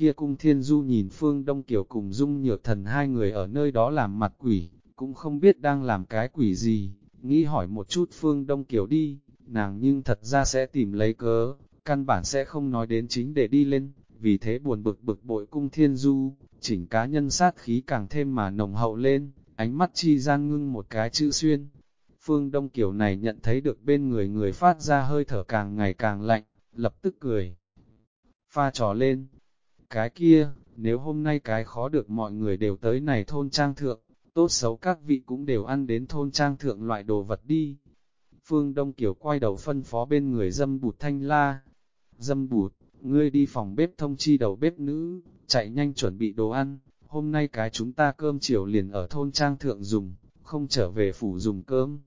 Kia cung thiên du nhìn phương đông kiểu cùng dung nhược thần hai người ở nơi đó làm mặt quỷ, cũng không biết đang làm cái quỷ gì, nghĩ hỏi một chút phương đông kiểu đi, nàng nhưng thật ra sẽ tìm lấy cớ, căn bản sẽ không nói đến chính để đi lên, vì thế buồn bực bực bội cung thiên du, chỉnh cá nhân sát khí càng thêm mà nồng hậu lên, ánh mắt chi gian ngưng một cái chữ xuyên. Phương Đông kiểu này nhận thấy được bên người người phát ra hơi thở càng ngày càng lạnh, lập tức cười. Pha trò lên. Cái kia, nếu hôm nay cái khó được mọi người đều tới này thôn trang thượng, tốt xấu các vị cũng đều ăn đến thôn trang thượng loại đồ vật đi. Phương Đông Kiều quay đầu phân phó bên người dâm bụt thanh la. Dâm bụt, ngươi đi phòng bếp thông chi đầu bếp nữ, chạy nhanh chuẩn bị đồ ăn, hôm nay cái chúng ta cơm chiều liền ở thôn trang thượng dùng, không trở về phủ dùng cơm.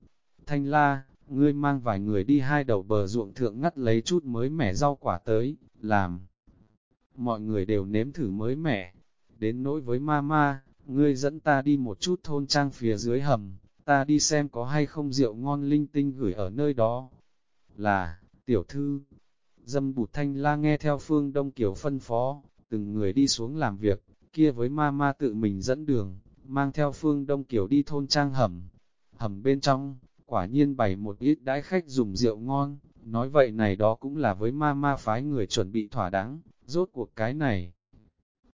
Thanh la, ngươi mang vài người đi hai đầu bờ ruộng thượng ngắt lấy chút mới mẻ rau quả tới, làm. Mọi người đều nếm thử mới mẻ. Đến nỗi với mama, ngươi dẫn ta đi một chút thôn trang phía dưới hầm, ta đi xem có hay không rượu ngon linh tinh gửi ở nơi đó. Là, tiểu thư, dâm bụt thanh la nghe theo phương Đông Kiều phân phó, từng người đi xuống làm việc, kia với Mama tự mình dẫn đường, mang theo phương Đông Kiều đi thôn trang hầm. Hầm bên trong, quả nhiên bày một ít đãi khách dùng rượu ngon, nói vậy này đó cũng là với ma ma phái người chuẩn bị thỏa đáng, rốt cuộc cái này.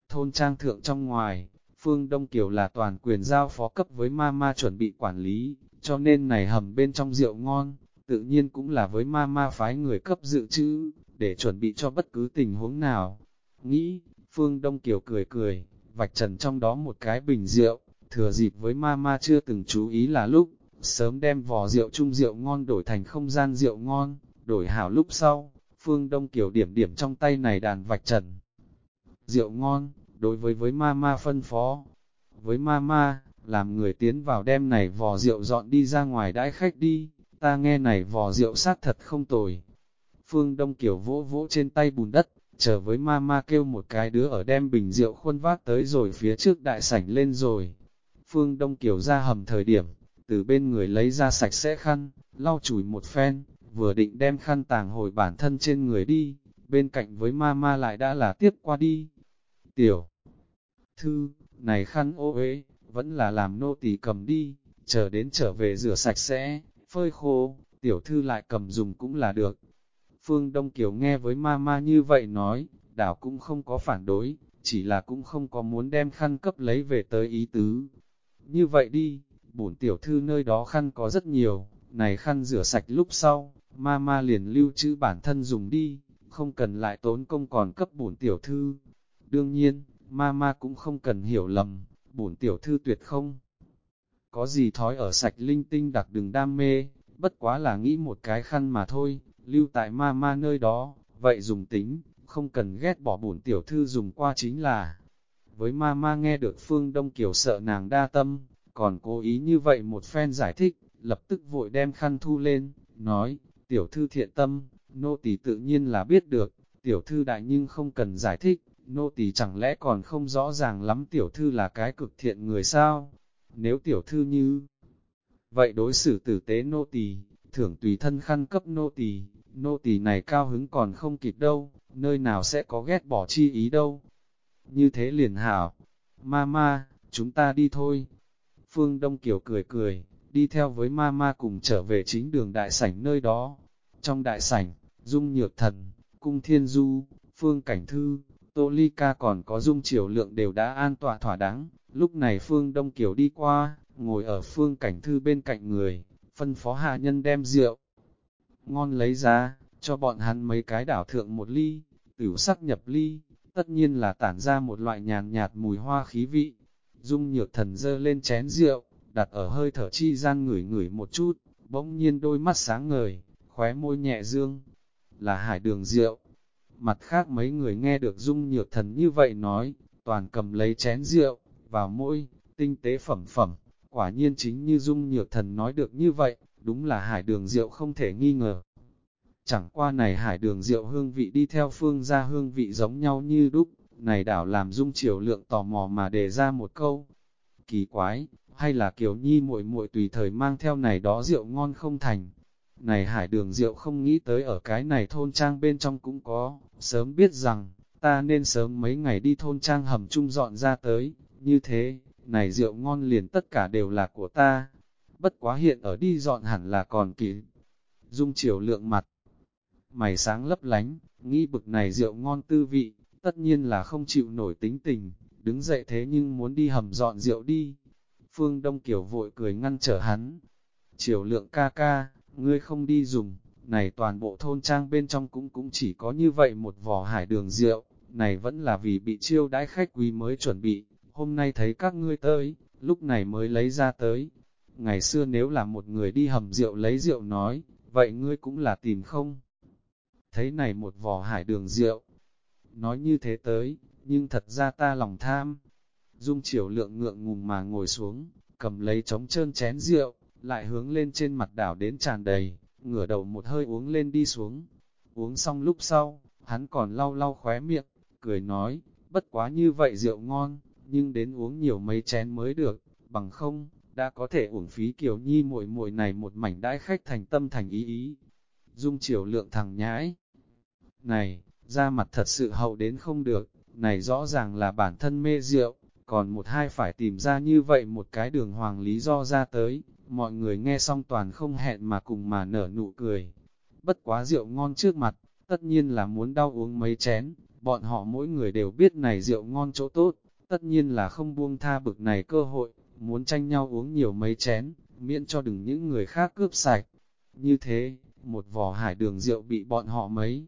Thôn trang thượng trong ngoài, phương Đông Kiều là toàn quyền giao phó cấp với ma chuẩn bị quản lý, cho nên này hầm bên trong rượu ngon, tự nhiên cũng là với ma phái người cấp dự trữ, để chuẩn bị cho bất cứ tình huống nào. Nghĩ, Phương Đông Kiều cười cười, vạch trần trong đó một cái bình rượu, thừa dịp với Mama ma chưa từng chú ý là lúc, sớm đem vò rượu chung rượu ngon đổi thành không gian rượu ngon, đổi hảo lúc sau, Phương Đông Kiều điểm điểm trong tay này đàn vạch trần. Rượu ngon, đối với với ma ma phân phó, với ma ma, làm người tiến vào đem này vò rượu dọn đi ra ngoài đãi khách đi, ta nghe này vò rượu sát thật không tồi. Phương Đông Kiều vỗ vỗ trên tay bùn đất, chờ với ma ma kêu một cái đứa ở đem bình rượu khuôn vác tới rồi phía trước đại sảnh lên rồi. Phương Đông Kiều ra hầm thời điểm, từ bên người lấy ra sạch sẽ khăn, lau chùi một phen, vừa định đem khăn tàng hồi bản thân trên người đi, bên cạnh với ma ma lại đã là tiếp qua đi. Tiểu thư, này khăn ô uế, vẫn là làm nô tỳ cầm đi, chờ đến trở về rửa sạch sẽ, phơi khô, tiểu thư lại cầm dùng cũng là được. Phương Đông Kiều nghe với ma ma như vậy nói, đảo cũng không có phản đối, chỉ là cũng không có muốn đem khăn cấp lấy về tới ý tứ. Như vậy đi, bổn tiểu thư nơi đó khăn có rất nhiều, này khăn rửa sạch lúc sau, ma ma liền lưu trữ bản thân dùng đi, không cần lại tốn công còn cấp bổn tiểu thư. Đương nhiên, ma ma cũng không cần hiểu lầm, bổn tiểu thư tuyệt không. Có gì thói ở sạch linh tinh đặc đừng đam mê, bất quá là nghĩ một cái khăn mà thôi, lưu tại ma ma nơi đó, vậy dùng tính, không cần ghét bỏ bổn tiểu thư dùng qua chính là. Với ma ma nghe được Phương Đông Kiều sợ nàng đa tâm, còn cố ý như vậy một phen giải thích, lập tức vội đem khăn thu lên, nói, tiểu thư thiện tâm, nô tỳ tự nhiên là biết được, tiểu thư đại nhưng không cần giải thích, nô tỳ chẳng lẽ còn không rõ ràng lắm tiểu thư là cái cực thiện người sao? Nếu tiểu thư như vậy đối xử tử tế nô tỳ, thưởng tùy thân khăn cấp nô tỳ, nô tỳ này cao hứng còn không kịp đâu, nơi nào sẽ có ghét bỏ chi ý đâu. Như thế liền hảo, ma chúng ta đi thôi. Phương Đông Kiều cười cười, đi theo với Mama cùng trở về chính đường đại sảnh nơi đó. Trong đại sảnh, Dung Nhược Thần, Cung Thiên Du, Phương Cảnh Thư, Tô Ly Ca còn có Dung Triều Lượng đều đã an tọa thỏa đáng. Lúc này Phương Đông Kiều đi qua, ngồi ở Phương Cảnh Thư bên cạnh người, phân phó hạ nhân đem rượu. Ngon lấy ra, cho bọn hắn mấy cái đảo thượng một ly, tửu sắc nhập ly, tất nhiên là tản ra một loại nhàn nhạt mùi hoa khí vị. Dung nhược thần dơ lên chén rượu, đặt ở hơi thở chi gian ngửi ngửi một chút, bỗng nhiên đôi mắt sáng ngời, khóe môi nhẹ dương, là hải đường rượu. Mặt khác mấy người nghe được dung nhược thần như vậy nói, toàn cầm lấy chén rượu, vào môi, tinh tế phẩm phẩm, quả nhiên chính như dung nhược thần nói được như vậy, đúng là hải đường rượu không thể nghi ngờ. Chẳng qua này hải đường rượu hương vị đi theo phương ra hương vị giống nhau như đúc, này đảo làm dung chiều lượng tò mò mà đề ra một câu. Kỳ quái, hay là kiểu nhi muội muội tùy thời mang theo này đó rượu ngon không thành. Này hải đường rượu không nghĩ tới ở cái này thôn trang bên trong cũng có, sớm biết rằng, ta nên sớm mấy ngày đi thôn trang hầm chung dọn ra tới, như thế, này rượu ngon liền tất cả đều là của ta, bất quá hiện ở đi dọn hẳn là còn kỳ Dung chiều lượng mặt, mày sáng lấp lánh, nghĩ bực này rượu ngon tư vị, tất nhiên là không chịu nổi tính tình, đứng dậy thế nhưng muốn đi hầm dọn rượu đi. Phương Đông Kiều vội cười ngăn trở hắn. Triều lượng ca ca, ngươi không đi dùng, này toàn bộ thôn trang bên trong cũng cũng chỉ có như vậy một vò hải đường rượu, này vẫn là vì bị chiêu đãi khách quý mới chuẩn bị, hôm nay thấy các ngươi tới, lúc này mới lấy ra tới. Ngày xưa nếu là một người đi hầm rượu lấy rượu nói, vậy ngươi cũng là tìm không? Thấy này một vò hải đường rượu, nói như thế tới, nhưng thật ra ta lòng tham. Dung chiều lượng ngượng ngùng mà ngồi xuống, cầm lấy trống trơn chén rượu, lại hướng lên trên mặt đảo đến tràn đầy, ngửa đầu một hơi uống lên đi xuống. Uống xong lúc sau, hắn còn lau lau khóe miệng, cười nói, bất quá như vậy rượu ngon, nhưng đến uống nhiều mấy chén mới được, bằng không, đã có thể uổng phí kiểu nhi muội muội này một mảnh đãi khách thành tâm thành ý ý. Dung chiều lượng thằng nhãi. Này, da mặt thật sự hậu đến không được, này rõ ràng là bản thân mê rượu, còn một hai phải tìm ra như vậy một cái đường hoàng lý do ra tới, mọi người nghe xong toàn không hẹn mà cùng mà nở nụ cười. Bất quá rượu ngon trước mặt, tất nhiên là muốn đau uống mấy chén, bọn họ mỗi người đều biết này rượu ngon chỗ tốt, tất nhiên là không buông tha bực này cơ hội, muốn tranh nhau uống nhiều mấy chén, miễn cho đừng những người khác cướp sạch. Như thế, một vò hải đường rượu bị bọn họ mấy.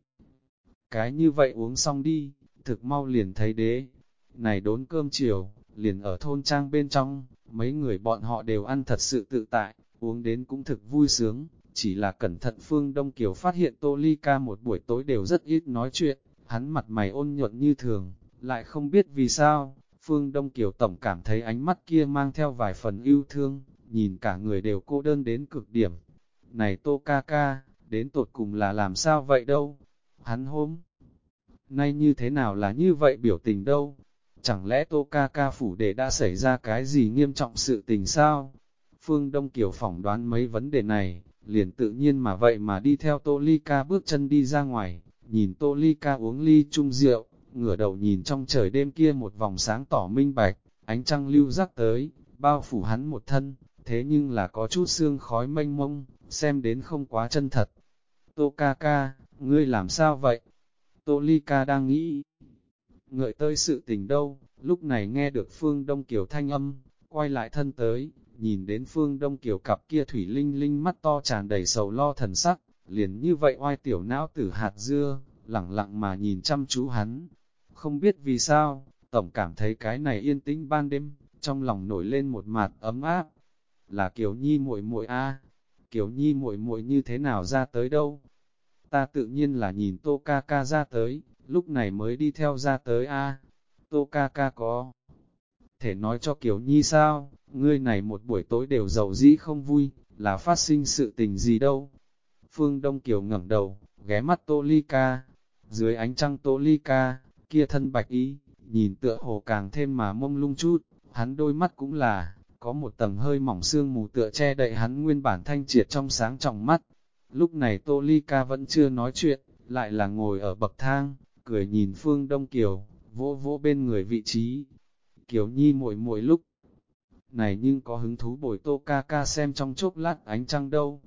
Cái như vậy uống xong đi, thực mau liền thấy đế. Này đốn cơm chiều, liền ở thôn trang bên trong, mấy người bọn họ đều ăn thật sự tự tại, uống đến cũng thực vui sướng, chỉ là cẩn thận Phương Đông Kiều phát hiện Tô Ly Ca một buổi tối đều rất ít nói chuyện, hắn mặt mày ôn nhuận như thường, lại không biết vì sao, Phương Đông Kiều Tổng cảm thấy ánh mắt kia mang theo vài phần yêu thương, nhìn cả người đều cô đơn đến cực điểm. Này Tô Ca Ca, đến tột cùng là làm sao vậy đâu? Hắn hôm nay như thế nào là như vậy biểu tình đâu? Chẳng lẽ Tô Ca Ca phủ để đã xảy ra cái gì nghiêm trọng sự tình sao? Phương Đông Kiều phỏng đoán mấy vấn đề này, liền tự nhiên mà vậy mà đi theo Tô Ly Ca bước chân đi ra ngoài, nhìn Tô Ly Ca uống ly chung rượu, ngửa đầu nhìn trong trời đêm kia một vòng sáng tỏ minh bạch, ánh trăng lưu rắc tới, bao phủ hắn một thân, thế nhưng là có chút xương khói mênh mông, xem đến không quá chân thật. Tô ca ca, ngươi làm sao vậy? Tô Ly ca đang nghĩ, ngợi tơi sự tình đâu, lúc này nghe được Phương Đông Kiều thanh âm, quay lại thân tới, nhìn đến Phương Đông Kiều cặp kia thủy linh linh mắt to tràn đầy sầu lo thần sắc, liền như vậy oai tiểu não tử hạt dưa, lặng lặng mà nhìn chăm chú hắn. Không biết vì sao, tổng cảm thấy cái này yên tĩnh ban đêm, trong lòng nổi lên một mặt ấm áp. Là Kiều Nhi muội muội a, Kiều Nhi muội muội như thế nào ra tới đâu? Ta tự nhiên là nhìn Tô ca ca ra tới, lúc này mới đi theo ra tới a. Tô ca ca có thể nói cho Kiều Nhi sao, ngươi này một buổi tối đều giàu dĩ không vui, là phát sinh sự tình gì đâu. Phương Đông Kiều ngẩng đầu, ghé mắt Tô Ly Ca, dưới ánh trăng Tô Ly Ca, kia thân bạch ý, nhìn tựa hồ càng thêm mà mông lung chút, hắn đôi mắt cũng là, có một tầng hơi mỏng xương mù tựa che đậy hắn nguyên bản thanh triệt trong sáng trọng mắt. Lúc này Tô Ly Ca vẫn chưa nói chuyện, lại là ngồi ở bậc thang, cười nhìn Phương Đông Kiều, vỗ vỗ bên người vị trí. Kiều Nhi muội muội lúc này nhưng có hứng thú bồi Tô Ca Ca xem trong chốc lát ánh trăng đâu.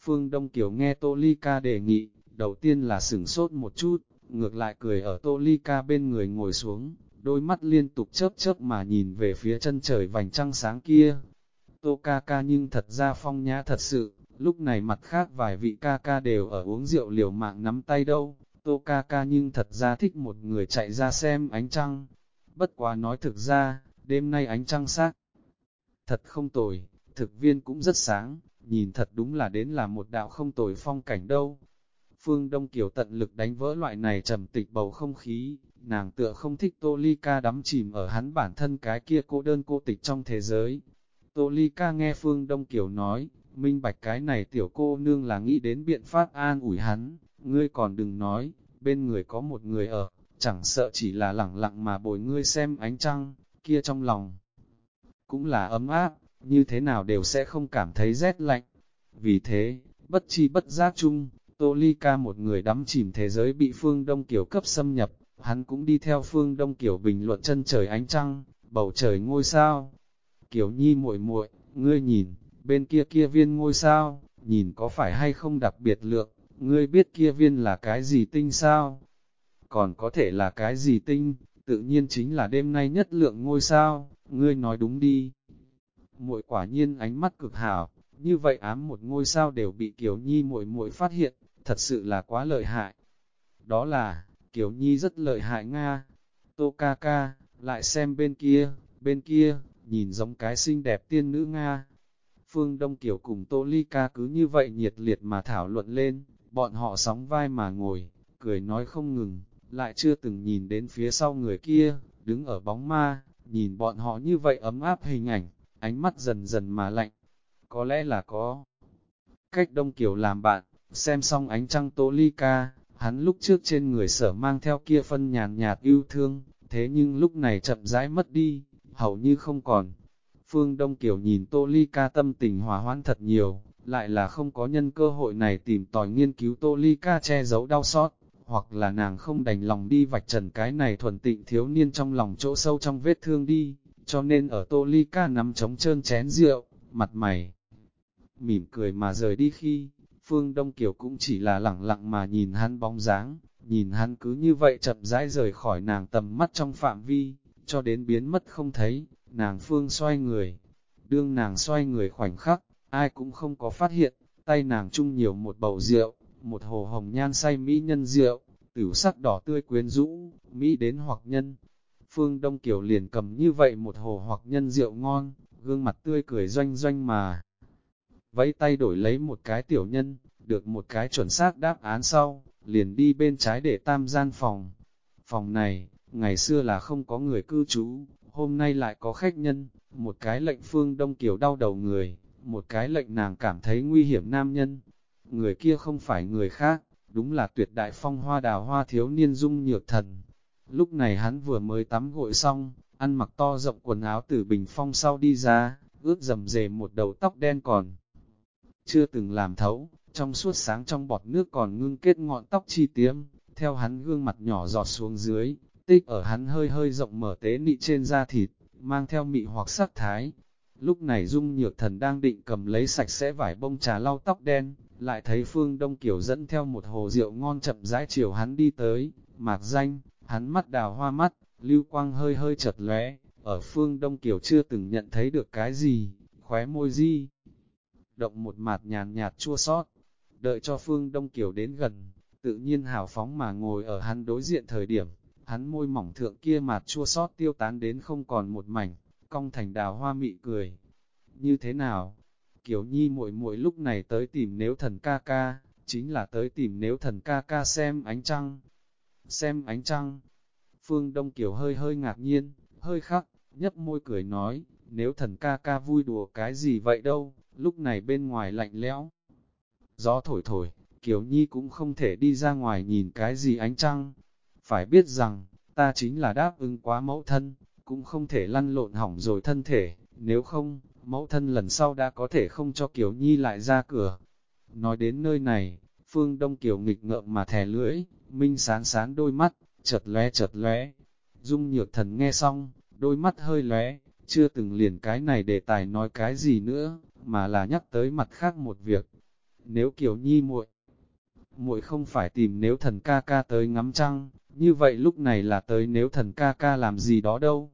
Phương Đông Kiều nghe Tô Ly Ca đề nghị, đầu tiên là sửng sốt một chút, ngược lại cười ở Tô Ly Ca bên người ngồi xuống, đôi mắt liên tục chớp chớp mà nhìn về phía chân trời vành trăng sáng kia. Tô Ca Ca nhưng thật ra phong nhã thật sự, lúc này mặt khác vài vị ca ca đều ở uống rượu liều mạng nắm tay đâu, Tô ca ca nhưng thật ra thích một người chạy ra xem ánh trăng. Bất quá nói thực ra, đêm nay ánh trăng sắc. Thật không tồi, thực viên cũng rất sáng, nhìn thật đúng là đến là một đạo không tồi phong cảnh đâu. Phương Đông Kiều tận lực đánh vỡ loại này trầm tịch bầu không khí, nàng tựa không thích Tô Ly Ca đắm chìm ở hắn bản thân cái kia cô đơn cô tịch trong thế giới. Tô Ly Ca nghe Phương Đông Kiều nói, minh bạch cái này tiểu cô nương là nghĩ đến biện pháp an ủi hắn, ngươi còn đừng nói, bên người có một người ở, chẳng sợ chỉ là lẳng lặng mà bồi ngươi xem ánh trăng, kia trong lòng. Cũng là ấm áp, như thế nào đều sẽ không cảm thấy rét lạnh. Vì thế, bất chi bất giác chung, Tô Ly ca một người đắm chìm thế giới bị phương Đông Kiều cấp xâm nhập, hắn cũng đi theo Phương Đông Kiều bình luận chân trời ánh trăng, bầu trời ngôi sao. Kiều Nhi muội muội, ngươi nhìn, bên kia kia viên ngôi sao, nhìn có phải hay không đặc biệt lượng, ngươi biết kia viên là cái gì tinh sao? Còn có thể là cái gì tinh, tự nhiên chính là đêm nay nhất lượng ngôi sao, ngươi nói đúng đi. Muội quả nhiên ánh mắt cực hảo, như vậy ám một ngôi sao đều bị Kiều Nhi muội muội phát hiện, thật sự là quá lợi hại. Đó là, Kiều Nhi rất lợi hại Nga. Tô ca ca, lại xem bên kia, bên kia, nhìn giống cái xinh đẹp tiên nữ Nga. Phương Đông Kiều cùng Tô Ly ca cứ như vậy nhiệt liệt mà thảo luận lên, bọn họ sóng vai mà ngồi, cười nói không ngừng, lại chưa từng nhìn đến phía sau người kia, đứng ở bóng ma, nhìn bọn họ như vậy ấm áp hình ảnh, ánh mắt dần dần mà lạnh. Có lẽ là có cách Đông Kiều làm bạn, xem xong ánh trăng tố Ly ca, hắn lúc trước trên người sở mang theo kia phân nhàn nhạt yêu thương, thế nhưng lúc này chậm rãi mất đi, hầu như không còn. Phương Đông Kiều nhìn Tô Ly ca tâm tình hòa hoãn thật nhiều, lại là không có nhân cơ hội này tìm tòi nghiên cứu Tô Ly ca che giấu đau xót, hoặc là nàng không đành lòng đi vạch trần cái này thuần tịnh thiếu niên trong lòng chỗ sâu trong vết thương đi, cho nên ở Tô Ly ca nắm trống trơn chén rượu, mặt mày mỉm cười mà rời đi khi, Phương Đông Kiều cũng chỉ là lẳng lặng mà nhìn hắn bóng dáng, nhìn hắn cứ như vậy chậm rãi rời khỏi nàng tầm mắt trong phạm vi, cho đến biến mất không thấy, nàng Phương xoay người. Đương nàng xoay người khoảnh khắc, ai cũng không có phát hiện, tay nàng chung nhiều một bầu rượu, một hồ hồng nhan say mỹ nhân rượu, tửu sắc đỏ tươi quyến rũ, mỹ đến hoặc nhân. Phương Đông Kiều liền cầm như vậy một hồ hoặc nhân rượu ngon, gương mặt tươi cười doanh doanh mà. Vẫy tay đổi lấy một cái tiểu nhân, được một cái chuẩn xác đáp án sau, liền đi bên trái để tam gian phòng. Phòng này, ngày xưa là không có người cư trú, hôm nay lại có khách nhân, một cái lệnh phương đông kiều đau đầu người, một cái lệnh nàng cảm thấy nguy hiểm nam nhân. Người kia không phải người khác, đúng là tuyệt đại phong hoa đào hoa thiếu niên dung nhược thần. Lúc này hắn vừa mới tắm gội xong, ăn mặc to rộng quần áo từ bình phong sau đi ra, ướt dầm dề một đầu tóc đen còn. Chưa từng làm thấu, trong suốt sáng trong bọt nước còn ngưng kết ngọn tóc chi tiếm, theo hắn gương mặt nhỏ giọt xuống dưới, tích ở hắn hơi hơi rộng mở tế nị trên da thịt, mang theo mị hoặc sắc thái. Lúc này Dung Nhược Thần đang định cầm lấy sạch sẽ vải bông trà lau tóc đen, lại thấy Phương Đông Kiều dẫn theo một hồ rượu ngon chậm rãi chiều hắn đi tới, mạc danh, hắn mắt đào hoa mắt, lưu quang hơi hơi chật lóe, ở Phương Đông Kiều chưa từng nhận thấy được cái gì, khóe môi di. Động một mạt nhàn nhạt chua sót, đợi cho Phương Đông Kiều đến gần, tự nhiên hào phóng mà ngồi ở hắn đối diện thời điểm, hắn môi mỏng thượng kia mạt chua sót tiêu tán đến không còn một mảnh, cong thành đào hoa mị cười. Như thế nào? Kiều Nhi muội muội lúc này tới tìm nếu thần ca ca, chính là tới tìm nếu thần ca ca xem ánh trăng. Xem ánh trăng. Phương Đông Kiều hơi hơi ngạc nhiên, hơi khắc, nhấp môi cười nói, nếu thần ca ca vui đùa cái gì vậy đâu, lúc này bên ngoài lạnh lẽo, gió thổi thổi, Kiều Nhi cũng không thể đi ra ngoài nhìn cái gì ánh trăng. Phải biết rằng, ta chính là đáp ứng quá mẫu thân, cũng không thể lăn lộn hỏng rồi thân thể, nếu không, mẫu thân lần sau đã có thể không cho Kiều Nhi lại ra cửa. Nói đến nơi này, Phương Đông Kiều nghịch ngợm mà thè lưỡi, minh sáng sáng đôi mắt, chật lóe chật lóe. Dung nhược thần nghe xong, đôi mắt hơi lóe, chưa từng liền cái này để tài nói cái gì nữa, mà là nhắc tới mặt khác một việc, nếu Kiều Nhi muội muội không phải tìm nếu thần ca ca tới ngắm trăng, như vậy lúc này là tới nếu thần ca ca làm gì đó đâu.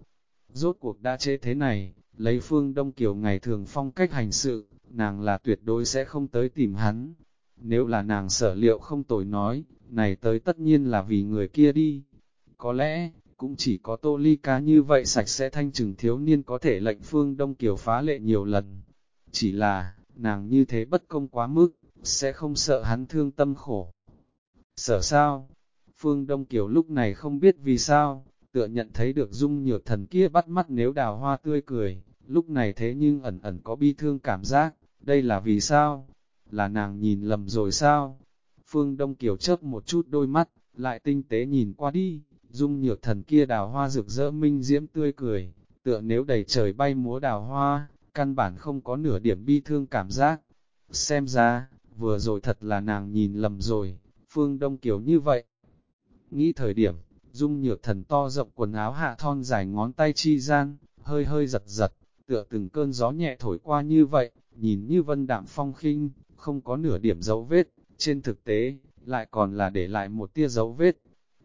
Rốt cuộc đã chế thế này, lấy phương Đông Kiều ngày thường phong cách hành sự, nàng là tuyệt đối sẽ không tới tìm hắn. Nếu là nàng sở liệu không tồi nói, này tới tất nhiên là vì người kia đi. Có lẽ, cũng chỉ có tô ly cá như vậy sạch sẽ thanh trừng thiếu niên có thể lệnh phương Đông Kiều phá lệ nhiều lần. Chỉ là, nàng như thế bất công quá mức, sẽ không sợ hắn thương tâm khổ. Sở sao? Phương Đông Kiều lúc này không biết vì sao, tựa nhận thấy được dung nhược thần kia bắt mắt nếu đào hoa tươi cười, lúc này thế nhưng ẩn ẩn có bi thương cảm giác, đây là vì sao? Là nàng nhìn lầm rồi sao? Phương Đông Kiều chớp một chút đôi mắt, lại tinh tế nhìn qua đi, dung nhược thần kia đào hoa rực rỡ minh diễm tươi cười, tựa nếu đầy trời bay múa đào hoa, căn bản không có nửa điểm bi thương cảm giác. Xem ra, vừa rồi thật là nàng nhìn lầm rồi, Phương Đông Kiều như vậy. Nghĩ thời điểm, dung nhược thần to rộng quần áo hạ thon dài ngón tay chi gian, hơi hơi giật giật, tựa từng cơn gió nhẹ thổi qua như vậy, nhìn như vân đạm phong khinh, không có nửa điểm dấu vết, trên thực tế, lại còn là để lại một tia dấu vết,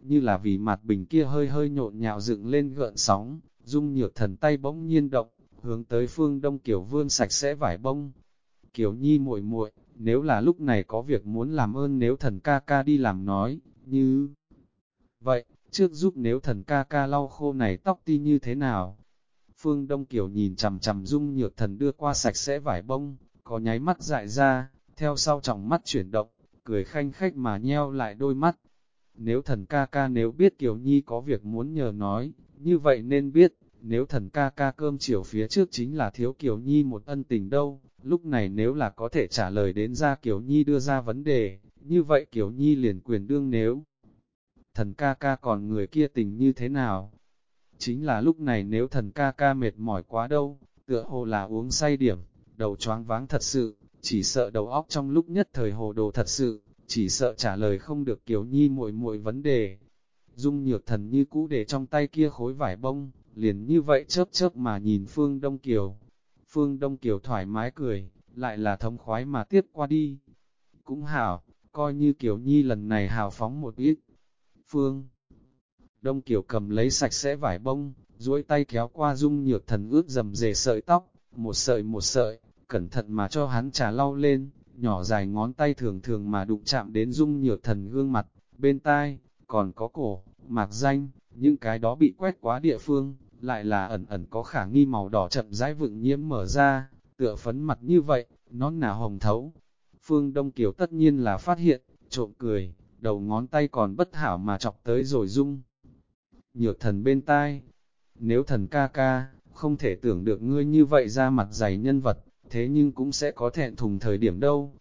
như là vì mặt bình kia hơi hơi nhộn nhạo dựng lên gợn sóng, dung nhược thần tay bỗng nhiên động, hướng tới phương đông kiểu vương sạch sẽ vải bông. Kiểu nhi muội muội nếu là lúc này có việc muốn làm ơn nếu thần ca ca đi làm nói, như... Vậy, trước giúp nếu thần ca ca lau khô này tóc ti như thế nào? Phương Đông Kiều nhìn chằm chằm dung nhược thần đưa qua sạch sẽ vải bông, có nháy mắt dại ra, theo sau trọng mắt chuyển động, cười khanh khách mà nheo lại đôi mắt. Nếu thần ca ca nếu biết Kiều Nhi có việc muốn nhờ nói, như vậy nên biết, nếu thần ca ca cơm chiều phía trước chính là thiếu Kiều Nhi một ân tình đâu, lúc này nếu là có thể trả lời đến ra Kiều Nhi đưa ra vấn đề, như vậy Kiều Nhi liền quyền đương nếu. Thần ca ca còn người kia tình như thế nào? Chính là lúc này nếu thần ca ca mệt mỏi quá đâu, tựa hồ là uống say điểm, đầu choáng váng thật sự, chỉ sợ đầu óc trong lúc nhất thời hồ đồ thật sự, chỉ sợ trả lời không được Kiều Nhi muội muội vấn đề. Dung nhược thần như cũ để trong tay kia khối vải bông, liền như vậy chớp chớp mà nhìn Phương Đông Kiều. Phương Đông Kiều thoải mái cười, lại là thông khoái mà tiếp qua đi. Cũng hảo, coi như Kiều Nhi lần này hào phóng một ít. Phương Đông Kiều cầm lấy sạch sẽ vải bông, duỗi tay kéo qua dung nhược thần ướt dầm dề sợi tóc, một sợi một sợi, cẩn thận mà cho hắn trà lau lên, nhỏ dài ngón tay thường thường mà đụng chạm đến dung nhược thần gương mặt, bên tai, còn có cổ, mạc danh, những cái đó bị quét quá địa phương, lại là ẩn ẩn có khả nghi màu đỏ chậm rãi vựng nhiễm mở ra, tựa phấn mặt như vậy, nó nà hồng thấu. Phương Đông Kiều tất nhiên là phát hiện, trộm cười, đầu ngón tay còn bất hảo mà chọc tới rồi dung. Nhược thần bên tai, nếu thần ca ca, không thể tưởng được ngươi như vậy ra mặt dày nhân vật, thế nhưng cũng sẽ có thẹn thùng thời điểm đâu.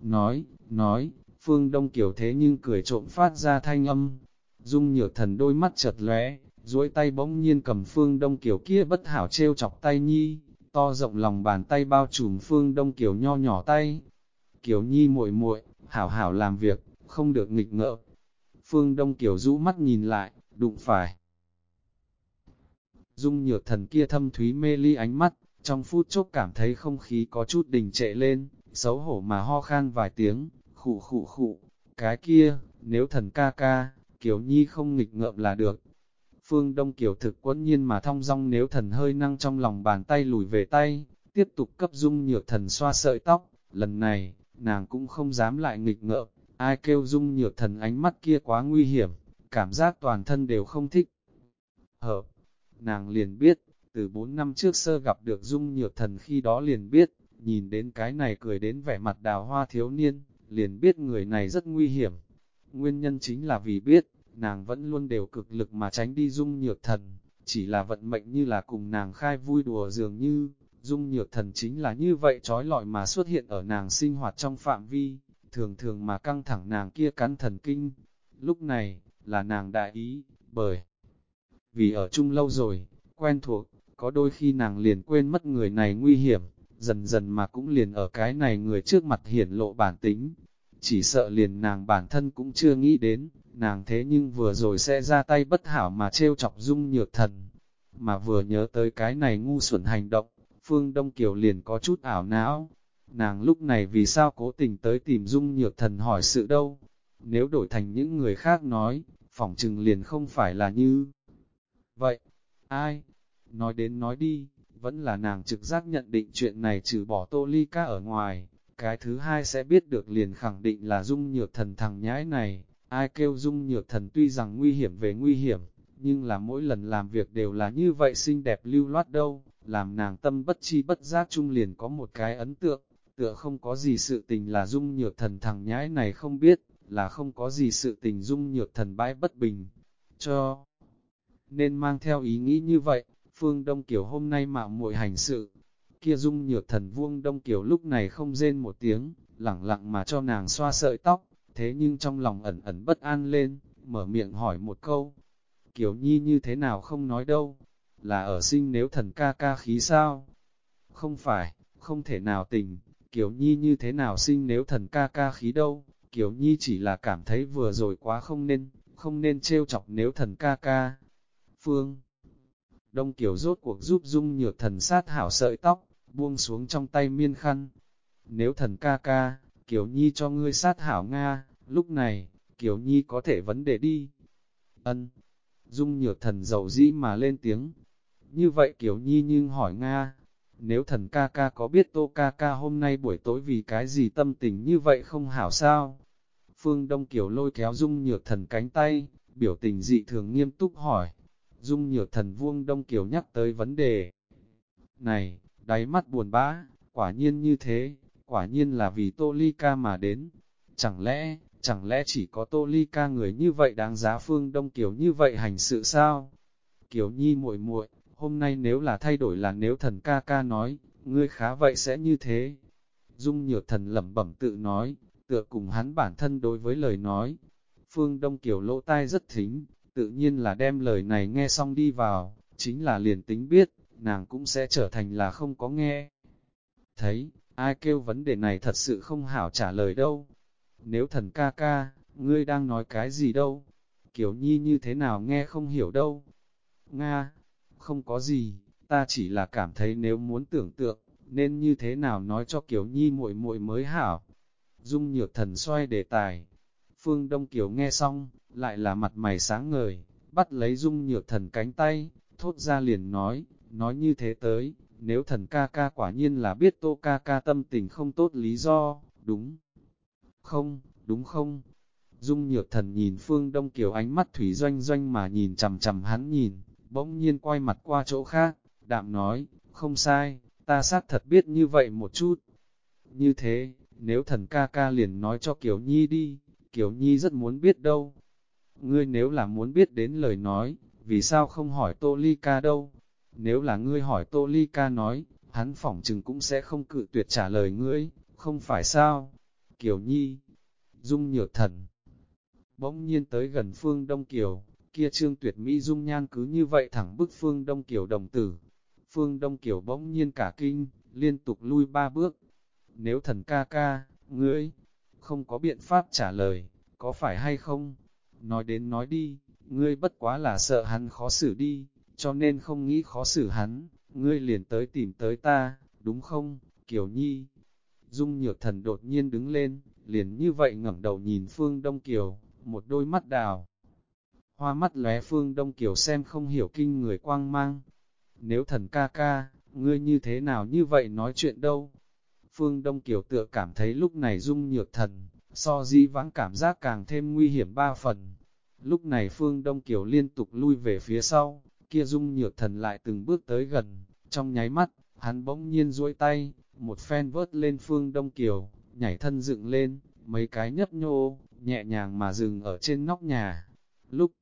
Nói, nói, Phương Đông Kiều thế nhưng cười trộm phát ra thanh âm. Dung nhược thần đôi mắt chật lóe, duỗi tay bỗng nhiên cầm Phương Đông Kiều kia bất hảo trêu chọc tay nhi, to rộng lòng bàn tay bao trùm Phương Đông Kiều nho nhỏ tay. Kiều nhi muội muội, hảo hảo làm việc, không được nghịch ngợ. Phương Đông Kiều rũ mắt nhìn lại, đụng phải. Dung nhược thần kia thâm thúy mê ly ánh mắt, trong phút chốc cảm thấy không khí có chút đình trệ lên, xấu hổ mà ho khan vài tiếng, khụ khụ khụ, cái kia, nếu thần ca ca, Kiều Nhi không nghịch ngợm là được. Phương Đông Kiều thực quân nhiên mà thong dong nếu thần hơi năng trong lòng bàn tay lùi về tay, tiếp tục cấp dung nhược thần xoa sợi tóc, lần này, nàng cũng không dám lại nghịch ngợm, ai kêu dung nhược thần ánh mắt kia quá nguy hiểm, cảm giác toàn thân đều không thích. Hợp, nàng liền biết, từ 4 năm trước sơ gặp được dung nhược thần khi đó liền biết, nhìn đến cái này cười đến vẻ mặt đào hoa thiếu niên, liền biết người này rất nguy hiểm. Nguyên nhân chính là vì biết, nàng vẫn luôn đều cực lực mà tránh đi dung nhược thần, chỉ là vận mệnh như là cùng nàng khai vui đùa dường như, dung nhược thần chính là như vậy trói lọi mà xuất hiện ở nàng sinh hoạt trong phạm vi, thường thường mà căng thẳng nàng kia cắn thần kinh. Lúc này, là nàng đại ý, bởi vì ở chung lâu rồi, quen thuộc, có đôi khi nàng liền quên mất người này nguy hiểm, dần dần mà cũng liền ở cái này người trước mặt hiển lộ bản tính. Chỉ sợ liền nàng bản thân cũng chưa nghĩ đến, nàng thế nhưng vừa rồi sẽ ra tay bất hảo mà trêu chọc dung nhược thần. Mà vừa nhớ tới cái này ngu xuẩn hành động, Phương Đông Kiều liền có chút ảo não. Nàng lúc này vì sao cố tình tới tìm dung nhược thần hỏi sự đâu? Nếu đổi thành những người khác nói, phỏng chừng liền không phải là như... Vậy, ai, Nói đến nói đi, vẫn là nàng trực giác nhận định chuyện này trừ bỏ tô ly ca ở ngoài, cái thứ hai sẽ biết được liền khẳng định là dung nhược thần thằng nhãi này, ai kêu dung nhược thần tuy rằng nguy hiểm về nguy hiểm, nhưng là mỗi lần làm việc đều là như vậy xinh đẹp lưu loát đâu, làm nàng tâm bất chi bất giác chung liền có một cái ấn tượng, tựa không có gì sự tình là dung nhược thần thằng nhãi này không biết, là không có gì sự tình dung nhược thần bãi bất bình, cho nên mang theo ý nghĩ như vậy, Phương Đông Kiều hôm nay mạo muội hành sự. Kia dung nhược thần vuông Đông Kiều lúc này không rên một tiếng, lẳng lặng mà cho nàng xoa sợi tóc, thế nhưng trong lòng ẩn ẩn bất an lên, mở miệng hỏi một câu. Kiều Nhi như thế nào không nói đâu, là ở sinh nếu thần ca ca khí sao? Không phải, không thể nào tình, Kiều Nhi như thế nào sinh nếu thần ca ca khí đâu, Kiều Nhi chỉ là cảm thấy vừa rồi quá không nên, không nên trêu chọc nếu thần ca ca. Phương Đông Kiều rốt cuộc giúp dung nhược thần sát hảo sợi tóc, buông xuống trong tay miên khăn. Nếu thần ca ca, Kiều Nhi cho ngươi sát hảo Nga, lúc này, Kiều Nhi có thể vấn đề đi. Ân, dung nhược thần dầu dĩ mà lên tiếng. Như vậy Kiều Nhi nhưng hỏi Nga, nếu thần ca ca có biết tô ca ca hôm nay buổi tối vì cái gì tâm tình như vậy không hảo sao? Phương Đông Kiều lôi kéo dung nhược thần cánh tay, biểu tình dị thường nghiêm túc hỏi. Dung nhược thần vuông Đông Kiều nhắc tới vấn đề. Này, đáy mắt buồn bã, quả nhiên như thế, quả nhiên là vì Tô Ly Ca mà đến. Chẳng lẽ, chẳng lẽ chỉ có Tô Ly Ca người như vậy đáng giá Phương Đông Kiều như vậy hành sự sao? Kiều Nhi muội muội, hôm nay nếu là thay đổi là nếu thần ca ca nói, ngươi khá vậy sẽ như thế. Dung nhược thần lẩm bẩm tự nói, tựa cùng hắn bản thân đối với lời nói. Phương Đông Kiều lỗ tai rất thính, tự nhiên là đem lời này nghe xong đi vào, chính là liền tính biết, nàng cũng sẽ trở thành là không có nghe. Thấy, ai kêu vấn đề này thật sự không hảo trả lời đâu. Nếu thần ca ca, ngươi đang nói cái gì đâu? Kiều Nhi như thế nào nghe không hiểu đâu? Nga, không có gì, ta chỉ là cảm thấy nếu muốn tưởng tượng, nên như thế nào nói cho Kiều Nhi muội muội mới hảo. Dung nhược thần xoay đề tài. Phương Đông Kiều nghe xong, lại là mặt mày sáng ngời, bắt lấy Dung nhược thần cánh tay, thốt ra liền nói, nói như thế tới, nếu thần ca ca quả nhiên là biết tô ca ca tâm tình không tốt lý do, đúng không, đúng không? Dung nhược thần nhìn Phương Đông Kiều ánh mắt thủy doanh doanh mà nhìn chầm chầm hắn nhìn, bỗng nhiên quay mặt qua chỗ khác, đạm nói, không sai, ta xác thật biết như vậy một chút. Như thế, nếu thần ca ca liền nói cho Kiều Nhi đi, Kiều Nhi rất muốn biết đâu. Ngươi nếu là muốn biết đến lời nói, vì sao không hỏi Tô Ly ca đâu? Nếu là ngươi hỏi Tô Ly ca nói, hắn phỏng chừng cũng sẽ không cự tuyệt trả lời ngươi, không phải sao? Kiều Nhi, Dung Nhược Thần, bỗng nhiên tới gần phương Đông Kiều, kia trương tuyệt mỹ dung nhan cứ như vậy thẳng bức phương Đông Kiều đồng tử. Phương Đông Kiều bỗng nhiên cả kinh, liên tục lui ba bước. Nếu thần ca ca, ngươi, không có biện pháp trả lời, có phải hay không? Nói đến nói đi, ngươi bất quá là sợ hắn khó xử đi, cho nên không nghĩ khó xử hắn, ngươi liền tới tìm tới ta, đúng không, Kiều Nhi? Dung nhược thần đột nhiên đứng lên, liền như vậy ngẩng đầu nhìn Phương Đông Kiều, một đôi mắt đào. Hoa mắt lóe Phương Đông Kiều xem không hiểu kinh người quang mang. Nếu thần ca ca, ngươi như thế nào như vậy nói chuyện đâu? Phương Đông Kiều tựa cảm thấy lúc này dung nhược thần, so di vãng cảm giác càng thêm nguy hiểm ba phần. Lúc này Phương Đông Kiều liên tục lui về phía sau, kia dung nhược thần lại từng bước tới gần, trong nháy mắt, hắn bỗng nhiên duỗi tay, một phen vớt lên Phương Đông Kiều, nhảy thân dựng lên, mấy cái nhấp nhô, nhẹ nhàng mà dừng ở trên nóc nhà. Lúc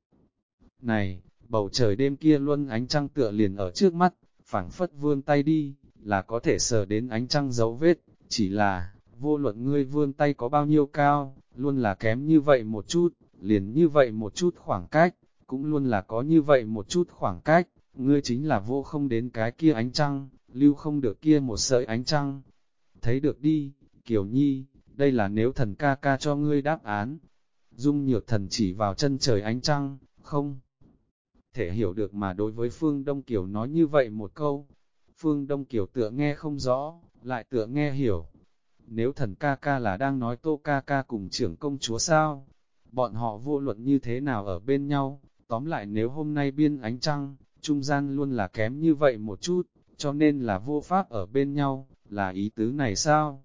này, bầu trời đêm kia luôn ánh trăng tựa liền ở trước mắt, phảng phất vươn tay đi, là có thể sờ đến ánh trăng dấu vết, chỉ là, vô luận ngươi vươn tay có bao nhiêu cao, luôn là kém như vậy một chút, liền như vậy một chút khoảng cách, cũng luôn là có như vậy một chút khoảng cách, ngươi chính là vô không đến cái kia ánh trăng, lưu không được kia một sợi ánh trăng. Thấy được đi, Kiều Nhi, đây là nếu thần ca ca cho ngươi đáp án. Dung nhược thần chỉ vào chân trời ánh trăng, không thể hiểu được mà đối với Phương Đông Kiều nói như vậy một câu. Phương Đông Kiều tựa nghe không rõ, lại tựa nghe hiểu. Nếu thần ca ca là đang nói tô ca ca cùng trưởng công chúa sao? Bọn họ vô luận như thế nào ở bên nhau? Tóm lại nếu hôm nay biên ánh trăng, trung gian luôn là kém như vậy một chút, cho nên là vô pháp ở bên nhau, là ý tứ này sao?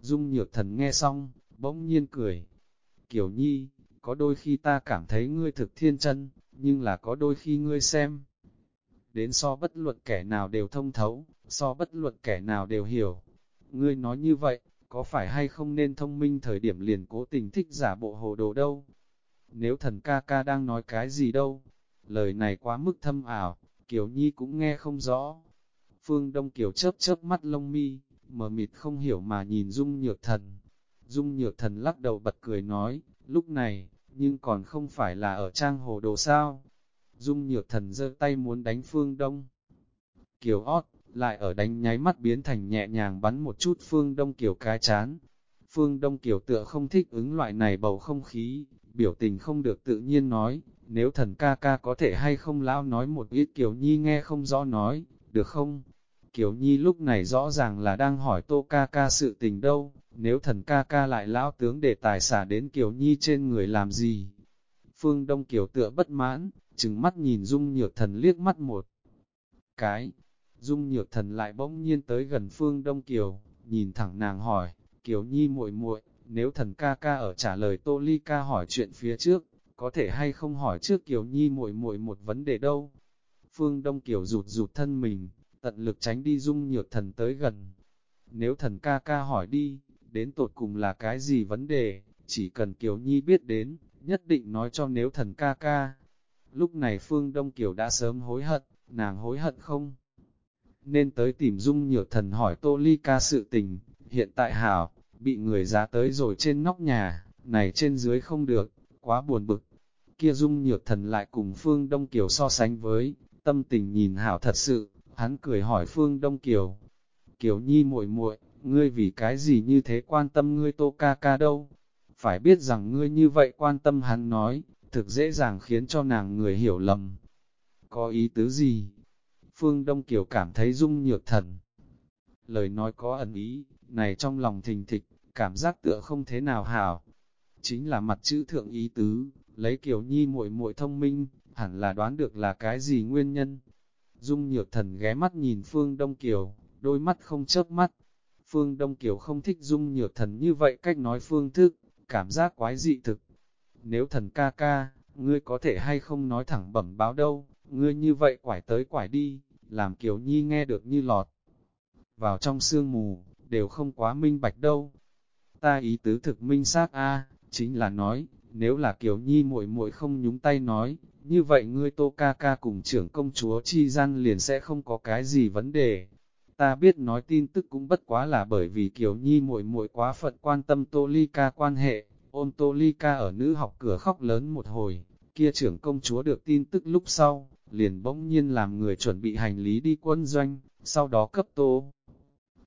Dung nhược thần nghe xong, bỗng nhiên cười. Kiều Nhi, có đôi khi ta cảm thấy ngươi thực thiên chân, nhưng là có đôi khi ngươi xem. Đến so bất luận kẻ nào đều thông thấu, so bất luận kẻ nào đều hiểu. Ngươi nói như vậy, có phải hay không nên thông minh thời điểm liền cố tình thích giả bộ hồ đồ đâu? Nếu thần ca ca đang nói cái gì đâu? Lời này quá mức thâm ảo, Kiều Nhi cũng nghe không rõ. Phương Đông Kiều chớp chớp mắt lông mi, mờ mịt không hiểu mà nhìn Dung Nhược Thần. Dung Nhược Thần lắc đầu bật cười nói, lúc này, nhưng còn không phải là ở trang hồ đồ sao. Dung Nhược Thần giơ tay muốn đánh Phương Đông. Kiều ót, lại ở đánh nháy mắt biến thành nhẹ nhàng bắn một chút Phương Đông Kiều cái chán. Phương Đông Kiều tựa không thích ứng loại này bầu không khí, biểu tình không được tự nhiên nói, nếu thần ca ca có thể hay không lão nói một ít Kiều Nhi nghe không rõ nói, được không? Kiều Nhi lúc này rõ ràng là đang hỏi tô ca ca sự tình đâu, nếu thần ca ca lại lão tướng để tài xả đến Kiều Nhi trên người làm gì? Phương Đông Kiều tựa bất mãn, chừng mắt nhìn Dung Nhược Thần liếc mắt một cái. Dung Nhược Thần lại bỗng nhiên tới gần Phương Đông Kiều, nhìn thẳng nàng hỏi, Kiều Nhi muội muội, nếu thần ca ca ở trả lời Tô Ly ca hỏi chuyện phía trước, có thể hay không hỏi trước Kiều Nhi muội muội một vấn đề đâu? Phương Đông Kiều rụt rụt thân mình, tận lực tránh đi Dung Nhược Thần tới gần. Nếu thần ca ca hỏi đi, đến tột cùng là cái gì vấn đề, chỉ cần Kiều Nhi biết đến, nhất định nói cho nếu thần ca ca. Lúc này Phương Đông Kiều đã sớm hối hận, nàng hối hận không? Nên tới tìm Dung Nhược Thần hỏi Tô Ly ca sự tình, hiện tại hảo, bị người giá tới rồi trên nóc nhà, này trên dưới không được, quá buồn bực. Kia Dung Nhược Thần lại cùng Phương Đông Kiều so sánh với, tâm tình nhìn hảo thật sự, hắn cười hỏi Phương Đông Kiều. Kiều Nhi muội muội, ngươi vì cái gì như thế quan tâm ngươi Tô ca ca đâu? Phải biết rằng ngươi như vậy quan tâm hắn nói, thực dễ dàng khiến cho nàng người hiểu lầm. Có ý tứ gì? Phương Đông Kiều cảm thấy dung nhược thần. Lời nói có ẩn ý, này trong lòng thình thịch, cảm giác tựa không thế nào hảo. Chính là mặt chữ thượng ý tứ, lấy Kiều Nhi muội muội thông minh, hẳn là đoán được là cái gì nguyên nhân. Dung nhược thần ghé mắt nhìn Phương Đông Kiều, đôi mắt không chớp mắt. Phương Đông Kiều không thích dung nhược thần như vậy cách nói phương thức, cảm giác quái dị thực. Nếu thần ca ca, ngươi có thể hay không nói thẳng bẩm báo đâu, ngươi như vậy quải tới quải đi, làm Kiều Nhi nghe được như lọt. Vào trong sương mù, đều không quá minh bạch đâu. Ta ý tứ thực minh xác a chính là nói, nếu là Kiều Nhi muội muội không nhúng tay nói, như vậy ngươi Tô ca ca cùng trưởng công chúa chi gian liền sẽ không có cái gì vấn đề. Ta biết nói tin tức cũng bất quá là bởi vì Kiều Nhi muội muội quá phận quan tâm Tô Ly ca quan hệ, ôm Tô Ly ca ở nữ học cửa khóc lớn một hồi, kia trưởng công chúa được tin tức lúc sau, liền bỗng nhiên làm người chuẩn bị hành lý đi quân doanh, sau đó cấp Tô.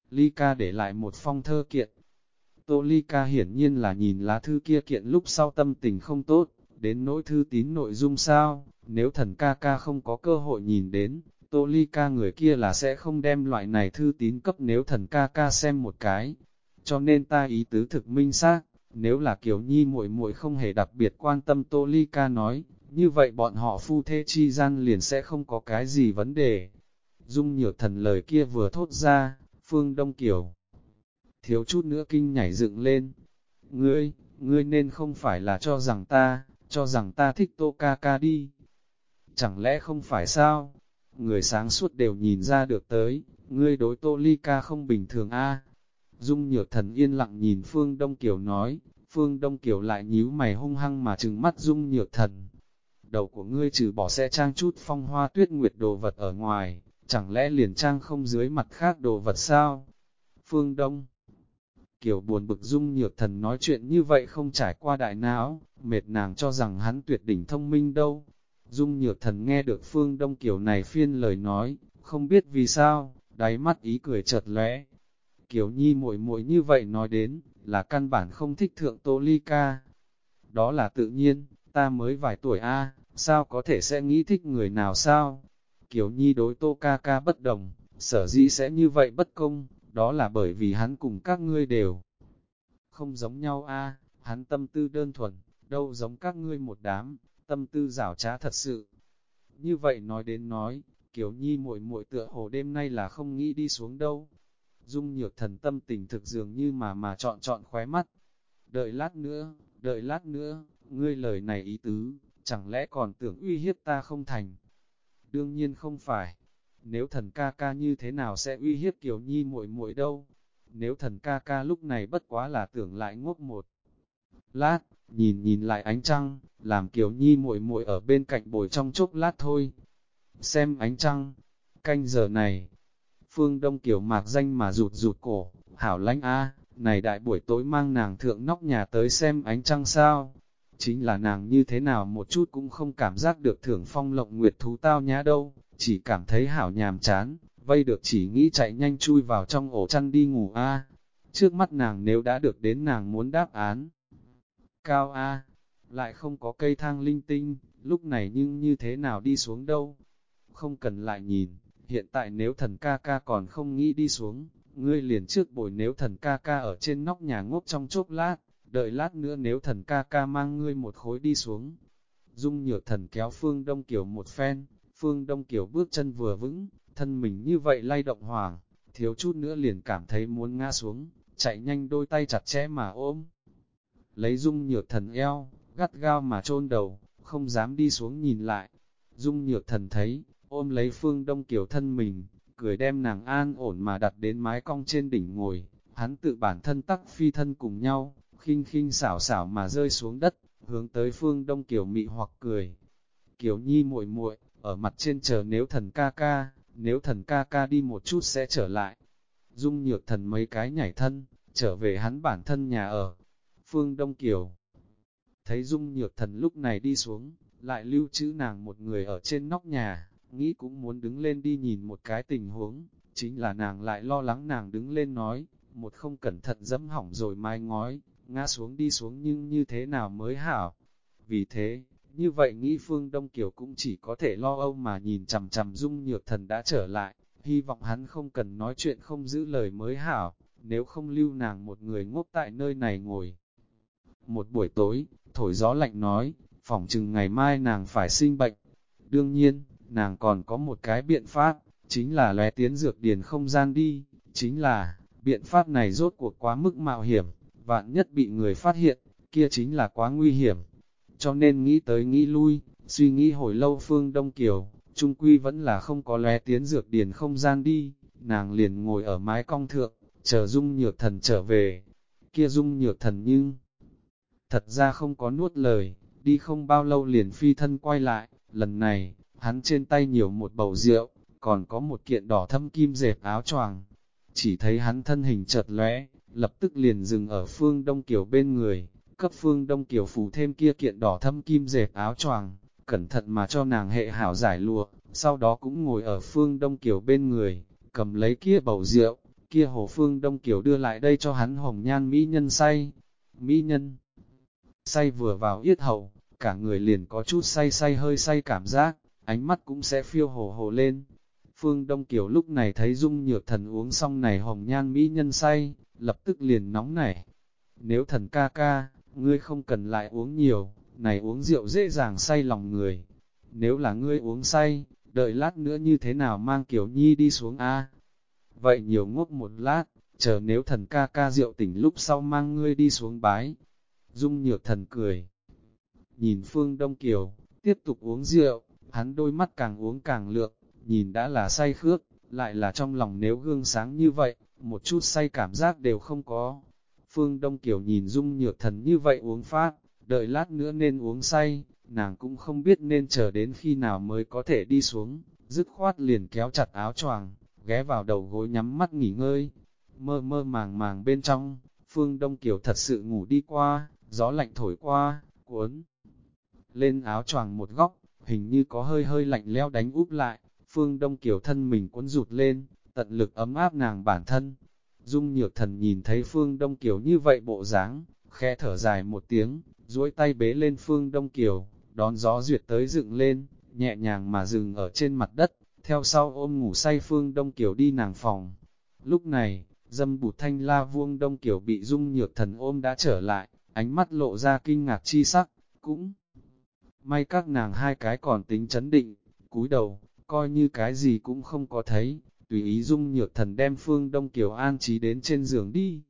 Ly ca để lại một phong thơ kiện. Tô Ly ca hiển nhiên là nhìn lá thư kia kiện lúc sau tâm tình không tốt, đến nỗi thư tín nội dung sao, nếu thần ca ca không có cơ hội nhìn đến, Tô Ly ca người kia là sẽ không đem loại này thư tín cấp nếu thần ca ca xem một cái. Cho nên ta ý tứ thực minh xác, nếu là Kiều Nhi muội muội không hề đặc biệt quan tâm Tô Ly ca nói, như vậy bọn họ phu thê chi gian liền sẽ không có cái gì vấn đề. Dung nhược thần lời kia vừa thốt ra, Phương Đông Kiều. Thiếu chút nữa kinh nhảy dựng lên. Ngươi, ngươi nên không phải là cho rằng ta, cho rằng ta thích Tô ca ca đi. Chẳng lẽ không phải sao? Người sáng suốt đều nhìn ra được tới, ngươi đối Tô Ly ca không bình thường a. Dung nhược thần yên lặng nhìn Phương Đông Kiều nói, Phương Đông Kiều lại nhíu mày hung hăng mà trừng mắt Dung nhược thần. Đầu của ngươi trừ bỏ sẽ trang chút phong hoa tuyết nguyệt đồ vật ở ngoài, chẳng lẽ liền trang không dưới mặt khác đồ vật sao? Phương Đông Kiều buồn bực Dung nhược thần nói chuyện như vậy không trải qua đại não, mệt nàng cho rằng hắn tuyệt đỉnh thông minh đâu. Dung nhược thần nghe được Phương Đông Kiều này phiên lời nói, không biết vì sao, đáy mắt ý cười chợt lóe, Kiều Nhi muội muội như vậy nói đến, là căn bản không thích thượng Tô Ly ca. Đó là tự nhiên, ta mới vài tuổi a, sao có thể sẽ nghĩ thích người nào sao? Kiều Nhi đối Tô ca ca bất đồng, sở dĩ sẽ như vậy bất công, đó là bởi vì hắn cùng các ngươi đều không giống nhau a, hắn tâm tư đơn thuần, đâu giống các ngươi một đám, tâm tư rảo trá thật sự. Như vậy nói đến nói, Kiều Nhi muội muội tựa hồ đêm nay là không nghĩ đi xuống đâu, Dung nhược thần tâm tình thực dường như mà mà chọn chọn khóe mắt. Đợi lát nữa, đợi lát nữa, ngươi lời này ý tứ, chẳng lẽ còn tưởng uy hiếp ta không thành? Đương nhiên không phải. Nếu thần ca ca như thế nào sẽ uy hiếp Kiều Nhi muội muội đâu? Nếu thần ca ca lúc này bất quá là tưởng lại ngốc một. Lát, nhìn nhìn lại ánh trăng, làm Kiều Nhi muội muội ở bên cạnh bồi trong chốc lát thôi. Xem ánh trăng, canh giờ này, Phương Đông Kiều mạc danh mà rụt rụt cổ, hảo lãnh a, này đại buổi tối mang nàng thượng nóc nhà tới xem ánh trăng sao. Chính là nàng như thế nào một chút cũng không cảm giác được thưởng phong lộng nguyệt thú tao nhã đâu, chỉ cảm thấy hảo nhàm chán, vây được chỉ nghĩ chạy nhanh chui vào trong ổ chăn đi ngủ a. Trước mắt nàng nếu đã được đến nàng muốn đáp án. Cao a, lại không có cây thang linh tinh, lúc này nhưng như thế nào đi xuống đâu. Không cần lại nhìn, hiện tại nếu thần ca ca còn không nghĩ đi xuống, ngươi liền trước bồi nếu thần ca ca ở trên nóc nhà ngốc trong chốc lát, đợi lát nữa nếu thần ca ca mang ngươi một khối đi xuống. Dung nhược thần kéo Phương Đông Kiều một phen, Phương Đông Kiều bước chân vừa vững, thân mình như vậy lay động hoàng, thiếu chút nữa liền cảm thấy muốn ngã xuống, chạy nhanh đôi tay chặt chẽ mà ôm. Lấy dung nhược thần eo, gắt gao mà chôn đầu, không dám đi xuống nhìn lại. Dung nhược thần thấy, ôm lấy phương đông kiều thân mình, cười đem nàng an ổn mà đặt đến mái cong trên đỉnh ngồi, hắn tự bản thân tắc phi thân cùng nhau, khinh khinh xảo xảo mà rơi xuống đất, hướng tới phương đông kiều mị hoặc cười. kiều nhi muội muội ở mặt trên chờ nếu thần ca ca, nếu thần ca ca đi một chút sẽ trở lại. Dung nhược thần mấy cái nhảy thân, trở về hắn bản thân nhà ở. Phương Đông Kiều thấy Dung nhược thần lúc này đi xuống, lại lưu trữ nàng một người ở trên nóc nhà, nghĩ cũng muốn đứng lên đi nhìn một cái tình huống, chính là nàng lại lo lắng nàng đứng lên nói, một không cẩn thận dẫm hỏng rồi mai ngói, ngã xuống đi xuống nhưng như thế nào mới hảo. Vì thế, như vậy nghĩ Phương Đông Kiều cũng chỉ có thể lo âu mà nhìn chằm chằm Dung Nhược Thần đã trở lại, hy vọng hắn không cần nói chuyện không giữ lời mới hảo, nếu không lưu nàng một người ngốc tại nơi này ngồi. Một buổi tối, thổi gió lạnh nói, phỏng chừng ngày mai nàng phải sinh bệnh. Đương nhiên, nàng còn có một cái biện pháp, chính là lóe tiến dược điền không gian đi, chính là, biện pháp này rốt cuộc quá mức mạo hiểm, vạn nhất bị người phát hiện, kia chính là quá nguy hiểm. Cho nên nghĩ tới nghĩ lui, suy nghĩ hồi lâu phương Đông Kiều, trung quy vẫn là không có lóe tiến dược điền không gian đi, nàng liền ngồi ở mái cong thượng, chờ dung nhược thần trở về, kia dung nhược thần nhưng, thật ra không có nuốt lời, đi không bao lâu liền phi thân quay lại, lần này, hắn trên tay nhiều một bầu rượu, còn có một kiện đỏ thâm kim dệt áo choàng. Chỉ thấy hắn thân hình chợt lóe, lập tức liền dừng ở phương Đông Kiều bên người, cấp phương Đông Kiều phủ thêm kia kiện đỏ thâm kim dệt áo choàng, cẩn thận mà cho nàng hệ hảo giải lụa, sau đó cũng ngồi ở phương Đông Kiều bên người, cầm lấy kia bầu rượu, kia hồ phương Đông Kiều đưa lại đây cho hắn hồng nhan mỹ nhân say. Mỹ nhân say vừa vào yết hầu, cả người liền có chút say say hơi say cảm giác, ánh mắt cũng sẽ phiêu hồ hồ lên. Phương Đông Kiều lúc này thấy Dung Nhược Thần uống xong này hồng nhan mỹ nhân say, lập tức liền nóng nảy. Nếu thần ca ca, ngươi không cần lại uống nhiều, này uống rượu dễ dàng say lòng người. Nếu là ngươi uống say, đợi lát nữa như thế nào mang Kiều Nhi đi xuống a Vậy nhiều ngốc một lát, chờ nếu thần ca ca rượu tỉnh lúc sau mang ngươi đi xuống bái. Dung Nhược Thần cười. Nhìn Phương Đông Kiều, tiếp tục uống rượu, hắn đôi mắt càng uống càng lượng, nhìn đã là say khước, lại là trong lòng nếu gương sáng như vậy, một chút say cảm giác đều không có. Phương Đông Kiều nhìn Dung Nhược Thần như vậy uống phát, đợi lát nữa nên uống say, nàng cũng không biết nên chờ đến khi nào mới có thể đi xuống, dứt khoát liền kéo chặt áo choàng, ghé vào đầu gối nhắm mắt nghỉ ngơi. Mơ mơ màng màng bên trong, Phương Đông Kiều thật sự ngủ đi qua, gió lạnh thổi qua, cuốn lên áo choàng một góc, hình như có hơi hơi lạnh leo đánh úp lại, phương đông Kiều thân mình cuốn rụt lên, tận lực ấm áp nàng bản thân. Dung nhược thần nhìn thấy phương đông Kiều như vậy bộ dáng, khẽ thở dài một tiếng, duỗi tay bế lên phương đông Kiều, đón gió duyệt tới dựng lên, nhẹ nhàng mà dừng ở trên mặt đất, theo sau ôm ngủ say phương đông Kiều đi nàng phòng. Lúc này, dâm bụt thanh la vuông đông Kiều bị dung nhược thần ôm đã trở lại, ánh mắt lộ ra kinh ngạc chi sắc, cũng May các nàng hai cái còn tính chấn định, cúi đầu, coi như cái gì cũng không có thấy, tùy ý Dung Nhược Thần đem Phương Đông Kiều an trí đến trên giường đi.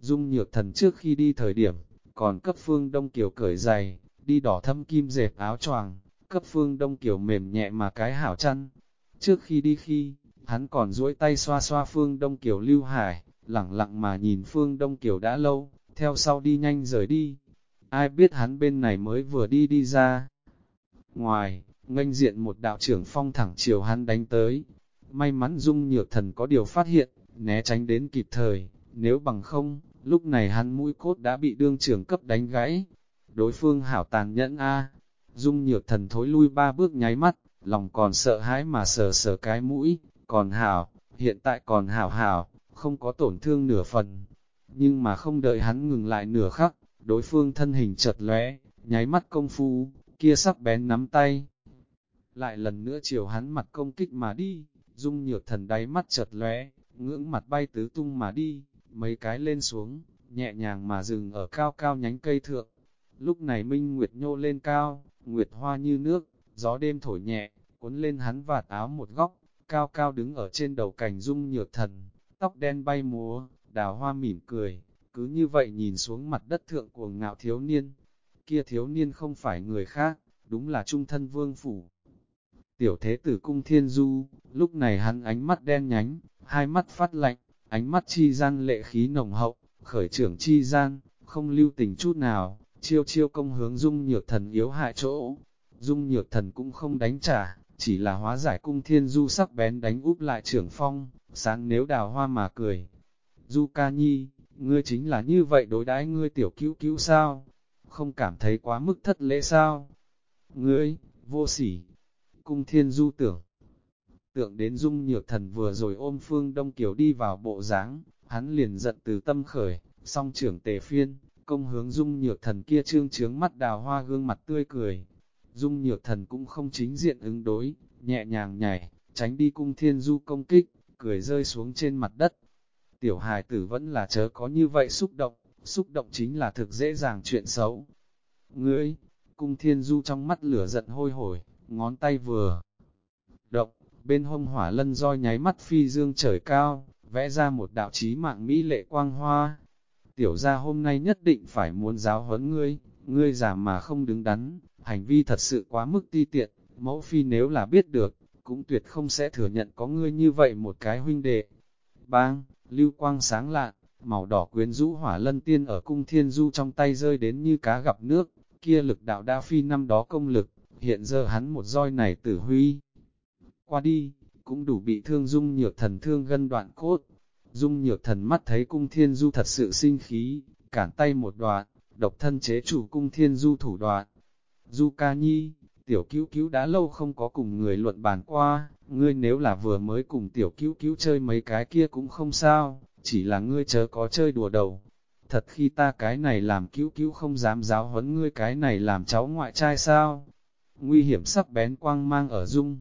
Dung Nhược Thần trước khi đi thời điểm, còn cấp Phương Đông Kiều cởi giày, đi đỏ thâm kim dệt áo choàng, cấp Phương Đông Kiều mềm nhẹ mà cái hảo chăn. Trước khi đi khi, hắn còn duỗi tay xoa xoa Phương Đông Kiều lưu hải, lặng lặng mà nhìn Phương Đông Kiều đã lâu, theo sau đi nhanh rời đi. Ai biết hắn bên này mới vừa đi đi ra, Ngoài, nganh diện một đạo trưởng phong thẳng chiều hắn đánh tới. May mắn dung nhược thần có điều phát hiện, né tránh đến kịp thời, nếu bằng không, lúc này hắn mũi cốt đã bị đương trưởng cấp đánh gãy. Đối phương hảo tàn nhẫn a dung nhược thần thối lui ba bước nháy mắt, lòng còn sợ hãi mà sờ sờ cái mũi, còn hảo, hiện tại còn hảo hảo, không có tổn thương nửa phần. Nhưng mà không đợi hắn ngừng lại nửa khắc, đối phương thân hình chật lóe, nháy mắt công phu, kia sắc bén nắm tay. Lại lần nữa chiều hắn mặt công kích mà đi, dung nhược thần đáy mắt chợt lóe, ngưỡng mặt bay tứ tung mà đi, mấy cái lên xuống, nhẹ nhàng mà dừng ở cao cao nhánh cây thượng. Lúc này Minh Nguyệt nhô lên cao, Nguyệt hoa như nước, gió đêm thổi nhẹ, cuốn lên hắn vạt áo một góc, cao cao đứng ở trên đầu cành dung nhược thần, tóc đen bay múa, đào hoa mỉm cười, cứ như vậy nhìn xuống mặt đất thượng cuồng ngạo thiếu niên. Kia thiếu niên không phải người khác, đúng là trung thân vương phủ. Tiểu thế tử cung thiên du, lúc này hắn ánh mắt đen nhánh, hai mắt phát lạnh, ánh mắt chi gian lệ khí nồng hậu, khởi trưởng chi gian, không lưu tình chút nào, chiêu chiêu công hướng dung nhược thần yếu hại chỗ. Dung nhược thần cũng không đánh trả, chỉ là hóa giải cung thiên du sắc bén đánh úp lại trưởng phong, sáng nếu đào hoa mà cười. Du ca nhi, ngươi chính là như vậy đối đãi ngươi tiểu cứu cứu sao? Không cảm thấy quá mức thất lễ sao? Ngươi, vô sỉ. Cung thiên du tưởng. Tượng đến dung nhược thần vừa rồi ôm phương đông kiều đi vào bộ dáng hắn liền giận từ tâm khởi, song trưởng tề phiên, công hướng dung nhược thần kia trương trướng mắt đào hoa gương mặt tươi cười. Dung nhược thần cũng không chính diện ứng đối, nhẹ nhàng nhảy, tránh đi cung thiên du công kích, cười rơi xuống trên mặt đất. Tiểu hài tử vẫn là chớ có như vậy xúc động, xúc động chính là thực dễ dàng chuyện xấu. Ngươi, cung thiên du trong mắt lửa giận hôi hổi, ngón tay vừa động, bên hông hỏa lân roi nháy mắt phi dương trời cao, vẽ ra một đạo chí mạng mỹ lệ quang hoa. Tiểu gia hôm nay nhất định phải muốn giáo huấn ngươi, ngươi giả mà không đứng đắn, hành vi thật sự quá mức ti tiện, mẫu phi nếu là biết được, cũng tuyệt không sẽ thừa nhận có ngươi như vậy một cái huynh đệ. Bang, lưu quang sáng lạn, màu đỏ quyến rũ hỏa lân tiên ở cung thiên du trong tay rơi đến như cá gặp nước, kia lực đạo đa phi năm đó công lực, hiện giờ hắn một roi này tử huy. Qua đi, cũng đủ bị thương dung nhược thần thương gân đoạn cốt. Dung nhược thần mắt thấy cung thiên du thật sự sinh khí, cản tay một đoạn, độc thân chế chủ cung thiên du thủ đoạn. Du ca nhi, tiểu cứu cứu đã lâu không có cùng người luận bàn qua, ngươi nếu là vừa mới cùng tiểu cứu cứu chơi mấy cái kia cũng không sao, chỉ là ngươi chớ có chơi đùa đầu. Thật khi ta cái này làm cứu cứu không dám giáo huấn ngươi cái này làm cháu ngoại trai sao? Nguy hiểm sắc bén quang mang ở dung.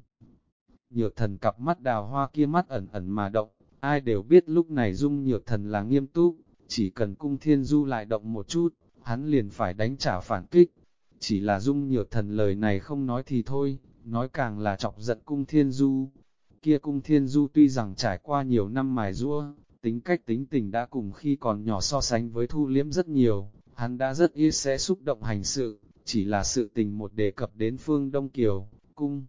Nhược thần cặp mắt đào hoa kia mắt ẩn ẩn mà động, ai đều biết lúc này dung nhược thần là nghiêm túc, chỉ cần cung thiên du lại động một chút, hắn liền phải đánh trả phản kích. Chỉ là dung nhược thần lời này không nói thì thôi, nói càng là chọc giận cung thiên du. Kia cung thiên du tuy rằng trải qua nhiều năm mài rua, tính cách tính tình đã cùng khi còn nhỏ so sánh với thu liếm rất nhiều, hắn đã rất ít sẽ xúc động hành sự, chỉ là sự tình một đề cập đến phương Đông Kiều, cung.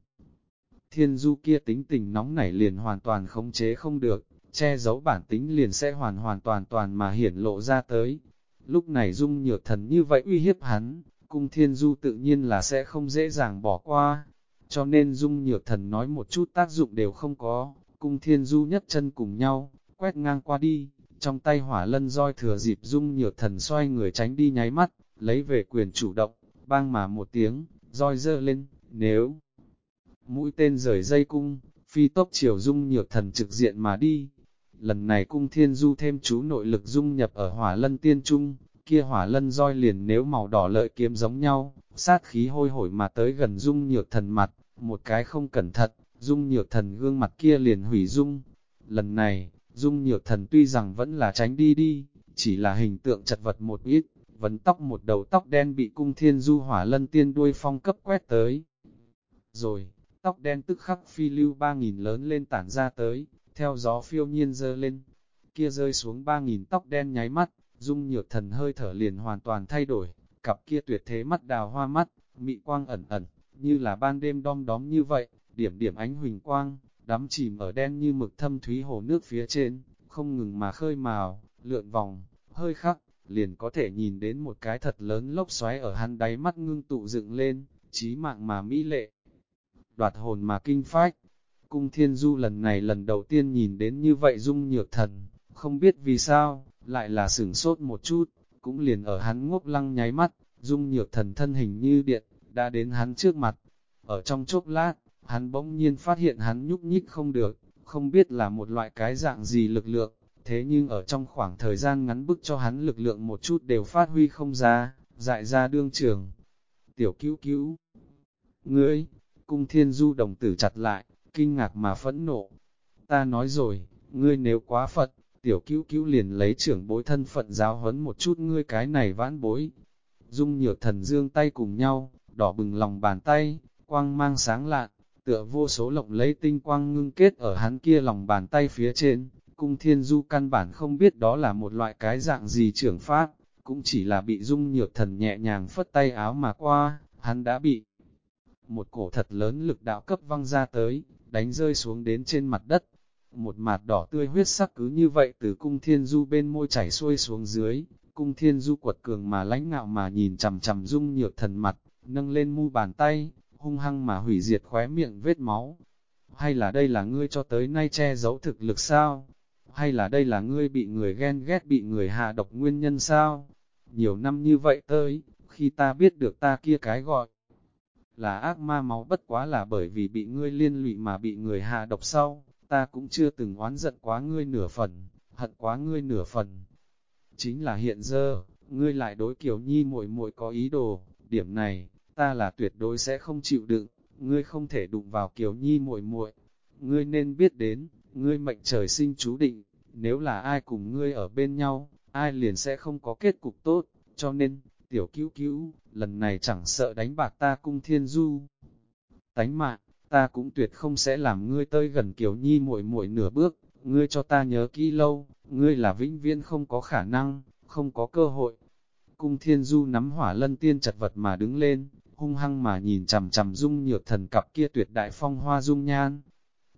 Thiên du kia tính tình nóng nảy liền hoàn toàn khống chế không được, che giấu bản tính liền sẽ hoàn hoàn toàn toàn mà hiển lộ ra tới. Lúc này dung nhược thần như vậy uy hiếp hắn, cung thiên du tự nhiên là sẽ không dễ dàng bỏ qua. Cho nên dung nhược thần nói một chút tác dụng đều không có, cung thiên du nhất chân cùng nhau, quét ngang qua đi, trong tay hỏa lân roi thừa dịp dung nhược thần xoay người tránh đi nháy mắt, lấy về quyền chủ động, bang mà một tiếng, roi dơ lên, nếu mũi tên rời dây cung, phi tốc chiều dung nhược thần trực diện mà đi. Lần này cung thiên du thêm chú nội lực dung nhập ở hỏa lân tiên trung, kia hỏa lân roi liền nếu màu đỏ lợi kiếm giống nhau, sát khí hôi hổi mà tới gần dung nhược thần mặt, một cái không cẩn thận, dung nhược thần gương mặt kia liền hủy dung. Lần này, dung nhược thần tuy rằng vẫn là tránh đi đi, chỉ là hình tượng chật vật một ít, vấn tóc một đầu tóc đen bị cung thiên du hỏa lân tiên đuôi phong cấp quét tới. Rồi, tóc đen tức khắc phi lưu ba nghìn lớn lên tản ra tới, theo gió phiêu nhiên dơ lên, kia rơi xuống ba nghìn tóc đen nháy mắt, dung nhược thần hơi thở liền hoàn toàn thay đổi, cặp kia tuyệt thế mắt đào hoa mắt, mị quang ẩn ẩn, như là ban đêm đom đóm như vậy, điểm điểm ánh huỳnh quang, đắm chìm ở đen như mực thâm thúy hồ nước phía trên, không ngừng mà khơi màu, lượn vòng, hơi khắc, liền có thể nhìn đến một cái thật lớn lốc xoáy ở hắn đáy mắt ngưng tụ dựng lên, trí mạng mà mỹ lệ đoạt hồn mà kinh phách. Cung thiên du lần này lần đầu tiên nhìn đến như vậy dung nhược thần, không biết vì sao, lại là sửng sốt một chút, cũng liền ở hắn ngốc lăng nháy mắt, dung nhược thần thân hình như điện, đã đến hắn trước mặt. Ở trong chốc lát, hắn bỗng nhiên phát hiện hắn nhúc nhích không được, không biết là một loại cái dạng gì lực lượng, thế nhưng ở trong khoảng thời gian ngắn bức cho hắn lực lượng một chút đều phát huy không ra, dại ra đương trường. tiểu cứu cứu. Ngươi, cung thiên du đồng tử chặt lại, kinh ngạc mà phẫn nộ. Ta nói rồi, ngươi nếu quá phật, tiểu cứu cứu liền lấy trưởng bối thân phận giáo huấn một chút ngươi cái này vãn bối. Dung nhược thần dương tay cùng nhau, đỏ bừng lòng bàn tay, quang mang sáng lạn, tựa vô số lộng lấy tinh quang ngưng kết ở hắn kia lòng bàn tay phía trên. Cung thiên du căn bản không biết đó là một loại cái dạng gì trưởng pháp, cũng chỉ là bị dung nhược thần nhẹ nhàng phất tay áo mà qua, hắn đã bị một cổ thật lớn lực đạo cấp văng ra tới, đánh rơi xuống đến trên mặt đất. Một mạt đỏ tươi huyết sắc cứ như vậy từ cung thiên du bên môi chảy xuôi xuống dưới, cung thiên du quật cường mà lãnh ngạo mà nhìn chằm chằm dung nhược thần mặt, nâng lên mu bàn tay, hung hăng mà hủy diệt khóe miệng vết máu. Hay là đây là ngươi cho tới nay che giấu thực lực sao? Hay là đây là ngươi bị người ghen ghét bị người hạ độc nguyên nhân sao? Nhiều năm như vậy tới, khi ta biết được ta kia cái gọi, là ác ma máu bất quá là bởi vì bị ngươi liên lụy mà bị người hạ độc sau, ta cũng chưa từng oán giận quá ngươi nửa phần, hận quá ngươi nửa phần. Chính là hiện giờ, ngươi lại đối kiểu nhi muội muội có ý đồ, điểm này, ta là tuyệt đối sẽ không chịu đựng, ngươi không thể đụng vào Kiều nhi muội muội. Ngươi nên biết đến, ngươi mệnh trời sinh chú định, nếu là ai cùng ngươi ở bên nhau, ai liền sẽ không có kết cục tốt, cho nên, tiểu cứu cứu, lần này chẳng sợ đánh bạc ta cung thiên du. Tánh mạng, ta cũng tuyệt không sẽ làm ngươi tới gần Kiều Nhi muội muội nửa bước, ngươi cho ta nhớ kỹ lâu, ngươi là vĩnh viễn không có khả năng, không có cơ hội. Cung thiên du nắm hỏa lân tiên chật vật mà đứng lên, hung hăng mà nhìn chằm chằm dung nhược thần cặp kia tuyệt đại phong hoa dung nhan.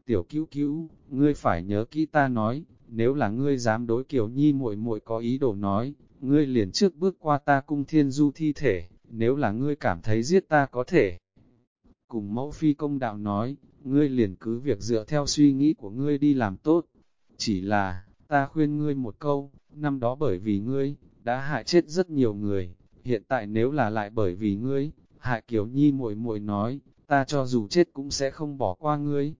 Tiểu cứu cứu, ngươi phải nhớ kỹ ta nói, nếu là ngươi dám đối Kiều Nhi muội muội có ý đồ nói, ngươi liền trước bước qua ta cung thiên du thi thể, nếu là ngươi cảm thấy giết ta có thể. Cùng mẫu phi công đạo nói, ngươi liền cứ việc dựa theo suy nghĩ của ngươi đi làm tốt. Chỉ là, ta khuyên ngươi một câu, năm đó bởi vì ngươi, đã hại chết rất nhiều người, hiện tại nếu là lại bởi vì ngươi, hại Kiều Nhi muội muội nói, ta cho dù chết cũng sẽ không bỏ qua ngươi.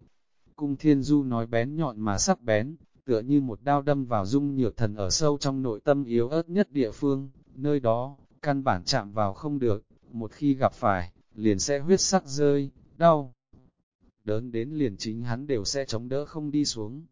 Cung Thiên Du nói bén nhọn mà sắc bén, tựa như một đao đâm vào dung nhược thần ở sâu trong nội tâm yếu ớt nhất địa phương, nơi đó, căn bản chạm vào không được, một khi gặp phải, liền sẽ huyết sắc rơi, đau. Đớn đến liền chính hắn đều sẽ chống đỡ không đi xuống.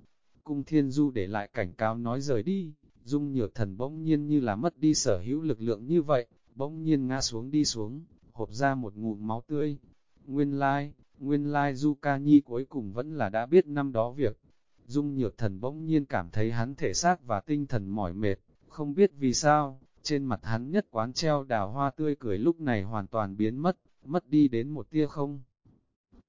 Cung thiên du để lại cảnh cáo nói rời đi, dung nhược thần bỗng nhiên như là mất đi sở hữu lực lượng như vậy, bỗng nhiên ngã xuống đi xuống, hộp ra một ngụm máu tươi. Nguyên lai, nguyên lai like Ca Nhi cuối cùng vẫn là đã biết năm đó việc, Dung nhược thần bỗng nhiên cảm thấy hắn thể xác và tinh thần mỏi mệt, không biết vì sao, trên mặt hắn nhất quán treo đào hoa tươi cười lúc này hoàn toàn biến mất, mất đi đến một tia không.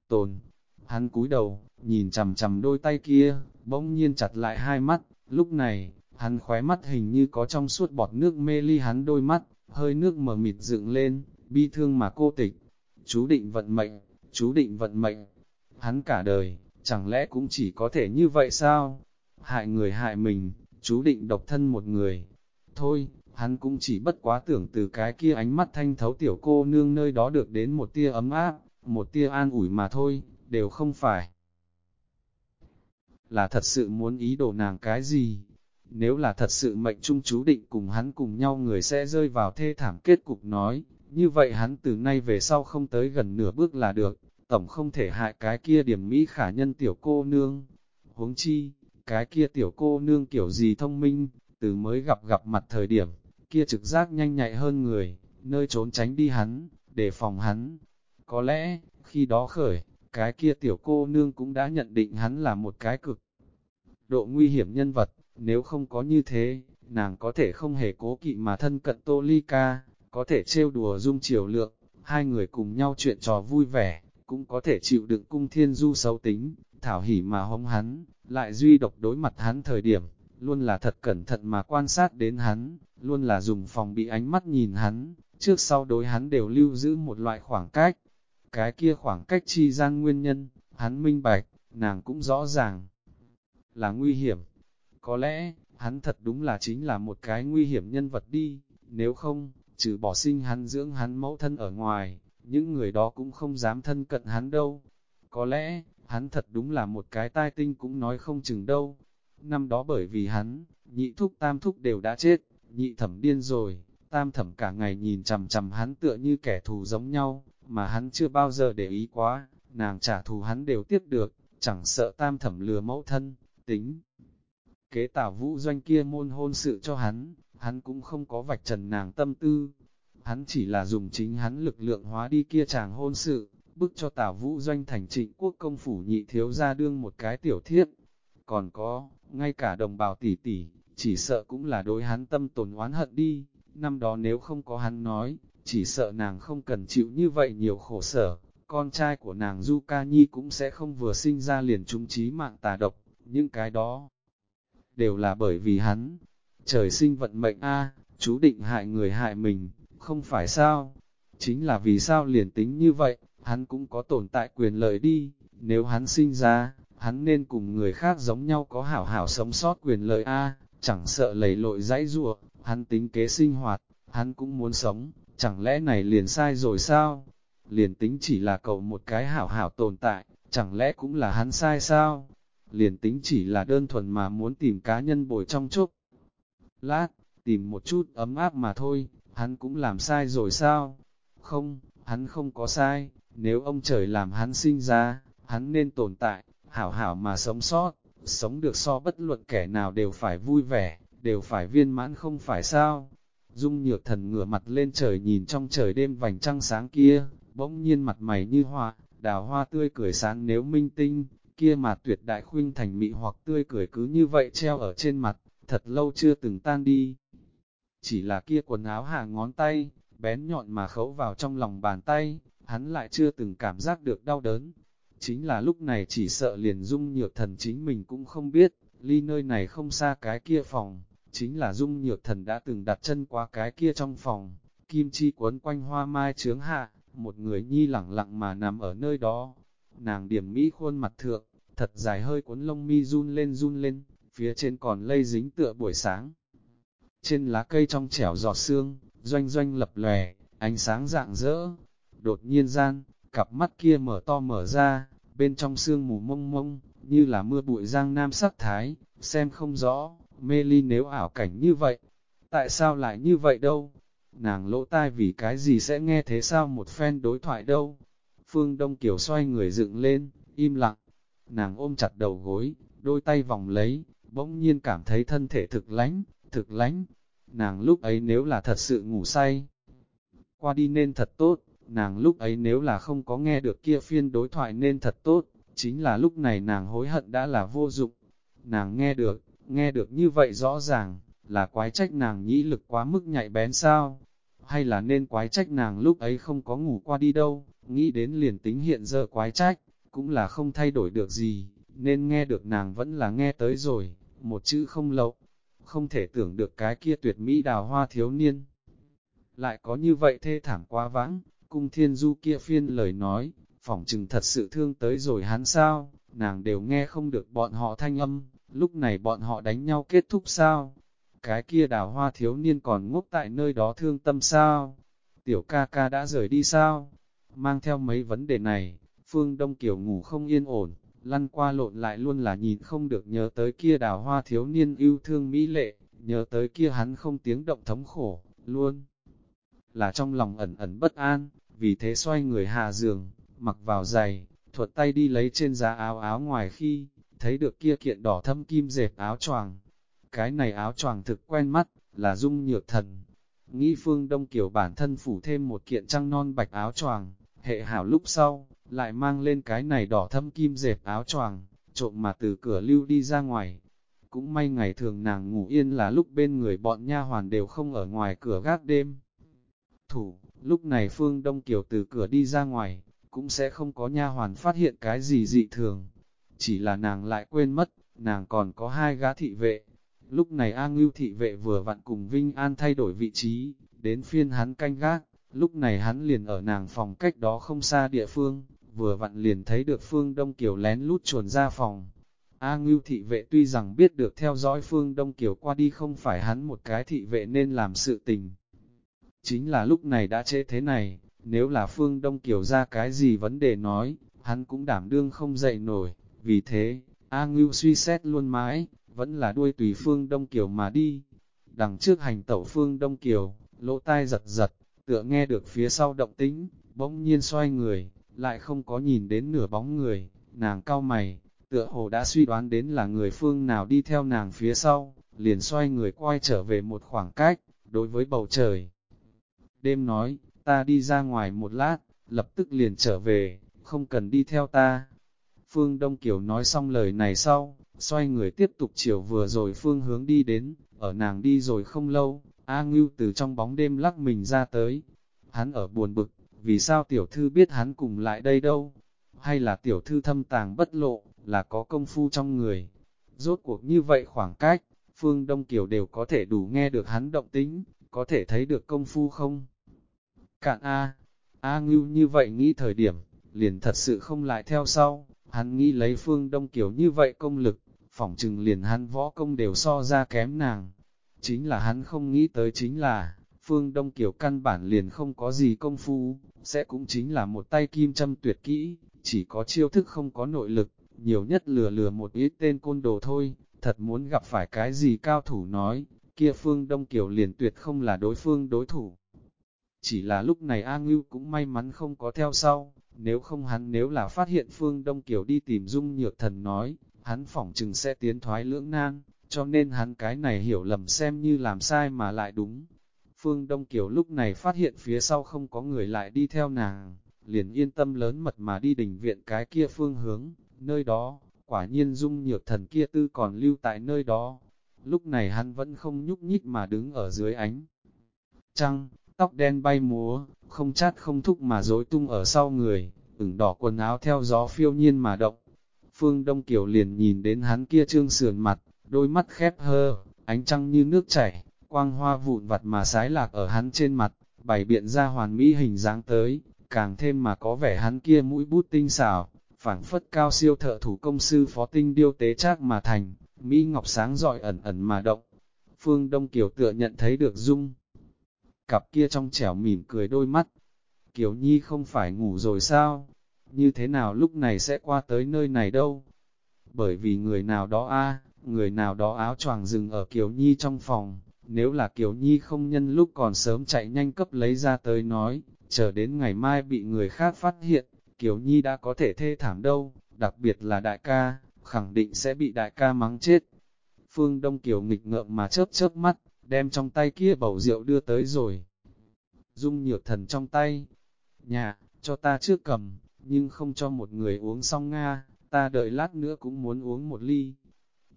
Tồn, hắn cúi đầu, nhìn chầm chầm đôi tay kia, bỗng nhiên chặt lại hai mắt, lúc này, hắn khóe mắt hình như có trong suốt bọt nước mê ly hắn đôi mắt, hơi nước mờ mịt dựng lên, bi thương mà cô tịch. Chú định vận mệnh, chú định vận mệnh, hắn cả đời, chẳng lẽ cũng chỉ có thể như vậy sao? Hại người hại mình, chú định độc thân một người. Thôi, hắn cũng chỉ bất quá tưởng từ cái kia ánh mắt thanh thấu tiểu cô nương nơi đó được đến một tia ấm áp, một tia an ủi mà thôi, đều không phải. Là thật sự muốn ý đồ nàng cái gì? Nếu là thật sự mệnh trung chú định cùng hắn cùng nhau người sẽ rơi vào thê thảm kết cục nói, như vậy hắn từ nay về sau không tới gần nửa bước là được, tổng không thể hại cái kia điểm mỹ khả nhân tiểu cô nương. Huống chi, cái kia tiểu cô nương kiểu gì thông minh, từ mới gặp gặp mặt thời điểm, kia trực giác nhanh nhạy hơn người, nơi trốn tránh đi hắn, để phòng hắn. Có lẽ, khi đó khởi, cái kia tiểu cô nương cũng đã nhận định hắn là một cái cực độ nguy hiểm nhân vật, nếu không có như thế, nàng có thể không hề cố kỵ mà thân cận Tô Ly Ca, có thể trêu đùa dung chiều lượng, hai người cùng nhau chuyện trò vui vẻ, cũng có thể chịu đựng cung thiên du xấu tính, thảo hỉ mà hống hắn, lại duy độc đối mặt hắn thời điểm, luôn là thật cẩn thận mà quan sát đến hắn, luôn là dùng phòng bị ánh mắt nhìn hắn, trước sau đối hắn đều lưu giữ một loại khoảng cách. Cái kia khoảng cách chi gian nguyên nhân, hắn minh bạch, nàng cũng rõ ràng là nguy hiểm. Có lẽ, hắn thật đúng là chính là một cái nguy hiểm nhân vật đi, nếu không, trừ bỏ sinh hắn dưỡng hắn mẫu thân ở ngoài, những người đó cũng không dám thân cận hắn đâu. Có lẽ, hắn thật đúng là một cái tai tinh cũng nói không chừng đâu. Năm đó bởi vì hắn, nhị thúc tam thúc đều đã chết, nhị thẩm điên rồi, Tam thẩm cả ngày nhìn chằm chằm hắn tựa như kẻ thù giống nhau, mà hắn chưa bao giờ để ý quá, nàng trả thù hắn đều tiếp được, chẳng sợ tam thẩm lừa mẫu thân, tính. Kế tảo vũ doanh kia môn hôn sự cho hắn, hắn cũng không có vạch trần nàng tâm tư. Hắn chỉ là dùng chính hắn lực lượng hóa đi kia chàng hôn sự, bức cho tảo vũ doanh thành trịnh quốc công phủ nhị thiếu ra đương một cái tiểu thiết. Còn có, ngay cả đồng bào tỷ tỷ, chỉ sợ cũng là đối hắn tâm tồn oán hận đi. Năm đó nếu không có hắn nói, chỉ sợ nàng không cần chịu như vậy nhiều khổ sở, con trai của nàng Du Ca Nhi cũng sẽ không vừa sinh ra liền trung trí mạng tà độc, những cái đó đều là bởi vì hắn. Trời sinh vận mệnh a, chú định hại người hại mình, không phải sao? Chính là vì sao liền tính như vậy, hắn cũng có tồn tại quyền lợi đi, nếu hắn sinh ra, hắn nên cùng người khác giống nhau có hảo hảo sống sót quyền lợi a, chẳng sợ lầy lội dãy rùa, hắn tính kế sinh hoạt, hắn cũng muốn sống, chẳng lẽ này liền sai rồi sao? Liền tính chỉ là cầu một cái hảo hảo tồn tại, chẳng lẽ cũng là hắn sai sao? Liền tính chỉ là đơn thuần mà muốn tìm cá nhân bồi trong chốc. Lát, tìm một chút ấm áp mà thôi, hắn cũng làm sai rồi sao? Không, hắn không có sai, nếu ông trời làm hắn sinh ra, hắn nên tồn tại, hảo hảo mà sống sót, sống được so bất luận kẻ nào đều phải vui vẻ, đều phải viên mãn không phải sao? Dung nhược thần ngửa mặt lên trời nhìn trong trời đêm vành trăng sáng kia, bỗng nhiên mặt mày như hoa, đào hoa tươi cười sáng nếu minh tinh, kia mà tuyệt đại khuynh thành mị hoặc tươi cười cứ như vậy treo ở trên mặt, thật lâu chưa từng tan đi. Chỉ là kia quần áo hạ ngón tay, bén nhọn mà khấu vào trong lòng bàn tay, hắn lại chưa từng cảm giác được đau đớn. Chính là lúc này chỉ sợ liền dung nhược thần chính mình cũng không biết, ly nơi này không xa cái kia phòng, chính là dung nhược thần đã từng đặt chân qua cái kia trong phòng, kim chi quấn quanh hoa mai trướng hạ, một người nhi lẳng lặng mà nằm ở nơi đó. Nàng điểm mỹ khuôn mặt thượng, thật dài hơi cuốn lông mi run lên run lên, phía trên còn lây dính tựa buổi sáng. Trên lá cây trong trẻo giọt xương, doanh doanh lập lòe, ánh sáng dạng dỡ. Đột nhiên gian, cặp mắt kia mở to mở ra, bên trong xương mù mông mông, như là mưa bụi giang nam sắc thái, xem không rõ, mê ly nếu ảo cảnh như vậy. Tại sao lại như vậy đâu? Nàng lỗ tai vì cái gì sẽ nghe thế sao một phen đối thoại đâu? Phương Đông Kiều xoay người dựng lên, im lặng. Nàng ôm chặt đầu gối, đôi tay vòng lấy, bỗng nhiên cảm thấy thân thể thực lánh, thực lánh. Nàng lúc ấy nếu là thật sự ngủ say, qua đi nên thật tốt, nàng lúc ấy nếu là không có nghe được kia phiên đối thoại nên thật tốt, chính là lúc này nàng hối hận đã là vô dụng. Nàng nghe được, nghe được như vậy rõ ràng, là quái trách nàng nhĩ lực quá mức nhạy bén sao? Hay là nên quái trách nàng lúc ấy không có ngủ qua đi đâu, nghĩ đến liền tính hiện giờ quái trách, cũng là không thay đổi được gì, nên nghe được nàng vẫn là nghe tới rồi, một chữ không lậu, không thể tưởng được cái kia tuyệt mỹ đào hoa thiếu niên. Lại có như vậy thê thảm quá vãng, cung thiên du kia phiên lời nói, phỏng chừng thật sự thương tới rồi hắn sao, nàng đều nghe không được bọn họ thanh âm, lúc này bọn họ đánh nhau kết thúc sao? Cái kia đào hoa thiếu niên còn ngốc tại nơi đó thương tâm sao? Tiểu ca ca đã rời đi sao? Mang theo mấy vấn đề này, Phương Đông Kiều ngủ không yên ổn, lăn qua lộn lại luôn là nhìn không được nhớ tới kia đào hoa thiếu niên yêu thương mỹ lệ, nhớ tới kia hắn không tiếng động thống khổ, luôn là trong lòng ẩn ẩn bất an, vì thế xoay người hạ giường, mặc vào giày, thuật tay đi lấy trên giá áo áo ngoài khi, thấy được kia kiện đỏ thâm kim dệt áo choàng. Cái này áo choàng thực quen mắt, là dung nhược thần. Nghĩ phương Đông Kiều bản thân phủ thêm một kiện trăng non bạch áo choàng, hệ hảo lúc sau, lại mang lên cái này đỏ thâm kim dẹp áo choàng, trộm mà từ cửa lưu đi ra ngoài. Cũng may ngày thường nàng ngủ yên là lúc bên người bọn nha hoàn đều không ở ngoài cửa gác đêm. Thủ, lúc này Phương Đông Kiều từ cửa đi ra ngoài, cũng sẽ không có nha hoàn phát hiện cái gì dị thường, chỉ là nàng lại quên mất, nàng còn có hai gã thị vệ. Lúc này A Ngưu thị vệ vừa vặn cùng Vinh An thay đổi vị trí, đến phiên hắn canh gác, lúc này hắn liền ở nàng phòng cách đó không xa địa phương, vừa vặn liền thấy được Phương Đông Kiều lén lút chuồn ra phòng. A Ngưu thị vệ tuy rằng biết được theo dõi Phương Đông Kiều qua đi không phải hắn một cái thị vệ nên làm sự tình. Chính là lúc này đã chế thế này, nếu là Phương Đông Kiều ra cái gì vấn đề nói, hắn cũng đảm đương không dậy nổi. Vì thế, A Ngưu suy xét luôn mãi, vẫn là đuôi tùy phương Đông Kiều mà đi. Đằng trước hành tẩu phương Đông Kiều, lỗ tai giật giật, tựa nghe được phía sau động tĩnh, bỗng nhiên xoay người, lại không có nhìn đến nửa bóng người, nàng cao mày, tựa hồ đã suy đoán đến là người phương nào đi theo nàng phía sau, liền xoay người quay trở về một khoảng cách, đối với bầu trời. Đêm nói, ta đi ra ngoài một lát, lập tức liền trở về, không cần đi theo ta. Phương Đông Kiều nói xong lời này sau, xoay người tiếp tục chiều vừa rồi phương hướng đi đến, ở nàng đi rồi không lâu, A Ngưu từ trong bóng đêm lắc mình ra tới. Hắn ở buồn bực, vì sao tiểu thư biết hắn cùng lại đây đâu? Hay là tiểu thư thâm tàng bất lộ, là có công phu trong người? Rốt cuộc như vậy khoảng cách, Phương Đông Kiều đều có thể đủ nghe được hắn động tính, có thể thấy được công phu không? Cạn A, A Ngưu như vậy nghĩ thời điểm, liền thật sự không lại theo sau, hắn nghĩ lấy Phương Đông Kiều như vậy công lực, phỏng chừng liền hắn võ công đều so ra kém nàng. Chính là hắn không nghĩ tới chính là, Phương Đông Kiều căn bản liền không có gì công phu, sẽ cũng chính là một tay kim châm tuyệt kỹ, chỉ có chiêu thức không có nội lực, nhiều nhất lừa lừa một ít tên côn đồ thôi, thật muốn gặp phải cái gì cao thủ nói, kia Phương Đông Kiều liền tuyệt không là đối phương đối thủ. Chỉ là lúc này A Ngưu cũng may mắn không có theo sau, nếu không hắn nếu là phát hiện Phương Đông Kiều đi tìm Dung Nhược Thần nói, hắn phỏng chừng sẽ tiến thoái lưỡng nan, cho nên hắn cái này hiểu lầm xem như làm sai mà lại đúng. Phương Đông Kiều lúc này phát hiện phía sau không có người lại đi theo nàng, liền yên tâm lớn mật mà đi đỉnh viện cái kia phương hướng, nơi đó, quả nhiên dung nhược thần kia tư còn lưu tại nơi đó. Lúc này hắn vẫn không nhúc nhích mà đứng ở dưới ánh. Trăng, tóc đen bay múa, không chát không thúc mà rối tung ở sau người, ửng đỏ quần áo theo gió phiêu nhiên mà động. Phương Đông Kiều liền nhìn đến hắn kia trương sườn mặt, đôi mắt khép hơ, ánh trăng như nước chảy, quang hoa vụn vặt mà sái lạc ở hắn trên mặt, bày biện ra hoàn mỹ hình dáng tới, càng thêm mà có vẻ hắn kia mũi bút tinh xảo, phảng phất cao siêu thợ thủ công sư phó tinh điêu tế trác mà thành, Mỹ Ngọc sáng giỏi ẩn ẩn mà động. Phương Đông Kiều tựa nhận thấy được dung. Cặp kia trong trẻo mỉm cười đôi mắt. Kiều Nhi không phải ngủ rồi sao? Như thế nào lúc này sẽ qua tới nơi này đâu? Bởi vì người nào đó a người nào đó áo choàng dừng ở Kiều Nhi trong phòng, nếu là Kiều Nhi không nhân lúc còn sớm chạy nhanh cấp lấy ra tới nói, chờ đến ngày mai bị người khác phát hiện, Kiều Nhi đã có thể thê thảm đâu, đặc biệt là đại ca, khẳng định sẽ bị đại ca mắng chết. Phương Đông Kiều nghịch ngợm mà chớp chớp mắt, đem trong tay kia bầu rượu đưa tới rồi. Dung nhược thần trong tay, nhà, cho ta trước cầm, nhưng không cho một người uống xong Nga, ta đợi lát nữa cũng muốn uống một ly.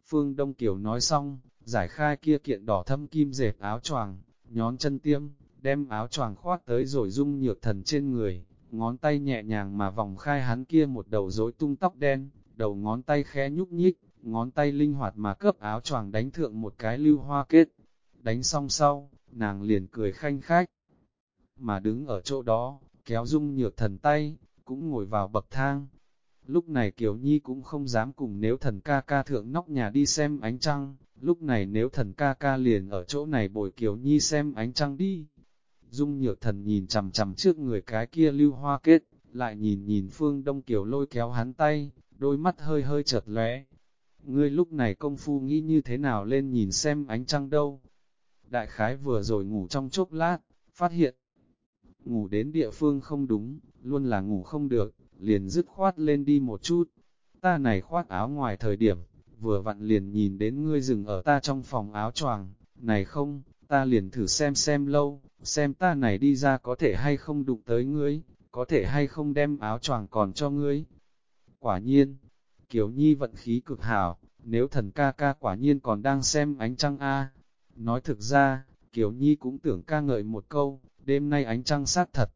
Phương Đông Kiều nói xong, giải khai kia kiện đỏ thâm kim dệt áo choàng, nhón chân tiêm, đem áo choàng khoát tới rồi dung nhược thần trên người, ngón tay nhẹ nhàng mà vòng khai hắn kia một đầu rối tung tóc đen, đầu ngón tay khẽ nhúc nhích, ngón tay linh hoạt mà cướp áo choàng đánh thượng một cái lưu hoa kết. Đánh xong sau, nàng liền cười khanh khách, mà đứng ở chỗ đó, kéo dung nhược thần tay, cũng ngồi vào bậc thang. Lúc này Kiều Nhi cũng không dám cùng nếu thần ca ca thượng nóc nhà đi xem ánh trăng, lúc này nếu thần ca ca liền ở chỗ này bồi Kiều Nhi xem ánh trăng đi. Dung nhược thần nhìn chằm chằm trước người cái kia lưu hoa kết, lại nhìn nhìn phương đông Kiều lôi kéo hắn tay, đôi mắt hơi hơi chợt lóe. Ngươi lúc này công phu nghĩ như thế nào lên nhìn xem ánh trăng đâu. Đại khái vừa rồi ngủ trong chốc lát, phát hiện, ngủ đến địa phương không đúng, luôn là ngủ không được, liền dứt khoát lên đi một chút. Ta này khoác áo ngoài thời điểm, vừa vặn liền nhìn đến ngươi dừng ở ta trong phòng áo choàng, này không, ta liền thử xem xem lâu, xem ta này đi ra có thể hay không đụng tới ngươi, có thể hay không đem áo choàng còn cho ngươi. Quả nhiên, Kiều Nhi vận khí cực hảo, nếu thần ca ca quả nhiên còn đang xem ánh trăng A. Nói thực ra, Kiều Nhi cũng tưởng ca ngợi một câu, đêm nay ánh trăng sát thật.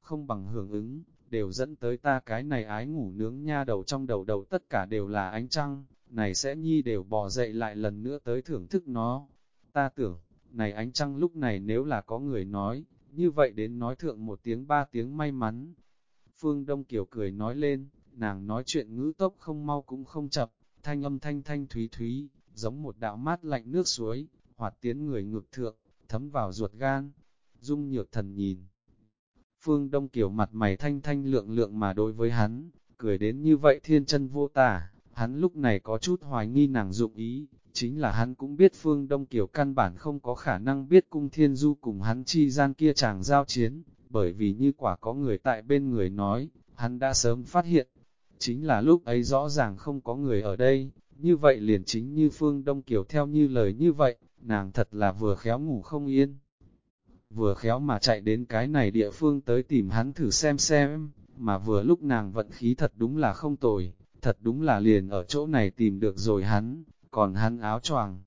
Không bằng hưởng ứng, đều dẫn tới ta cái này ái ngủ nướng nha đầu trong đầu đầu tất cả đều là ánh trăng, này sẽ Nhi đều bò dậy lại lần nữa tới thưởng thức nó. Ta tưởng, này ánh trăng lúc này nếu là có người nói, như vậy đến nói thượng một tiếng ba tiếng may mắn. Phương Đông Kiều cười nói lên, nàng nói chuyện ngữ tốc không mau cũng không chậm, thanh âm thanh thanh thúy thúy, giống một đạo mát lạnh nước suối, hoạt tiến người ngược thượng, thấm vào ruột gan. Dung nhược thần nhìn. Phương Đông Kiều mặt mày thanh thanh lượng lượng mà đối với hắn, cười đến như vậy thiên chân vô tả, hắn lúc này có chút hoài nghi nàng dụng ý, chính là hắn cũng biết Phương Đông Kiều căn bản không có khả năng biết cung thiên du cùng hắn chi gian kia chàng giao chiến, bởi vì như quả có người tại bên người nói, hắn đã sớm phát hiện, chính là lúc ấy rõ ràng không có người ở đây, như vậy liền chính như Phương Đông Kiều theo như lời như vậy, nàng thật là vừa khéo ngủ không yên. Vừa khéo mà chạy đến cái này địa phương tới tìm hắn thử xem xem, mà vừa lúc nàng vận khí thật đúng là không tồi, thật đúng là liền ở chỗ này tìm được rồi hắn, còn hắn áo choàng.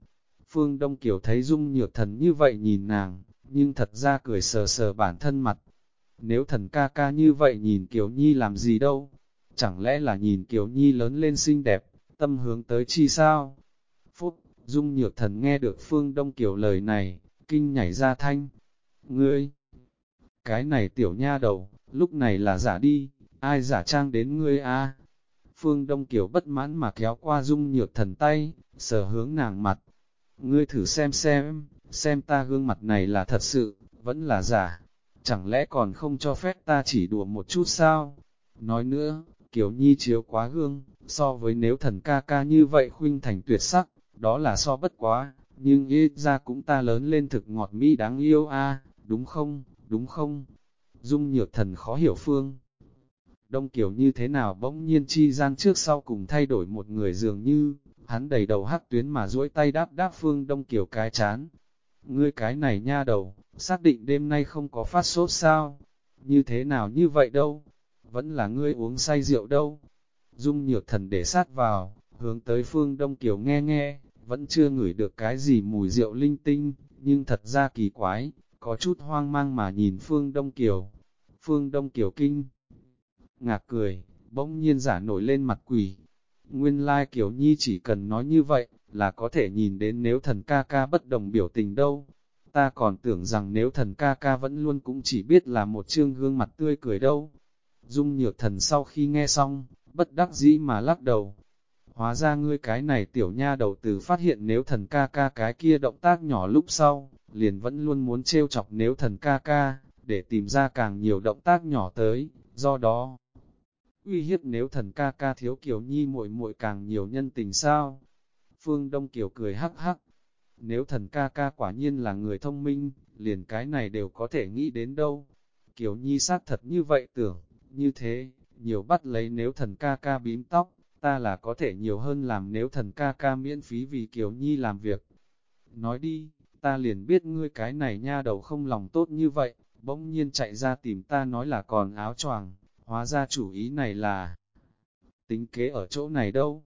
Phương Đông Kiều thấy Dung Nhược Thần như vậy nhìn nàng, nhưng thật ra cười sờ sờ bản thân mặt. Nếu thần ca ca như vậy nhìn Kiều Nhi làm gì đâu, chẳng lẽ là nhìn Kiều Nhi lớn lên xinh đẹp, tâm hướng tới chi sao? Phúc, Dung Nhược Thần nghe được Phương Đông Kiều lời này, kinh nhảy ra thanh. Ngươi, cái này tiểu nha đầu, lúc này là giả đi, ai giả trang đến ngươi a? Phương Đông Kiều bất mãn mà kéo qua Dung Nhược Thần tay, sờ hướng nàng mặt. Ngươi thử xem xem, xem ta gương mặt này là thật sự, vẫn là giả. Chẳng lẽ còn không cho phép ta chỉ đùa một chút sao? Nói nữa, Kiều Nhi chiếu quá gương, so với nếu thần ca ca như vậy khuynh thành tuyệt sắc, đó là so bất quá, nhưng ít ra cũng ta lớn lên thực ngọt mỹ đáng yêu a à, đúng không, đúng không? Dung nhược thần khó hiểu phương. Đông Kiều như thế nào bỗng nhiên chi gian trước sau cùng thay đổi một người dường như, hắn đầy đầu hắc tuyến mà duỗi tay đáp đáp phương Đông Kiều cái chán. Ngươi cái này nha đầu, xác định đêm nay không có phát sốt sao? Như thế nào như vậy đâu? Vẫn là ngươi uống say rượu đâu? Dung nhược thần để sát vào, hướng tới phương Đông Kiều nghe nghe, vẫn chưa ngửi được cái gì mùi rượu linh tinh, nhưng thật ra kỳ quái, có chút hoang mang mà nhìn phương Đông Kiều. Phương Đông Kiều kinh, ngạc cười, bỗng nhiên giả nổi lên mặt quỷ. Nguyên lai like kiểu Nhi chỉ cần nói như vậy, là có thể nhìn đến nếu thần ca ca bất đồng biểu tình đâu. Ta còn tưởng rằng nếu thần ca ca vẫn luôn cũng chỉ biết là một chương gương mặt tươi cười đâu. Dung nhược thần sau khi nghe xong, bất đắc dĩ mà lắc đầu. Hóa ra ngươi cái này tiểu nha đầu từ phát hiện nếu thần ca ca cái kia động tác nhỏ lúc sau, liền vẫn luôn muốn trêu chọc nếu thần ca ca, để tìm ra càng nhiều động tác nhỏ tới, do đó uy hiếp nếu thần ca ca thiếu kiểu nhi muội muội càng nhiều nhân tình sao? Phương Đông Kiều cười hắc hắc. Nếu thần ca ca quả nhiên là người thông minh, liền cái này đều có thể nghĩ đến đâu. Kiều Nhi sát thật như vậy tưởng, như thế, nhiều bắt lấy nếu thần ca ca bím tóc, ta là có thể nhiều hơn làm nếu thần ca ca miễn phí vì Kiều Nhi làm việc. Nói đi, ta liền biết ngươi cái này nha đầu không lòng tốt như vậy, bỗng nhiên chạy ra tìm ta nói là còn áo choàng, hóa ra chủ ý này là tính kế ở chỗ này đâu.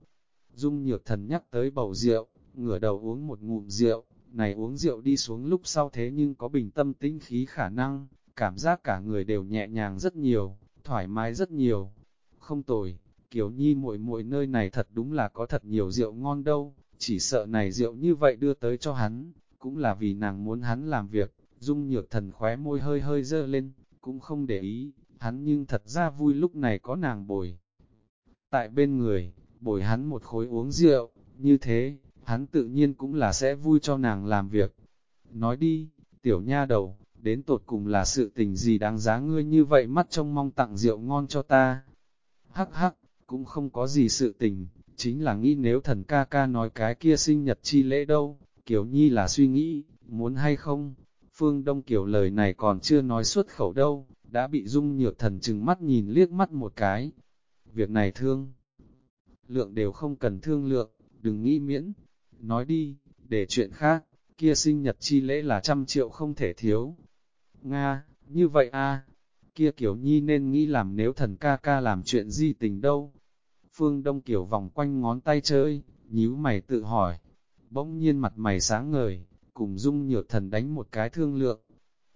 Dung nhược thần nhắc tới bầu rượu, ngửa đầu uống một ngụm rượu, này uống rượu đi xuống lúc sau thế nhưng có bình tâm tinh khí khả năng, cảm giác cả người đều nhẹ nhàng rất nhiều, thoải mái rất nhiều. Không tồi, kiểu Nhi muội muội nơi này thật đúng là có thật nhiều rượu ngon đâu, chỉ sợ này rượu như vậy đưa tới cho hắn, cũng là vì nàng muốn hắn làm việc, dung nhược thần khóe môi hơi hơi dơ lên, cũng không để ý, hắn nhưng thật ra vui lúc này có nàng bồi. Tại bên người, bồi hắn một khối uống rượu, như thế, hắn tự nhiên cũng là sẽ vui cho nàng làm việc. Nói đi, tiểu nha đầu, đến tột cùng là sự tình gì đáng giá ngươi như vậy mắt trông mong tặng rượu ngon cho ta. Hắc hắc, cũng không có gì sự tình, chính là nghĩ nếu thần ca ca nói cái kia sinh nhật chi lễ đâu, Kiều Nhi là suy nghĩ, muốn hay không? Phương Đông Kiều lời này còn chưa nói xuất khẩu đâu, đã bị dung nhược thần chừng mắt nhìn liếc mắt một cái. Việc này thương, lượng đều không cần thương lượng, đừng nghĩ miễn, nói đi, để chuyện khác, kia sinh nhật chi lễ là trăm triệu không thể thiếu. Nga, như vậy a kia kiểu Nhi nên nghĩ làm nếu thần ca ca làm chuyện gì tình đâu. Phương Đông Kiều vòng quanh ngón tay chơi, nhíu mày tự hỏi, bỗng nhiên mặt mày sáng ngời, cùng dung nhược thần đánh một cái thương lượng.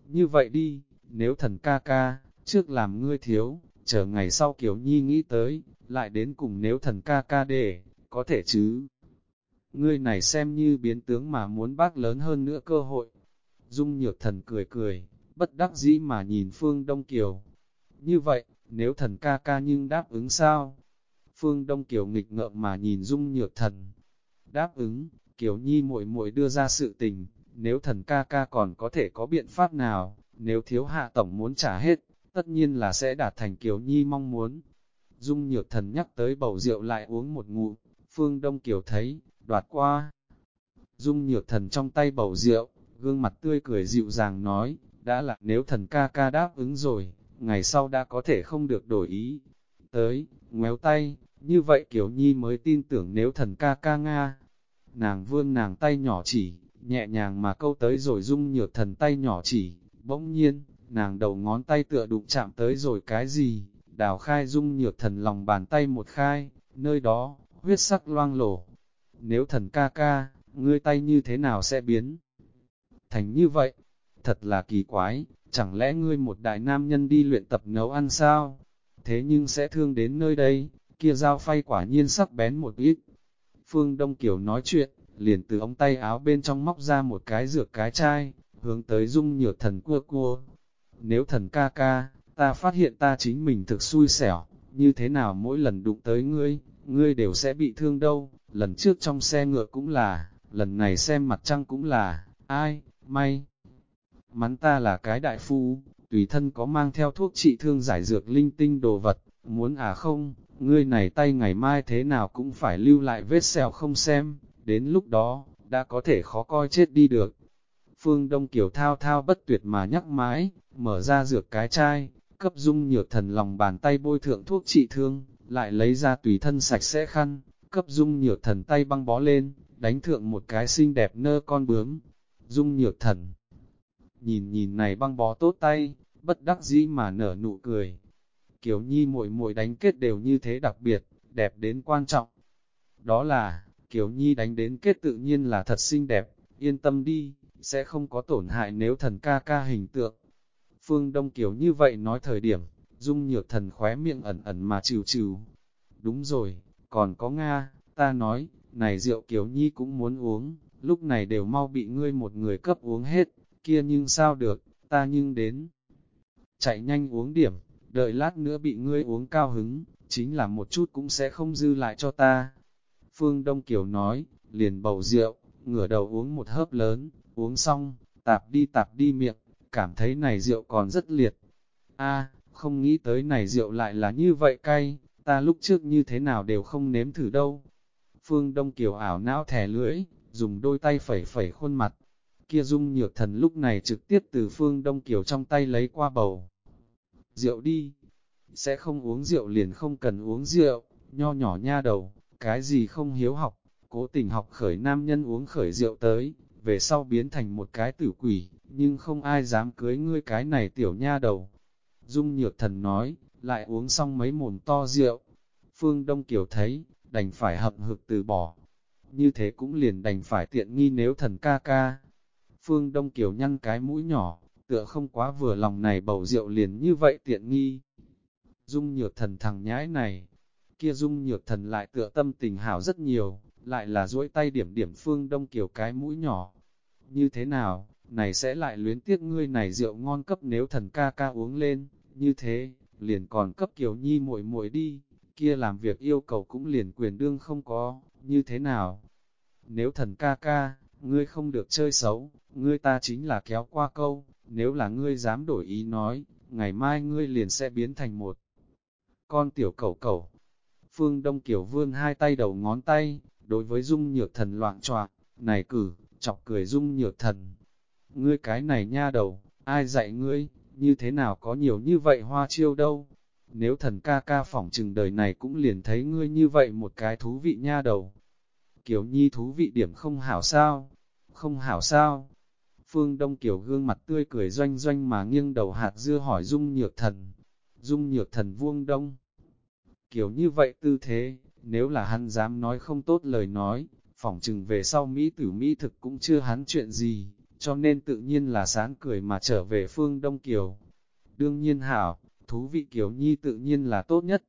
Như vậy đi, nếu thần ca ca, trước làm ngươi thiếu, chờ ngày sau Kiều Nhi nghĩ tới, lại đến cùng nếu thần ca ca để, có thể chứ. Ngươi này xem như biến tướng mà muốn bác lớn hơn nữa cơ hội. Dung nhược thần cười cười, bất đắc dĩ mà nhìn Phương Đông Kiều. Như vậy, nếu thần ca ca nhưng đáp ứng sao? Phương Đông Kiều nghịch ngợm mà nhìn Dung nhược thần. Đáp ứng, Kiều Nhi muội muội đưa ra sự tình, nếu thần ca ca còn có thể có biện pháp nào, nếu thiếu hạ tổng muốn trả hết, tất nhiên là sẽ đạt thành Kiều Nhi mong muốn. Dung nhược thần nhắc tới bầu rượu lại uống một ngụm, Phương Đông Kiều thấy, đoạt qua. Dung nhược thần trong tay bầu rượu, gương mặt tươi cười dịu dàng nói, đã là nếu thần ca ca đáp ứng rồi, ngày sau đã có thể không được đổi ý. Tới, ngoéo tay, như vậy Kiều Nhi mới tin tưởng nếu thần ca ca Nga. Nàng vươn nàng tay nhỏ chỉ, nhẹ nhàng mà câu tới rồi dung nhược thần tay nhỏ chỉ, bỗng nhiên, nàng đầu ngón tay tựa đụng chạm tới rồi cái gì, đào khai dung nhược thần lòng bàn tay một khai, nơi đó, huyết sắc loang lổ. Nếu thần ca ca, ngươi tay như thế nào sẽ biến? Thành như vậy, thật là kỳ quái, chẳng lẽ ngươi một đại nam nhân đi luyện tập nấu ăn sao? Thế nhưng sẽ thương đến nơi đây, kia dao phay quả nhiên sắc bén một ít. Phương Đông Kiều nói chuyện, liền từ ống tay áo bên trong móc ra một cái dược cái chai, hướng tới dung nhược thần cua cua. Nếu thần ca ca, ta phát hiện ta chính mình thực xui xẻo, như thế nào mỗi lần đụng tới ngươi, ngươi đều sẽ bị thương đâu, lần trước trong xe ngựa cũng là, lần này xem mặt trăng cũng là, ai, may. Mắn ta là cái đại phu, tùy thân có mang theo thuốc trị thương giải dược linh tinh đồ vật, muốn à không, ngươi này tay ngày mai thế nào cũng phải lưu lại vết sẹo không xem, đến lúc đó, đã có thể khó coi chết đi được. Phương Đông Kiều thao thao bất tuyệt mà nhắc mãi, mở ra dược cái chai, cấp dung nhược thần lòng bàn tay bôi thượng thuốc trị thương, lại lấy ra tùy thân sạch sẽ khăn, cấp dung nhược thần tay băng bó lên, đánh thượng một cái xinh đẹp nơ con bướm. Dung nhược thần, nhìn nhìn này băng bó tốt tay, bất đắc dĩ mà nở nụ cười. Kiều Nhi muội muội đánh kết đều như thế đặc biệt, đẹp đến quan trọng. Đó là, Kiều Nhi đánh đến kết tự nhiên là thật xinh đẹp, yên tâm đi, sẽ không có tổn hại nếu thần ca ca hình tượng. Phương Đông Kiều như vậy nói thời điểm, dung nhược thần khóe miệng ẩn ẩn mà trừ trừ. Đúng rồi, còn có Nga, ta nói, này rượu Kiều Nhi cũng muốn uống, lúc này đều mau bị ngươi một người cấp uống hết, kia nhưng sao được, ta nhưng đến. Chạy nhanh uống điểm, đợi lát nữa bị ngươi uống cao hứng, chính là một chút cũng sẽ không dư lại cho ta. Phương Đông Kiều nói, liền bầu rượu, ngửa đầu uống một hớp lớn, uống xong, tạp đi tạp đi miệng, cảm thấy này rượu còn rất liệt. a không nghĩ tới này rượu lại là như vậy cay, ta lúc trước như thế nào đều không nếm thử đâu. Phương Đông Kiều ảo não thẻ lưỡi, dùng đôi tay phẩy phẩy khuôn mặt. Kia dung nhược thần lúc này trực tiếp từ Phương Đông Kiều trong tay lấy qua bầu. Rượu đi, sẽ không uống rượu liền không cần uống rượu, nho nhỏ nha đầu, cái gì không hiếu học, cố tình học khởi nam nhân uống khởi rượu tới, về sau biến thành một cái tử quỷ, nhưng không ai dám cưới ngươi cái này tiểu nha đầu. Dung nhược thần nói, lại uống xong mấy mồm to rượu. Phương Đông Kiều thấy, đành phải hậm hực từ bỏ. Như thế cũng liền đành phải tiện nghi nếu thần ca ca. Phương Đông Kiều nhăn cái mũi nhỏ, tựa không quá vừa lòng này bầu rượu liền như vậy tiện nghi. Dung nhược thần thằng nhãi này, kia dung nhược thần lại tựa tâm tình hảo rất nhiều, lại là duỗi tay điểm điểm Phương Đông Kiều cái mũi nhỏ. Như thế nào, này sẽ lại luyến tiếc ngươi này rượu ngon cấp nếu thần ca ca uống lên, như thế, liền còn cấp Kiều Nhi muội muội đi, kia làm việc yêu cầu cũng liền quyền đương không có, như thế nào? Nếu thần ca ca, ngươi không được chơi xấu, ngươi ta chính là kéo qua câu, nếu là ngươi dám đổi ý nói, ngày mai ngươi liền sẽ biến thành một con tiểu cẩu cẩu. Phương Đông Kiều Vương hai tay đầu ngón tay, đối với dung nhược thần loạn troạc, này cử, chọc cười dung nhược thần. Ngươi cái này nha đầu, ai dạy ngươi, như thế nào có nhiều như vậy hoa chiêu đâu. Nếu thần ca ca phỏng chừng đời này cũng liền thấy ngươi như vậy một cái thú vị nha đầu. Kiều Nhi thú vị điểm không hảo sao? Không hảo sao? Phương Đông Kiều gương mặt tươi cười doanh doanh mà nghiêng đầu hạt dưa hỏi Dung Nhược Thần. Dung Nhược Thần vuông đông. Kiều như vậy tư thế, nếu là hắn dám nói không tốt lời nói, phỏng chừng về sau Mỹ tử Mỹ thực cũng chưa hắn chuyện gì, cho nên tự nhiên là sáng cười mà trở về phương Đông Kiều. Đương nhiên hảo, thú vị Kiều Nhi tự nhiên là tốt nhất.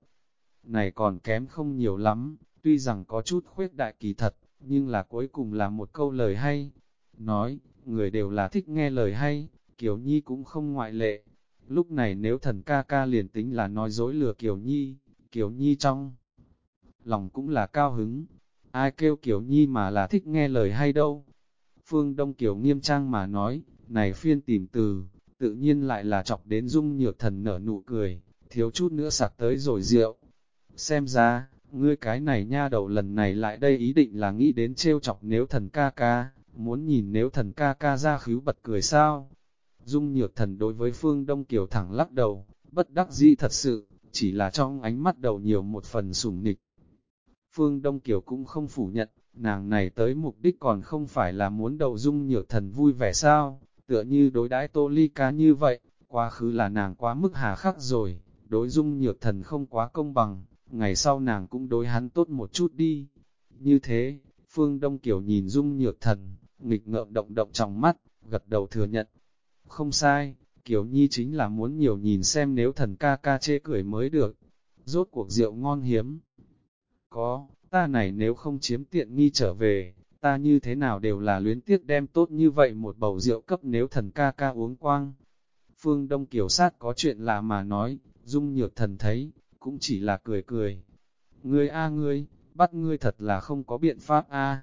Này còn kém không nhiều lắm, tuy rằng có chút khuyết đại kỳ thật, nhưng là cuối cùng là một câu lời hay. Nói, người đều là thích nghe lời hay, Kiều Nhi cũng không ngoại lệ. Lúc này nếu thần ca ca liền tính là nói dối lừa Kiều Nhi, Kiều Nhi trong lòng cũng là cao hứng. Ai kêu Kiều Nhi mà là thích nghe lời hay đâu. Phương Đông Kiều nghiêm trang mà nói, này phiên tìm từ, tự nhiên lại là chọc đến dung nhược thần nở nụ cười, thiếu chút nữa sạc tới rồi rượu. Xem ra, ngươi cái này nha đầu lần này lại đây ý định là nghĩ đến trêu chọc nếu thần ca ca, muốn nhìn nếu thần ca ca ra khíu bật cười sao. Dung nhược thần đối với Phương Đông Kiều thẳng lắc đầu, bất đắc dĩ thật sự, chỉ là trong ánh mắt đầu nhiều một phần sủng nịch. Phương Đông Kiều cũng không phủ nhận, nàng này tới mục đích còn không phải là muốn đầu dung nhược thần vui vẻ sao, tựa như đối đãi tô ly cá như vậy, quá khứ là nàng quá mức hà khắc rồi, đối dung nhược thần không quá công bằng, ngày sau nàng cũng đối hắn tốt một chút đi. Như thế, Phương Đông Kiều nhìn dung nhược thần, nghịch ngợm động động trong mắt, gật đầu thừa nhận. Không sai, Kiều Nhi chính là muốn nhiều nhìn xem nếu thần ca ca chê cười mới được. Rốt cuộc rượu ngon hiếm. Có, ta này nếu không chiếm tiện nghi trở về, ta như thế nào đều là luyến tiếc đem tốt như vậy một bầu rượu cấp nếu thần ca ca uống quang. Phương Đông Kiều sát có chuyện lạ mà nói, dung nhược thần thấy, cũng chỉ là cười cười. Ngươi a ngươi, bắt ngươi thật là không có biện pháp a.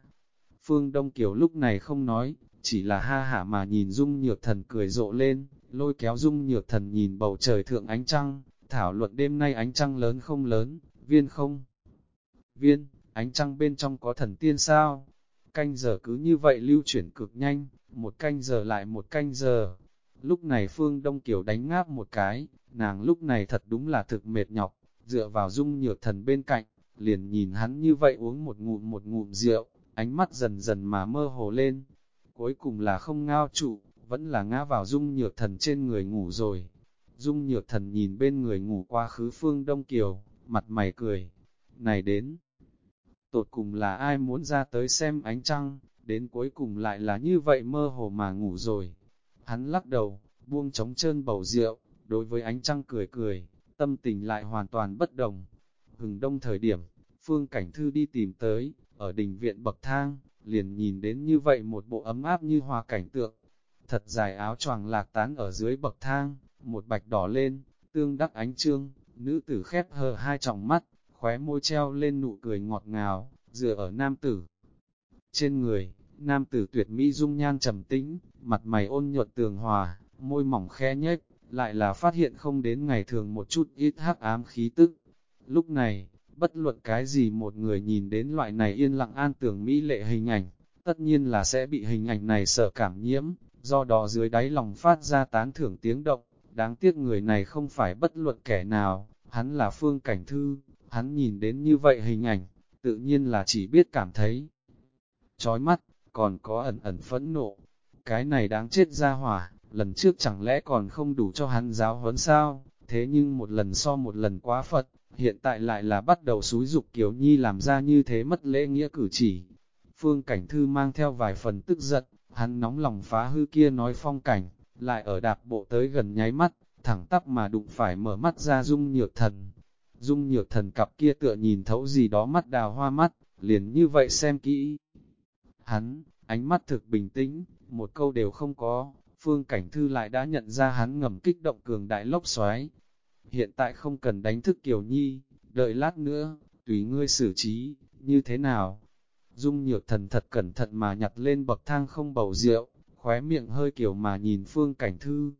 Phương Đông Kiều lúc này không nói, chỉ là ha hả mà nhìn dung nhược thần cười rộ lên, lôi kéo dung nhược thần nhìn bầu trời thượng ánh trăng, thảo luận đêm nay ánh trăng lớn không lớn, viên không. Viên, ánh trăng bên trong có thần tiên sao? Canh giờ cứ như vậy lưu chuyển cực nhanh, một canh giờ lại một canh giờ. Lúc này Phương Đông Kiều đánh ngáp một cái, nàng lúc này thật đúng là thực mệt nhọc, dựa vào dung nhược thần bên cạnh, liền nhìn hắn như vậy uống một ngụm một ngụm rượu, ánh mắt dần dần mà mơ hồ lên. Cuối cùng là không ngao trụ, vẫn là ngã vào dung nhược thần trên người ngủ rồi. Dung nhược thần nhìn bên người ngủ qua khứ phương Đông Kiều, mặt mày cười. Này đến, tột cùng là ai muốn ra tới xem ánh trăng, đến cuối cùng lại là như vậy mơ hồ mà ngủ rồi. Hắn lắc đầu, buông trống trơn bầu rượu, đối với ánh trăng cười cười, tâm tình lại hoàn toàn bất đồng. Hừng đông thời điểm, Phương Cảnh Thư đi tìm tới, ở đình viện bậc thang, liền nhìn đến như vậy một bộ ấm áp như hòa cảnh tượng. Thật dài áo choàng lạc tán ở dưới bậc thang, một bạch đỏ lên, tương đắc ánh trương, nữ tử khép hờ hai tròng mắt, khóe môi treo lên nụ cười ngọt ngào, dựa ở nam tử. Trên người, nam tử tuyệt mỹ dung nhan trầm tĩnh, mặt mày ôn nhuận tường hòa, môi mỏng khẽ nhếch, lại là phát hiện không đến ngày thường một chút ít hắc ám khí tức. Lúc này, bất luận cái gì một người nhìn đến loại này yên lặng an tưởng mỹ lệ hình ảnh, tất nhiên là sẽ bị hình ảnh này sợ cảm nhiễm, do đó dưới đáy lòng phát ra tán thưởng tiếng động, đáng tiếc người này không phải bất luận kẻ nào, hắn là phương cảnh thư, hắn nhìn đến như vậy hình ảnh, tự nhiên là chỉ biết cảm thấy chói mắt, còn có ẩn ẩn phẫn nộ, cái này đáng chết ra hỏa, lần trước chẳng lẽ còn không đủ cho hắn giáo huấn sao, thế nhưng một lần so một lần quá phật, hiện tại lại là bắt đầu xúi dục Kiều Nhi làm ra như thế mất lễ nghĩa cử chỉ. Phương Cảnh Thư mang theo vài phần tức giận, hắn nóng lòng phá hư kia nói phong cảnh, lại ở đạp bộ tới gần nháy mắt, thẳng tắp mà đụng phải mở mắt ra dung nhược thần. Dung nhược thần cặp kia tựa nhìn thấu gì đó mắt đào hoa mắt, liền như vậy xem kỹ. Hắn, ánh mắt thực bình tĩnh, một câu đều không có, Phương Cảnh Thư lại đã nhận ra hắn ngầm kích động cường đại lốc xoáy. Hiện tại không cần đánh thức Kiều Nhi, đợi lát nữa, tùy ngươi xử trí, như thế nào? Dung nhược thần thật cẩn thận mà nhặt lên bậc thang không bầu rượu, khóe miệng hơi kiểu mà nhìn Phương Cảnh Thư.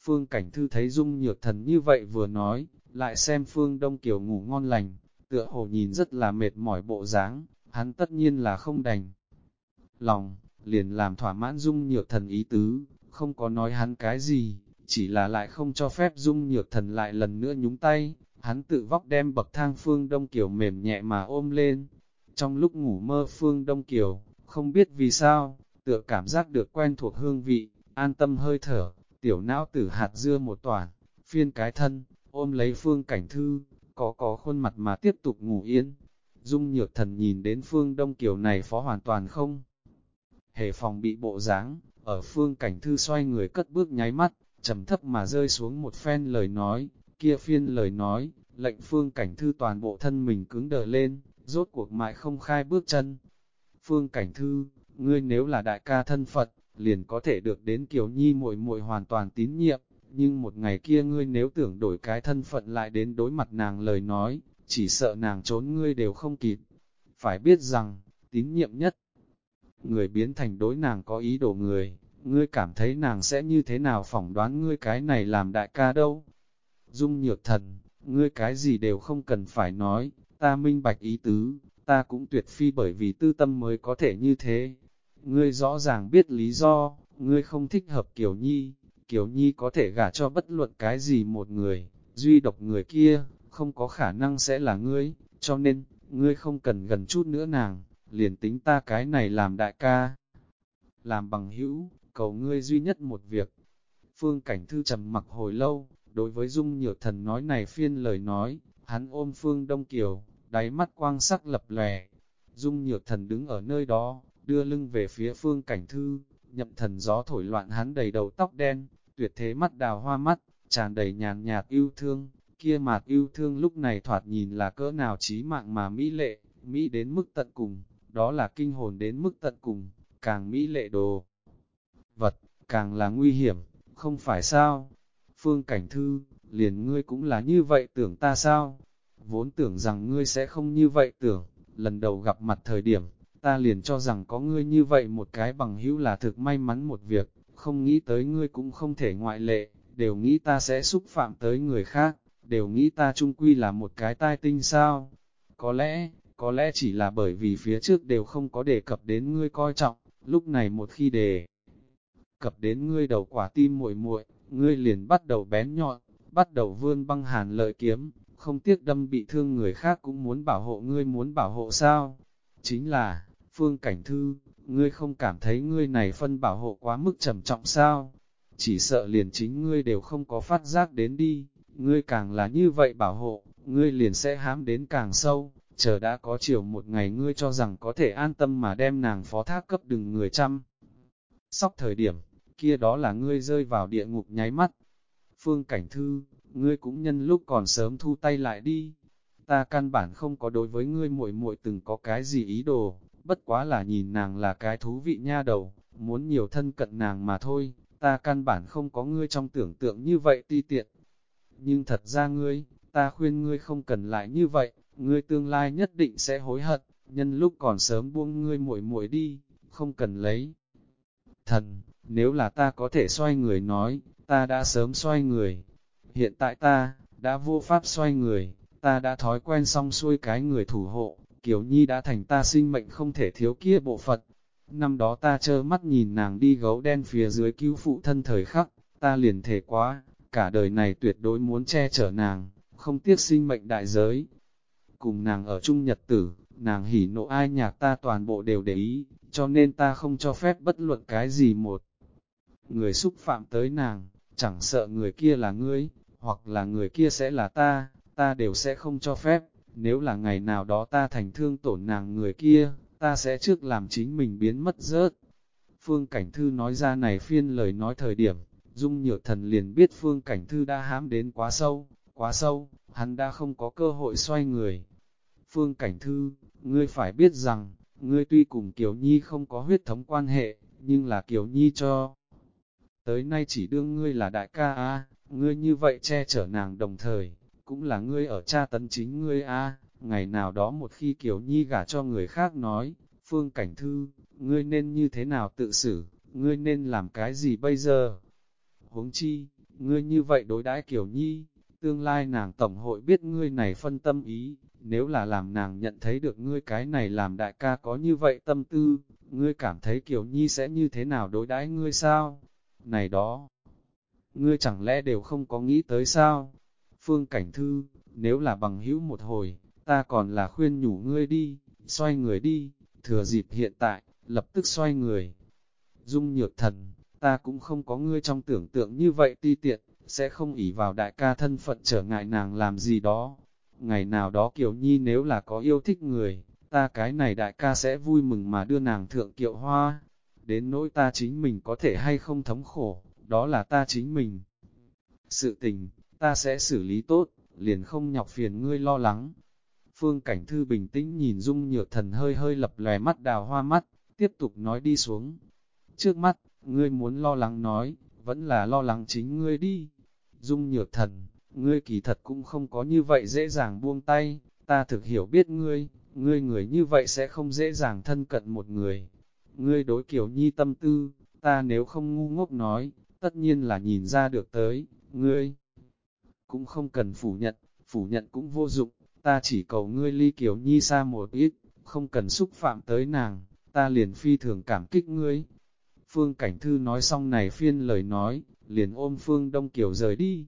Phương Cảnh Thư thấy Dung nhược thần như vậy vừa nói, lại xem Phương Đông Kiều ngủ ngon lành, tựa hồ nhìn rất là mệt mỏi bộ dáng, hắn tất nhiên là không đành. Lòng, liền làm thỏa mãn Dung nhược thần ý tứ, không có nói hắn cái gì, chỉ là lại không cho phép dung nhược thần lại lần nữa nhúng tay, hắn tự vóc đem bậc thang phương Đông Kiều mềm nhẹ mà ôm lên. Trong lúc ngủ mơ phương Đông Kiều, không biết vì sao, tựa cảm giác được quen thuộc hương vị, an tâm hơi thở, tiểu não tử hạt dưa một toàn, phiên cái thân, ôm lấy phương cảnh thư, có có khuôn mặt mà tiếp tục ngủ yên. Dung nhược thần nhìn đến phương Đông Kiều này phó hoàn toàn không. Hề phòng bị bộ dáng ở phương cảnh thư xoay người cất bước nháy mắt, trầm thấp mà rơi xuống một phen lời nói, kia phiên lời nói, lệnh phương cảnh thư toàn bộ thân mình cứng đờ lên, rốt cuộc mại không khai bước chân. Phương cảnh thư, ngươi nếu là đại ca thân Phật, liền có thể được đến Kiều Nhi muội muội hoàn toàn tín nhiệm, nhưng một ngày kia ngươi nếu tưởng đổi cái thân phận lại đến đối mặt nàng lời nói, chỉ sợ nàng trốn ngươi đều không kịp. Phải biết rằng, tín nhiệm nhất, người biến thành đối nàng có ý đồ người, ngươi cảm thấy nàng sẽ như thế nào phỏng đoán ngươi cái này làm đại ca đâu. Dung nhược thần, ngươi cái gì đều không cần phải nói, ta minh bạch ý tứ, ta cũng tuyệt phi bởi vì tư tâm mới có thể như thế. ngươi rõ ràng biết lý do, ngươi không thích hợp kiểu Nhi, Kiều Nhi có thể gả cho bất luận cái gì một người, duy độc người kia, không có khả năng sẽ là ngươi, cho nên, ngươi không cần gần chút nữa nàng, liền tính ta cái này làm đại ca. Làm bằng hữu, cầu ngươi duy nhất một việc. Phương Cảnh Thư trầm mặc hồi lâu, đối với Dung Nhược Thần nói này phiên lời nói, hắn ôm Phương Đông Kiều, đáy mắt quang sắc lập lòe. Dung Nhược Thần đứng ở nơi đó, đưa lưng về phía Phương Cảnh Thư, nhậm thần gió thổi loạn hắn đầy đầu tóc đen, tuyệt thế mắt đào hoa mắt, tràn đầy nhàn nhạt yêu thương, kia mạt yêu thương lúc này thoạt nhìn là cỡ nào trí mạng mà mỹ lệ, mỹ đến mức tận cùng, đó là kinh hồn đến mức tận cùng, càng mỹ lệ đồ. Vật, càng là nguy hiểm, không phải sao? Phương Cảnh Thư, liền ngươi cũng là như vậy tưởng ta sao? Vốn tưởng rằng ngươi sẽ không như vậy tưởng, lần đầu gặp mặt thời điểm, ta liền cho rằng có ngươi như vậy một cái bằng hữu là thực may mắn một việc, không nghĩ tới ngươi cũng không thể ngoại lệ, đều nghĩ ta sẽ xúc phạm tới người khác, đều nghĩ ta trung quy là một cái tai tinh sao. Có lẽ, có lẽ chỉ là bởi vì phía trước đều không có đề cập đến ngươi coi trọng, lúc này một khi đề cập đến ngươi đầu quả tim muội muội, ngươi liền bắt đầu bén nhọn, bắt đầu vươn băng hàn lợi kiếm, không tiếc đâm bị thương người khác cũng muốn bảo hộ ngươi muốn bảo hộ sao. Chính là, Phương Cảnh Thư, ngươi không cảm thấy ngươi này phân bảo hộ quá mức trầm trọng sao? Chỉ sợ liền chính ngươi đều không có phát giác đến đi, ngươi càng là như vậy bảo hộ, ngươi liền sẽ hám đến càng sâu, chờ đã có chiều một ngày ngươi cho rằng có thể an tâm mà đem nàng phó thác cấp đừng người chăm. Sóc thời điểm, kia đó là ngươi rơi vào địa ngục nháy mắt. Phương Cảnh Thư, ngươi cũng nhân lúc còn sớm thu tay lại đi. Ta căn bản không có đối với ngươi muội muội từng có cái gì ý đồ, bất quá là nhìn nàng là cái thú vị nha đầu, muốn nhiều thân cận nàng mà thôi, ta căn bản không có ngươi trong tưởng tượng như vậy ti tiện. Nhưng thật ra ngươi, ta khuyên ngươi không cần lại như vậy, ngươi tương lai nhất định sẽ hối hận, nhân lúc còn sớm buông ngươi muội muội đi, không cần lấy. Thần, nếu là ta có thể xoay người nói, ta đã sớm xoay người. Hiện tại ta, đã vô pháp xoay người, ta đã thói quen xong xuôi cái người thủ hộ, Kiều Nhi đã thành ta sinh mệnh không thể thiếu kia bộ phật. Năm đó ta trơ mắt nhìn nàng đi gấu đen phía dưới cứu phụ thân thời khắc, ta liền thể quá, cả đời này tuyệt đối muốn che chở nàng, không tiếc sinh mệnh đại giới. Cùng nàng ở chung nhật tử, nàng hỉ nộ ai nhạc ta toàn bộ đều để ý, cho nên ta không cho phép bất luận cái gì một. Người xúc phạm tới nàng, chẳng sợ người kia là ngươi, hoặc là người kia sẽ là ta, ta đều sẽ không cho phép. Nếu là ngày nào đó ta thành thương tổn nàng người kia, ta sẽ trước làm chính mình biến mất rớt. Phương Cảnh Thư nói ra này phiên lời nói thời điểm, Dung Nhược Thần liền biết Phương Cảnh Thư đã hám đến quá sâu, quá sâu, hắn đã không có cơ hội xoay người. Phương Cảnh Thư, ngươi phải biết rằng, ngươi tuy cùng Kiều Nhi không có huyết thống quan hệ, nhưng là Kiều Nhi cho. Tới nay chỉ đương ngươi là đại ca a, ngươi như vậy che chở nàng đồng thời, cũng là ngươi ở cha tấn chính ngươi a. Ngày nào đó một khi Kiều Nhi gả cho người khác nói, Phương Cảnh Thư, ngươi nên như thế nào tự xử, ngươi nên làm cái gì bây giờ? Huống chi, ngươi như vậy đối đãi Kiều Nhi, tương lai nàng tổng hội biết ngươi này phân tâm ý, nếu là làm nàng nhận thấy được ngươi cái này làm đại ca có như vậy tâm tư, ngươi cảm thấy Kiều Nhi sẽ như thế nào đối đãi ngươi sao? Này đó, ngươi chẳng lẽ đều không có nghĩ tới sao? Phương Cảnh Thư, nếu là bằng hữu một hồi, ta còn là khuyên nhủ ngươi đi, xoay người đi, thừa dịp hiện tại, lập tức xoay người. Dung nhược thần, ta cũng không có ngươi trong tưởng tượng như vậy ti tiện, sẽ không ỷ vào đại ca thân phận trở ngại nàng làm gì đó. Ngày nào đó Kiều Nhi nếu là có yêu thích người, ta cái này đại ca sẽ vui mừng mà đưa nàng thượng kiệu hoa. Đến nỗi ta chính mình có thể hay không thống khổ, đó là ta chính mình. Sự tình, ta sẽ xử lý tốt, liền không nhọc phiền ngươi lo lắng. Phương Cảnh Thư bình tĩnh nhìn Dung Nhược Thần hơi hơi lập lè mắt đào hoa mắt, tiếp tục nói đi xuống. Trước mắt, ngươi muốn lo lắng nói, vẫn là lo lắng chính ngươi đi. Dung Nhược Thần, ngươi kỳ thật cũng không có như vậy dễ dàng buông tay, ta thực hiểu biết ngươi, ngươi người như vậy sẽ không dễ dàng thân cận một người. Ngươi đối kiểu nhi tâm tư, ta nếu không ngu ngốc nói, tất nhiên là nhìn ra được tới, ngươi cũng không cần phủ nhận, phủ nhận cũng vô dụng, ta chỉ cầu ngươi ly kiểu nhi xa một ít, không cần xúc phạm tới nàng, ta liền phi thường cảm kích ngươi. Phương Cảnh Thư nói xong này phiên lời nói, liền ôm Phương Đông Kiều rời đi.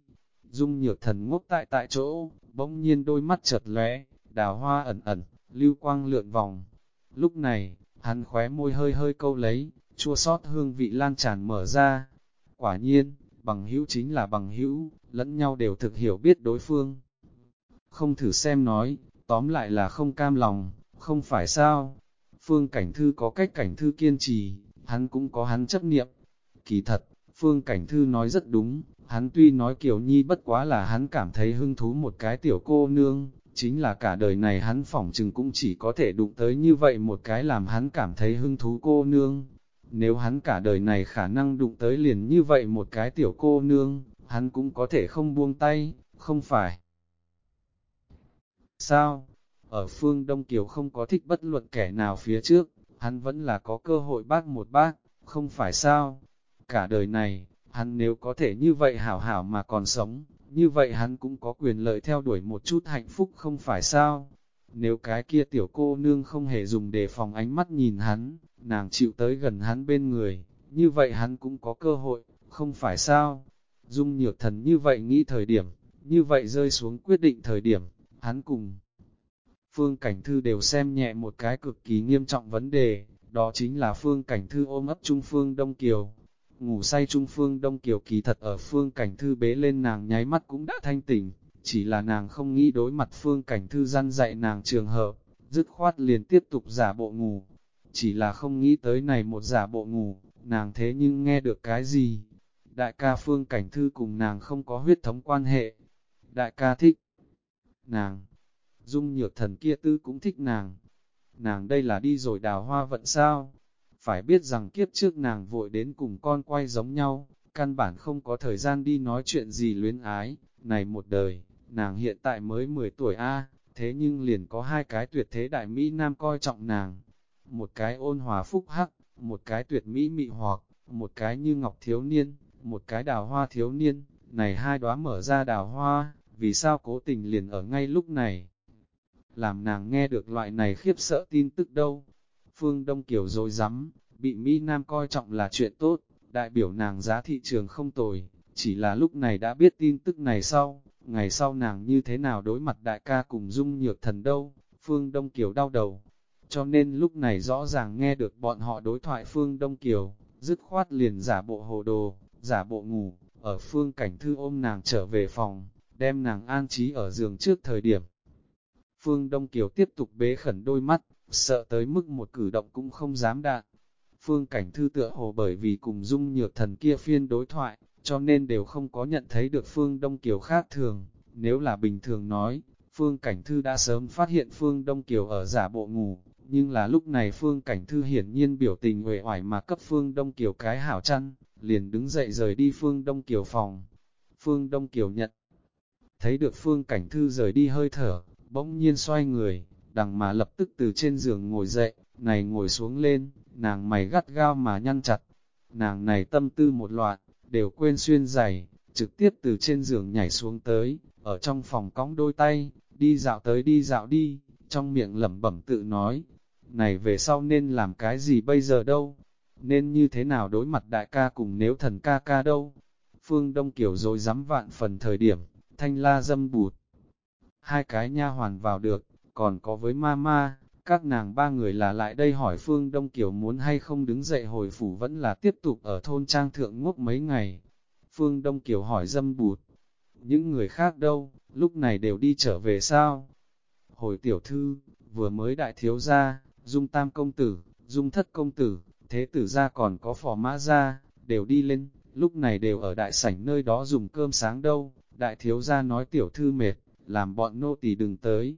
Dung nhược thần ngốc tại tại chỗ, bỗng nhiên đôi mắt chợt lóe, đào hoa ẩn ẩn, lưu quang lượn vòng. Lúc này, hắn khóe môi hơi hơi câu lấy, chua sót hương vị lan tràn mở ra. Quả nhiên, bằng hữu chính là bằng hữu, lẫn nhau đều thực hiểu biết đối phương. Không thử xem nói, tóm lại là không cam lòng, không phải sao. Phương Cảnh Thư có cách Cảnh Thư kiên trì, hắn cũng có hắn chấp niệm. Kỳ thật, Phương Cảnh Thư nói rất đúng, hắn tuy nói Kiều Nhi bất quá là hắn cảm thấy hưng thú một cái tiểu cô nương, chính là cả đời này hắn phỏng chừng cũng chỉ có thể đụng tới như vậy một cái làm hắn cảm thấy hưng thú cô nương. Nếu hắn cả đời này khả năng đụng tới liền như vậy một cái tiểu cô nương, hắn cũng có thể không buông tay, không phải. Sao? Ở phương Đông Kiều không có thích bất luận kẻ nào phía trước, hắn vẫn là có cơ hội bác một bác, không phải sao? Cả đời này, hắn nếu có thể như vậy hảo hảo mà còn sống, như vậy hắn cũng có quyền lợi theo đuổi một chút hạnh phúc không phải sao? Nếu cái kia tiểu cô nương không hề dùng để phòng ánh mắt nhìn hắn, nàng chịu tới gần hắn bên người, như vậy hắn cũng có cơ hội, không phải sao? Dung nhược thần như vậy nghĩ thời điểm, như vậy rơi xuống quyết định thời điểm, hắn cùng. Phương Cảnh Thư đều xem nhẹ một cái cực kỳ nghiêm trọng vấn đề, đó chính là Phương Cảnh Thư ôm ấp Trung Phương Đông Kiều. Ngủ say Trung Phương Đông Kiều kỳ thật ở Phương Cảnh Thư bế lên nàng nháy mắt cũng đã thanh tỉnh, chỉ là nàng không nghĩ đối mặt Phương Cảnh Thư gian dạy nàng trường hợp, dứt khoát liền tiếp tục giả bộ ngủ. Chỉ là không nghĩ tới này một giả bộ ngủ, nàng thế nhưng nghe được cái gì? Đại ca Phương Cảnh Thư cùng nàng không có huyết thống quan hệ. Đại ca thích nàng. Dung nhược thần kia tư cũng thích nàng. Nàng đây là đi rồi đào hoa vận sao? Phải biết rằng kiếp trước nàng vội đến cùng con quay giống nhau, căn bản không có thời gian đi nói chuyện gì luyến ái. Này một đời, nàng hiện tại mới 10 tuổi A, thế nhưng liền có hai cái tuyệt thế đại Mỹ Nam coi trọng nàng. Một cái ôn hòa phúc hắc, một cái tuyệt Mỹ mị hoặc, một cái như ngọc thiếu niên, một cái đào hoa thiếu niên, này hai đóa mở ra đào hoa, vì sao cố tình liền ở ngay lúc này? Làm nàng nghe được loại này khiếp sợ tin tức đâu? Phương Đông Kiều dối rắm bị Mỹ Nam coi trọng là chuyện tốt, đại biểu nàng giá thị trường không tồi, chỉ là lúc này đã biết tin tức này sau, ngày sau nàng như thế nào đối mặt đại ca cùng dung nhược thần đâu, Phương Đông Kiều đau đầu. Cho nên lúc này rõ ràng nghe được bọn họ đối thoại Phương Đông Kiều, dứt khoát liền giả bộ hồ đồ, giả bộ ngủ, ở Phương Cảnh Thư ôm nàng trở về phòng, đem nàng an trí ở giường trước thời điểm. Phương Đông Kiều tiếp tục bế khẩn đôi mắt, sợ tới mức một cử động cũng không dám đạn. Phương Cảnh Thư tựa hồ bởi vì cùng dung nhược thần kia phiên đối thoại, cho nên đều không có nhận thấy được Phương Đông Kiều khác thường. Nếu là bình thường nói, Phương Cảnh Thư đã sớm phát hiện Phương Đông Kiều ở giả bộ ngủ, nhưng là lúc này Phương Cảnh Thư hiển nhiên biểu tình uể oải mà cấp Phương Đông Kiều cái hảo chăn, liền đứng dậy rời đi Phương Đông Kiều phòng. Phương Đông Kiều nhận, thấy được Phương Cảnh Thư rời đi hơi thở, bỗng nhiên xoay người, đằng mà lập tức từ trên giường ngồi dậy, này ngồi xuống lên, nàng mày gắt gao mà nhăn chặt, nàng này tâm tư một loạt, đều quên xuyên giày, trực tiếp từ trên giường nhảy xuống tới, ở trong phòng cõng đôi tay, đi dạo tới đi dạo đi, trong miệng lẩm bẩm tự nói, này về sau nên làm cái gì bây giờ đâu, nên như thế nào đối mặt đại ca cùng nếu thần ca ca đâu. Phương Đông Kiều rồi dám vạn phần thời điểm, thanh la dâm bụt. Hai cái nha hoàn vào được, còn có với mama, các nàng ba người là lại đây hỏi Phương Đông Kiều muốn hay không đứng dậy hồi phủ vẫn là tiếp tục ở thôn trang thượng ngốc mấy ngày. Phương Đông Kiều hỏi dâm bụt, những người khác đâu, lúc này đều đi trở về sao? Hồi tiểu thư, vừa mới đại thiếu gia, dung tam công tử, dung thất công tử, thế tử gia còn có phò mã gia, đều đi lên, lúc này đều ở đại sảnh nơi đó dùng cơm sáng đâu, đại thiếu gia nói tiểu thư mệt, làm bọn nô tỳ đừng tới.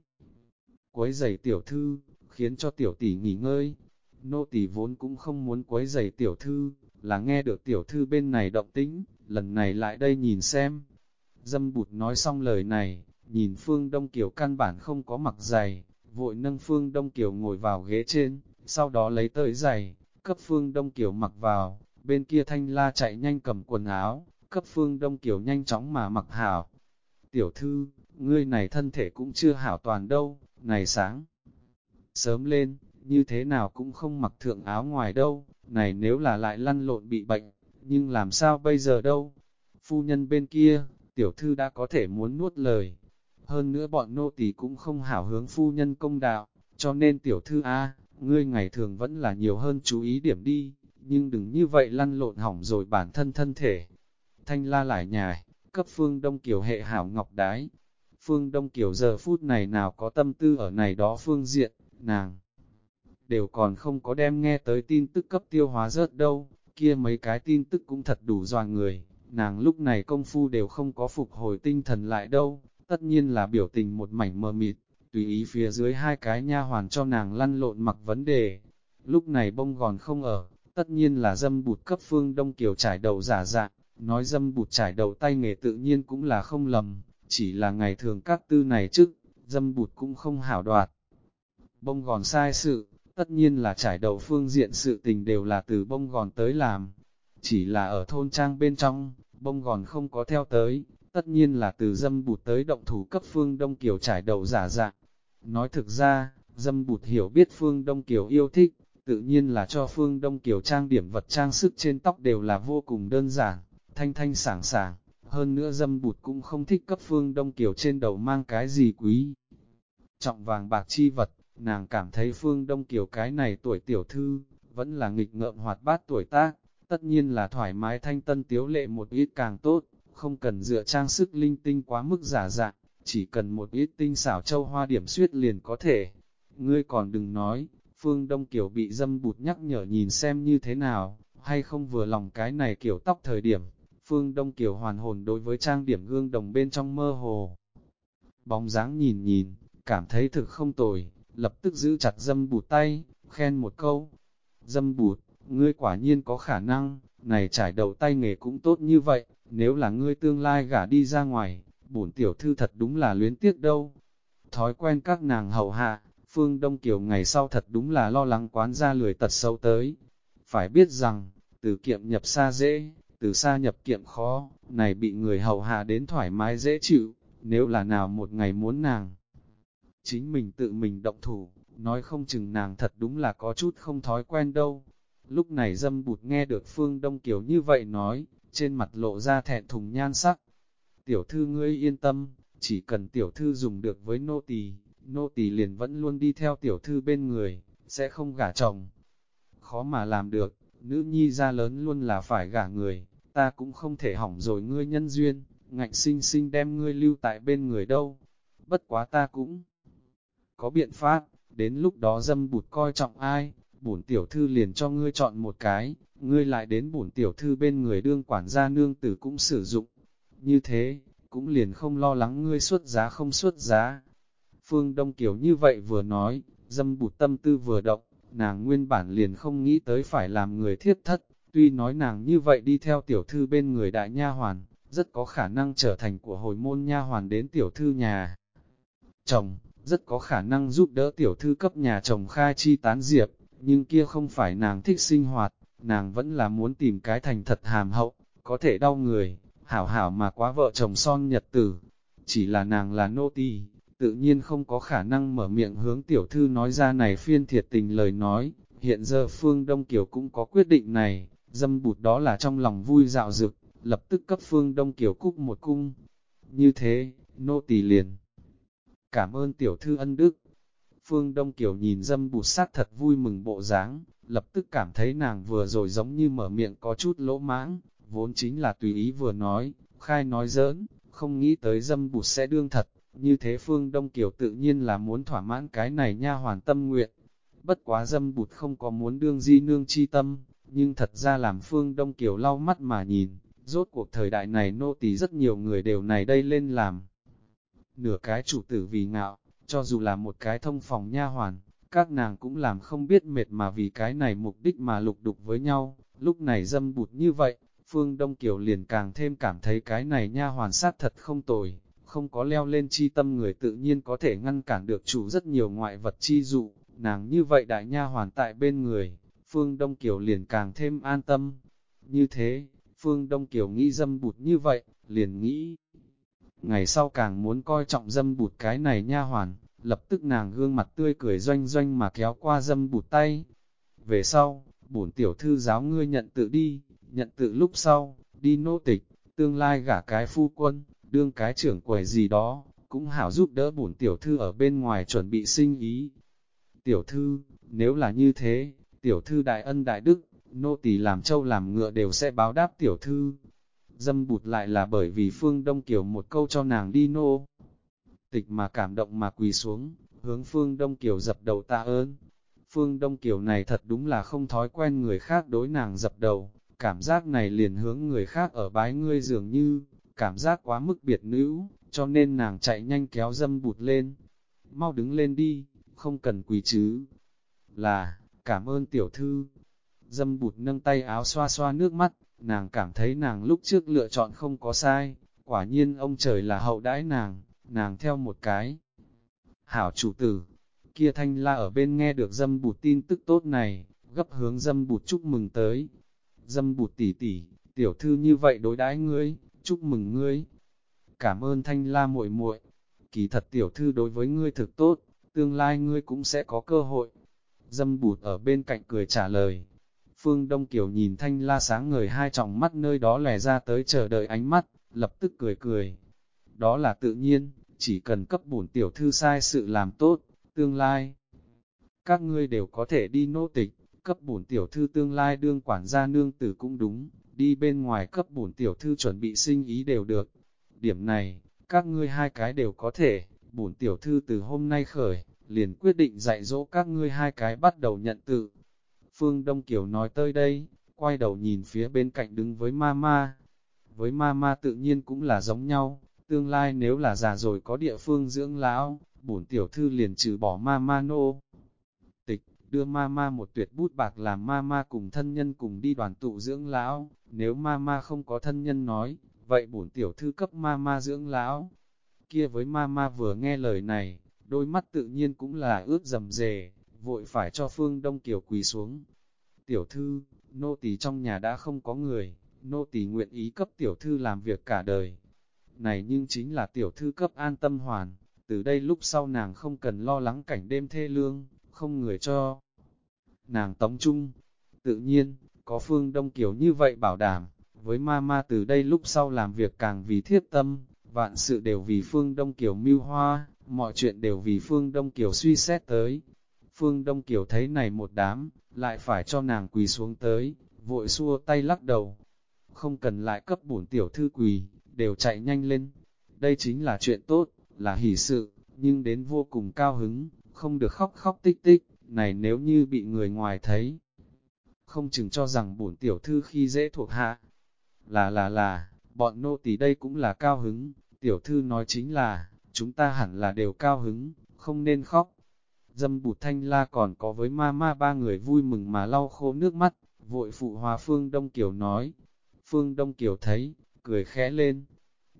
Quấy giày tiểu thư, khiến cho tiểu tỷ nghỉ ngơi. Nô tỷ vốn cũng không muốn quấy giày tiểu thư, là nghe được tiểu thư bên này động tĩnh, lần này lại đây nhìn xem. Dâm bụt nói xong lời này, nhìn Phương Đông Kiều căn bản không có mặc giày, vội nâng Phương Đông Kiều ngồi vào ghế trên, sau đó lấy tới giày, cấp Phương Đông Kiều mặc vào, bên kia thanh la chạy nhanh cầm quần áo, cấp Phương Đông Kiều nhanh chóng mà mặc hảo. Tiểu thư, ngươi này thân thể cũng chưa hảo toàn đâu, này sáng. Sớm lên, như thế nào cũng không mặc thượng áo ngoài đâu, này nếu là lại lăn lộn bị bệnh, nhưng làm sao bây giờ đâu? Phu nhân bên kia, tiểu thư đã có thể muốn nuốt lời. Hơn nữa bọn nô tỳ cũng không hảo hướng phu nhân công đạo, cho nên tiểu thư A, ngươi ngày thường vẫn là nhiều hơn chú ý điểm đi, nhưng đừng như vậy lăn lộn hỏng rồi bản thân thân thể. Thanh la lại nhài, cấp phương đông kiều hệ hảo ngọc đái. Phương đông kiều giờ phút này nào có tâm tư ở này đó phương diện, nàng đều còn không có đem nghe tới tin tức cấp tiêu hóa rớt đâu, kia mấy cái tin tức cũng thật đủ dọa người, nàng lúc này công phu đều không có phục hồi tinh thần lại đâu, tất nhiên là biểu tình một mảnh mờ mịt, tùy ý phía dưới hai cái nha hoàn cho nàng lăn lộn mặc vấn đề. Lúc này bông gòn không ở, tất nhiên là dâm bụt cấp phương đông kiều trải đầu giả dạng, nói dâm bụt trải đầu tay nghề tự nhiên cũng là không lầm, chỉ là ngày thường các tư này chứ, dâm bụt cũng không hảo đoạt. Bông gòn sai sự, tất nhiên là trải đầu phương diện sự tình đều là từ bông gòn tới làm. Chỉ là ở thôn trang bên trong, bông gòn không có theo tới, tất nhiên là từ dâm bụt tới động thủ cấp phương Đông Kiều trải đầu giả dạng. Nói thực ra, dâm bụt hiểu biết phương Đông Kiều yêu thích, tự nhiên là cho phương Đông Kiều trang điểm vật trang sức trên tóc đều là vô cùng đơn giản, thanh thanh sảng sảng. Hơn nữa dâm bụt cũng không thích cấp phương Đông Kiều trên đầu mang cái gì quý. Trọng vàng bạc chi vật, Nàng cảm thấy Phương Đông Kiều cái này tuổi tiểu thư, vẫn là nghịch ngợm hoạt bát tuổi tác, tất nhiên là thoải mái thanh tân tiếu lệ một ít càng tốt, không cần dựa trang sức linh tinh quá mức giả dạng, chỉ cần một ít tinh xảo châu hoa điểm suyết liền có thể. Ngươi còn đừng nói, Phương Đông Kiều bị dâm bụt nhắc nhở nhìn xem như thế nào, hay không vừa lòng cái này kiểu tóc thời điểm. Phương Đông Kiều hoàn hồn đối với trang điểm gương đồng bên trong mơ hồ. Bóng dáng nhìn nhìn, cảm thấy thực không tồi, lập tức giữ chặt dâm bụt tay, khen một câu. Dâm bụt, ngươi quả nhiên có khả năng, này trải đầu tay nghề cũng tốt như vậy, nếu là ngươi tương lai gả đi ra ngoài, bổn tiểu thư thật đúng là luyến tiếc đâu. Thói quen các nàng hậu hạ, phương Đông Kiều ngày sau thật đúng là lo lắng quán ra lười tật sâu tới. Phải biết rằng, từ kiệm nhập xa dễ, từ xa nhập kiệm khó, này bị người hậu hạ đến thoải mái dễ chịu, nếu là nào một ngày muốn nàng chính mình tự mình động thủ, nói không chừng nàng thật đúng là có chút không thói quen đâu. Lúc này dâm bụt nghe được Phương Đông Kiều như vậy nói, trên mặt lộ ra thẹn thùng nhan sắc. Tiểu thư ngươi yên tâm, chỉ cần tiểu thư dùng được với nô tỳ, nô tỳ liền vẫn luôn đi theo tiểu thư bên người, sẽ không gả chồng. Khó mà làm được, nữ nhi ra lớn luôn là phải gả người, ta cũng không thể hỏng rồi ngươi nhân duyên, ngạnh sinh sinh đem ngươi lưu tại bên người đâu. Bất quá ta cũng có biện pháp, đến lúc đó dâm bụt coi trọng ai, bổn tiểu thư liền cho ngươi chọn một cái, ngươi lại đến bổn tiểu thư bên người đương quản gia nương tử cũng sử dụng. Như thế, cũng liền không lo lắng ngươi xuất giá không xuất giá. Phương Đông Kiều như vậy vừa nói, dâm bụt tâm tư vừa động, nàng nguyên bản liền không nghĩ tới phải làm người thiết thất, tuy nói nàng như vậy đi theo tiểu thư bên người đại nha hoàn, rất có khả năng trở thành của hồi môn nha hoàn đến tiểu thư nhà. Chồng, rất có khả năng giúp đỡ tiểu thư cấp nhà chồng khai chi tán diệp, nhưng kia không phải nàng thích sinh hoạt, nàng vẫn là muốn tìm cái thành thật hàm hậu, có thể đau người, hảo hảo mà quá vợ chồng son nhật tử. Chỉ là nàng là nô tỳ, tự nhiên không có khả năng mở miệng hướng tiểu thư nói ra này phiên thiệt tình lời nói, hiện giờ Phương Đông Kiều cũng có quyết định này, dâm bụt đó là trong lòng vui dạo dực, lập tức cấp Phương Đông Kiều cúc một cung. Như thế, nô tỳ liền Cảm ơn tiểu thư ân đức. Phương Đông Kiều nhìn dâm bụt sát thật vui mừng bộ dáng, lập tức cảm thấy nàng vừa rồi giống như mở miệng có chút lỗ mãng, vốn chính là tùy ý vừa nói, khai nói giỡn, không nghĩ tới dâm bụt sẽ đương thật, như thế Phương Đông Kiều tự nhiên là muốn thỏa mãn cái này nha hoàn tâm nguyện. Bất quá dâm bụt không có muốn đương di nương chi tâm, nhưng thật ra làm Phương Đông Kiều lau mắt mà nhìn, rốt cuộc thời đại này nô tỳ rất nhiều người đều này đây lên làm nửa cái chủ tử vì ngạo, cho dù là một cái thông phòng nha hoàn, các nàng cũng làm không biết mệt mà vì cái này mục đích mà lục đục với nhau, lúc này dâm bụt như vậy, Phương Đông Kiều liền càng thêm cảm thấy cái này nha hoàn sát thật không tồi, không có leo lên chi tâm người tự nhiên có thể ngăn cản được chủ rất nhiều ngoại vật chi dụ, nàng như vậy đại nha hoàn tại bên người, Phương Đông Kiều liền càng thêm an tâm. Như thế, Phương Đông Kiều nghĩ dâm bụt như vậy, liền nghĩ ngày sau càng muốn coi trọng dâm bụt cái này nha hoàn, lập tức nàng gương mặt tươi cười doanh doanh mà kéo qua dâm bụt tay. Về sau, bổn tiểu thư giáo ngươi nhận tự đi, nhận tự lúc sau, đi nô tịch, tương lai gả cái phu quân, đương cái trưởng quầy gì đó, cũng hảo giúp đỡ bổn tiểu thư ở bên ngoài chuẩn bị sinh ý. Tiểu thư, nếu là như thế, tiểu thư đại ân đại đức, nô tỳ làm châu làm ngựa đều sẽ báo đáp tiểu thư. Dâm bụt lại là bởi vì Phương Đông Kiều một câu cho nàng đi nô. Tịch mà cảm động mà quỳ xuống, hướng Phương Đông Kiều dập đầu tạ ơn. Phương Đông Kiều này thật đúng là không thói quen người khác đối nàng dập đầu, cảm giác này liền hướng người khác ở bái ngươi dường như, cảm giác quá mức biệt nữ, cho nên nàng chạy nhanh kéo dâm bụt lên. Mau đứng lên đi, không cần quỳ chứ. Là, cảm ơn tiểu thư. Dâm bụt nâng tay áo xoa xoa nước mắt, nàng cảm thấy nàng lúc trước lựa chọn không có sai, quả nhiên ông trời là hậu đãi nàng, nàng theo một cái. Hảo chủ tử, kia thanh la ở bên nghe được dâm bụt tin tức tốt này, gấp hướng dâm bụt chúc mừng tới. Dâm bụt tỉ tỉ, tiểu thư như vậy đối đãi ngươi, chúc mừng ngươi. Cảm ơn thanh la muội muội kỳ thật tiểu thư đối với ngươi thực tốt, tương lai ngươi cũng sẽ có cơ hội. Dâm bụt ở bên cạnh cười trả lời. Phương Đông Kiều nhìn thanh la sáng người hai trọng mắt nơi đó lè ra tới chờ đợi ánh mắt, lập tức cười cười. Đó là tự nhiên, chỉ cần cấp bổn tiểu thư sai sự làm tốt, tương lai. Các ngươi đều có thể đi nô tịch, cấp bổn tiểu thư tương lai đương quản gia nương tử cũng đúng, đi bên ngoài cấp bổn tiểu thư chuẩn bị sinh ý đều được. Điểm này, các ngươi hai cái đều có thể, bổn tiểu thư từ hôm nay khởi, liền quyết định dạy dỗ các ngươi hai cái bắt đầu nhận tự. Phương Đông Kiều nói tới đây, quay đầu nhìn phía bên cạnh đứng với Mama. Với Mama tự nhiên cũng là giống nhau, tương lai nếu là già rồi có địa phương dưỡng lão, bổn tiểu thư liền trừ bỏ Mama nô. Tịch, đưa Mama một tuyệt bút bạc làm Mama cùng thân nhân cùng đi đoàn tụ dưỡng lão, nếu Mama không có thân nhân nói, vậy bổn tiểu thư cấp Mama dưỡng lão. Kia với Mama vừa nghe lời này, đôi mắt tự nhiên cũng là ướt dầm dề, vội phải cho Phương Đông Kiều quỳ xuống. Tiểu thư, nô tỳ trong nhà đã không có người, nô tỳ nguyện ý cấp tiểu thư làm việc cả đời. Này nhưng chính là tiểu thư cấp an tâm hoàn, từ đây lúc sau nàng không cần lo lắng cảnh đêm thê lương, không người cho. Nàng tống chung, tự nhiên, có Phương Đông Kiều như vậy bảo đảm, với ma ma từ đây lúc sau làm việc càng vì thiết tâm, vạn sự đều vì Phương Đông Kiều mưu hoa, mọi chuyện đều vì Phương Đông Kiều suy xét tới. Phương Đông Kiều thấy này một đám, lại phải cho nàng quỳ xuống tới, vội xua tay lắc đầu. Không cần lại cấp bổn tiểu thư quỳ, đều chạy nhanh lên. Đây chính là chuyện tốt, là hỷ sự, nhưng đến vô cùng cao hứng, không được khóc khóc tích tích, này nếu như bị người ngoài thấy. Không chừng cho rằng bổn tiểu thư khi dễ thuộc hạ. Là là là, bọn nô tỳ đây cũng là cao hứng, tiểu thư nói chính là, chúng ta hẳn là đều cao hứng, không nên khóc. Dâm bụt thanh la còn có với ma ma ba người vui mừng mà lau khô nước mắt, vội phụ hòa Phương Đông Kiều nói. Phương Đông Kiều thấy, cười khẽ lên.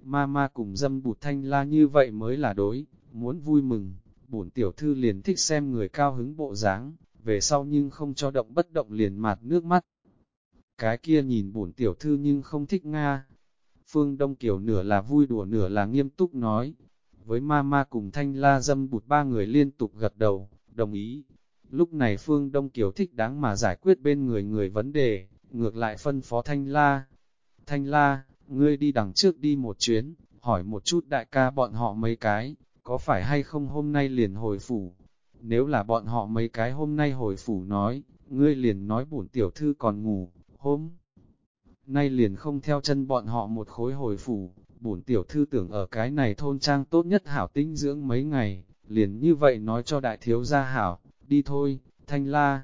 Ma ma cùng dâm bụt thanh la như vậy mới là đối, muốn vui mừng, bổn tiểu thư liền thích xem người cao hứng bộ dáng, về sau nhưng không cho động bất động liền mạt nước mắt. Cái kia nhìn bổn tiểu thư nhưng không thích Nga. Phương Đông Kiều nửa là vui đùa nửa là nghiêm túc nói, với ma ma cùng thanh la dâm bụt ba người liên tục gật đầu, đồng ý. Lúc này Phương Đông Kiều thích đáng mà giải quyết bên người người vấn đề, ngược lại phân phó thanh la. Thanh la, ngươi đi đằng trước đi một chuyến, hỏi một chút đại ca bọn họ mấy cái, có phải hay không hôm nay liền hồi phủ. Nếu là bọn họ mấy cái hôm nay hồi phủ nói, ngươi liền nói bổn tiểu thư còn ngủ, hôm nay liền không theo chân bọn họ một khối hồi phủ, bổn tiểu thư tưởng ở cái này thôn trang tốt nhất hảo tinh dưỡng mấy ngày, liền như vậy nói cho đại thiếu gia hảo, đi thôi, thanh la,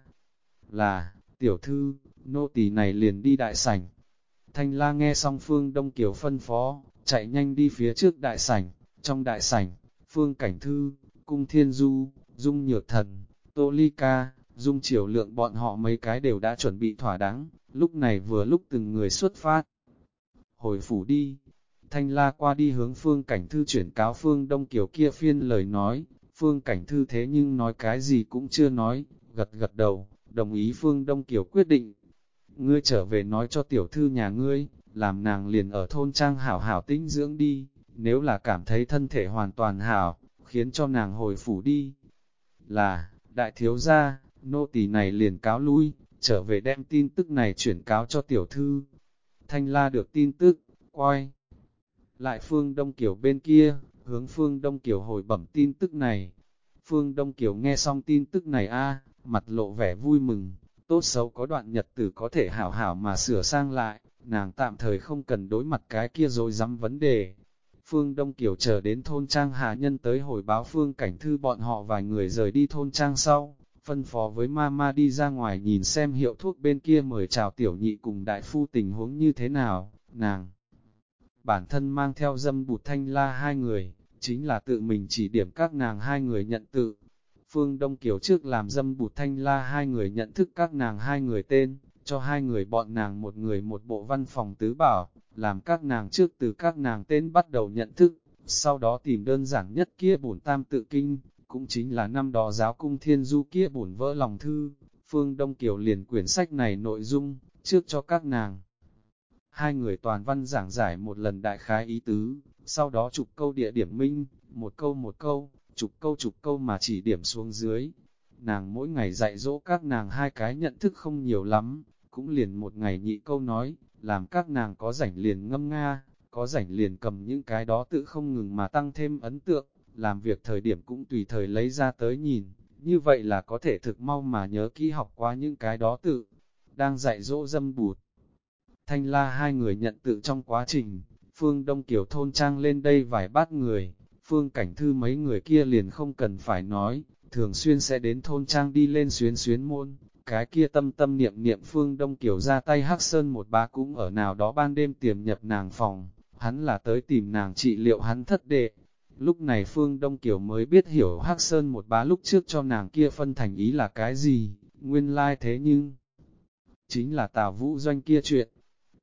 là, tiểu thư, nô tỳ này liền đi đại sảnh. Thanh la nghe xong phương Đông Kiều phân phó, chạy nhanh đi phía trước đại sảnh, trong đại sảnh, phương cảnh thư, cung thiên du, dung nhược thần, tô ly ca, dung triều lượng bọn họ mấy cái đều đã chuẩn bị thỏa đáng, lúc này vừa lúc từng người xuất phát. Hồi phủ đi, Thanh la qua đi hướng phương cảnh thư chuyển cáo phương đông kiều kia phiên lời nói, phương cảnh thư thế nhưng nói cái gì cũng chưa nói, gật gật đầu, đồng ý phương đông kiều quyết định. Ngươi trở về nói cho tiểu thư nhà ngươi, làm nàng liền ở thôn trang hảo hảo tinh dưỡng đi, nếu là cảm thấy thân thể hoàn toàn hảo, khiến cho nàng hồi phủ đi. Là, đại thiếu gia, nô tỳ này liền cáo lui, trở về đem tin tức này chuyển cáo cho tiểu thư. Thanh la được tin tức, quay. Lại phương Đông Kiều bên kia, hướng phương Đông Kiều hồi bẩm tin tức này. Phương Đông Kiều nghe xong tin tức này a mặt lộ vẻ vui mừng, tốt xấu có đoạn nhật tử có thể hảo hảo mà sửa sang lại, nàng tạm thời không cần đối mặt cái kia rồi dám vấn đề. Phương Đông Kiều chờ đến thôn trang hạ nhân tới hồi báo Phương Cảnh Thư bọn họ vài người rời đi thôn trang sau, phân phó với Mama đi ra ngoài nhìn xem hiệu thuốc bên kia mời chào tiểu nhị cùng đại phu tình huống như thế nào, nàng. Bản thân mang theo dâm bụt thanh la hai người, chính là tự mình chỉ điểm các nàng hai người nhận tự. Phương Đông Kiều trước làm dâm bụt thanh la hai người nhận thức các nàng hai người tên, cho hai người bọn nàng một người một bộ văn phòng tứ bảo, làm các nàng trước từ các nàng tên bắt đầu nhận thức, sau đó tìm đơn giản nhất kia bổn tam tự kinh, cũng chính là năm đó giáo cung thiên du kia bổn vỡ lòng thư, Phương Đông Kiều liền quyển sách này nội dung, trước cho các nàng. Hai người toàn văn giảng giải một lần đại khái ý tứ, sau đó chụp câu địa điểm minh, một câu một câu, chụp câu chụp câu mà chỉ điểm xuống dưới. Nàng mỗi ngày dạy dỗ các nàng hai cái nhận thức không nhiều lắm, cũng liền một ngày nhị câu nói, làm các nàng có rảnh liền ngâm nga, có rảnh liền cầm những cái đó tự không ngừng mà tăng thêm ấn tượng, làm việc thời điểm cũng tùy thời lấy ra tới nhìn, như vậy là có thể thực mau mà nhớ kỹ học qua những cái đó tự, đang dạy dỗ dâm bụt. Thanh la hai người nhận tự trong quá trình, Phương Đông Kiều thôn trang lên đây vài bát người, Phương Cảnh Thư mấy người kia liền không cần phải nói, thường xuyên sẽ đến thôn trang đi lên xuyến xuyến môn, cái kia tâm tâm niệm niệm Phương Đông Kiều ra tay Hắc Sơn một bá cũng ở nào đó ban đêm tiềm nhập nàng phòng, hắn là tới tìm nàng trị liệu hắn thất đệ. Lúc này Phương Đông Kiều mới biết hiểu Hắc Sơn một bá lúc trước cho nàng kia phân thành ý là cái gì, nguyên lai thế nhưng chính là Tào Vũ Doanh kia chuyện.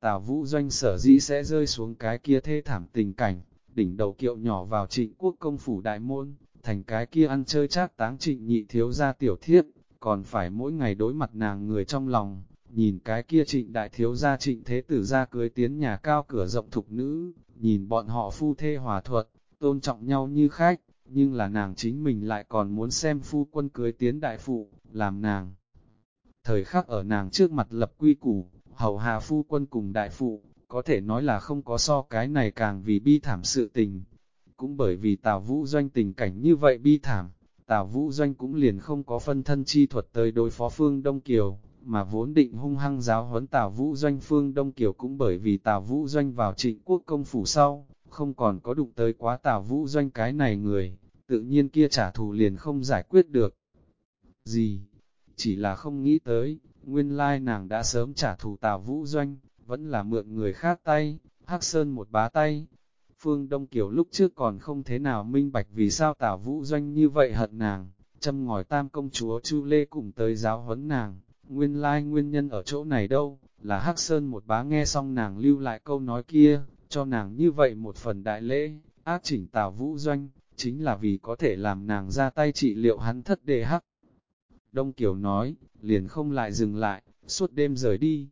Tào Vũ Doanh sở dĩ sẽ rơi xuống cái kia thê thảm tình cảnh, đỉnh đầu kiệu nhỏ vào trịnh quốc công phủ đại môn, thành cái kia ăn chơi trác táng trịnh nhị thiếu ra tiểu thiếp, còn phải mỗi ngày đối mặt nàng người trong lòng, nhìn cái kia trịnh đại thiếu gia trịnh thế tử ra cưới tiến nhà cao cửa rộng thục nữ, nhìn bọn họ phu thê hòa thuận, tôn trọng nhau như khách, nhưng là nàng chính mình lại còn muốn xem phu quân cưới tiến đại phụ, làm nàng. Thời khắc ở nàng trước mặt lập quy củ, hầu hà phu quân cùng đại phụ, có thể nói là không có so cái này càng vì bi thảm sự tình. Cũng bởi vì Tào Vũ Doanh tình cảnh như vậy bi thảm, Tào Vũ Doanh cũng liền không có phân thân chi thuật tới đối phó Phương Đông Kiều, mà vốn định hung hăng giáo huấn Tào Vũ Doanh Phương Đông Kiều cũng bởi vì Tào Vũ Doanh vào trịnh quốc công phủ sau, không còn có đụng tới quá Tào Vũ Doanh cái này người, tự nhiên kia trả thù liền không giải quyết được. Gì? Chỉ là không nghĩ tới, nguyên lai nàng đã sớm trả thù Tào Vũ Doanh, vẫn là mượn người khác tay, hắc sơn một bá tay, Phương Đông Kiều lúc trước còn không thế nào minh bạch vì sao Tào Vũ Doanh như vậy hận nàng, châm ngòi tam công chúa Chu Lê cùng tới giáo huấn nàng, nguyên lai nguyên nhân ở chỗ này đâu, là Hắc Sơn một bá nghe xong nàng lưu lại câu nói kia, cho nàng như vậy một phần đại lễ, ác chỉnh Tào Vũ Doanh, chính là vì có thể làm nàng ra tay trị liệu hắn thất đề Hắc. Đông Kiều nói, liền không lại dừng lại, suốt đêm rời đi,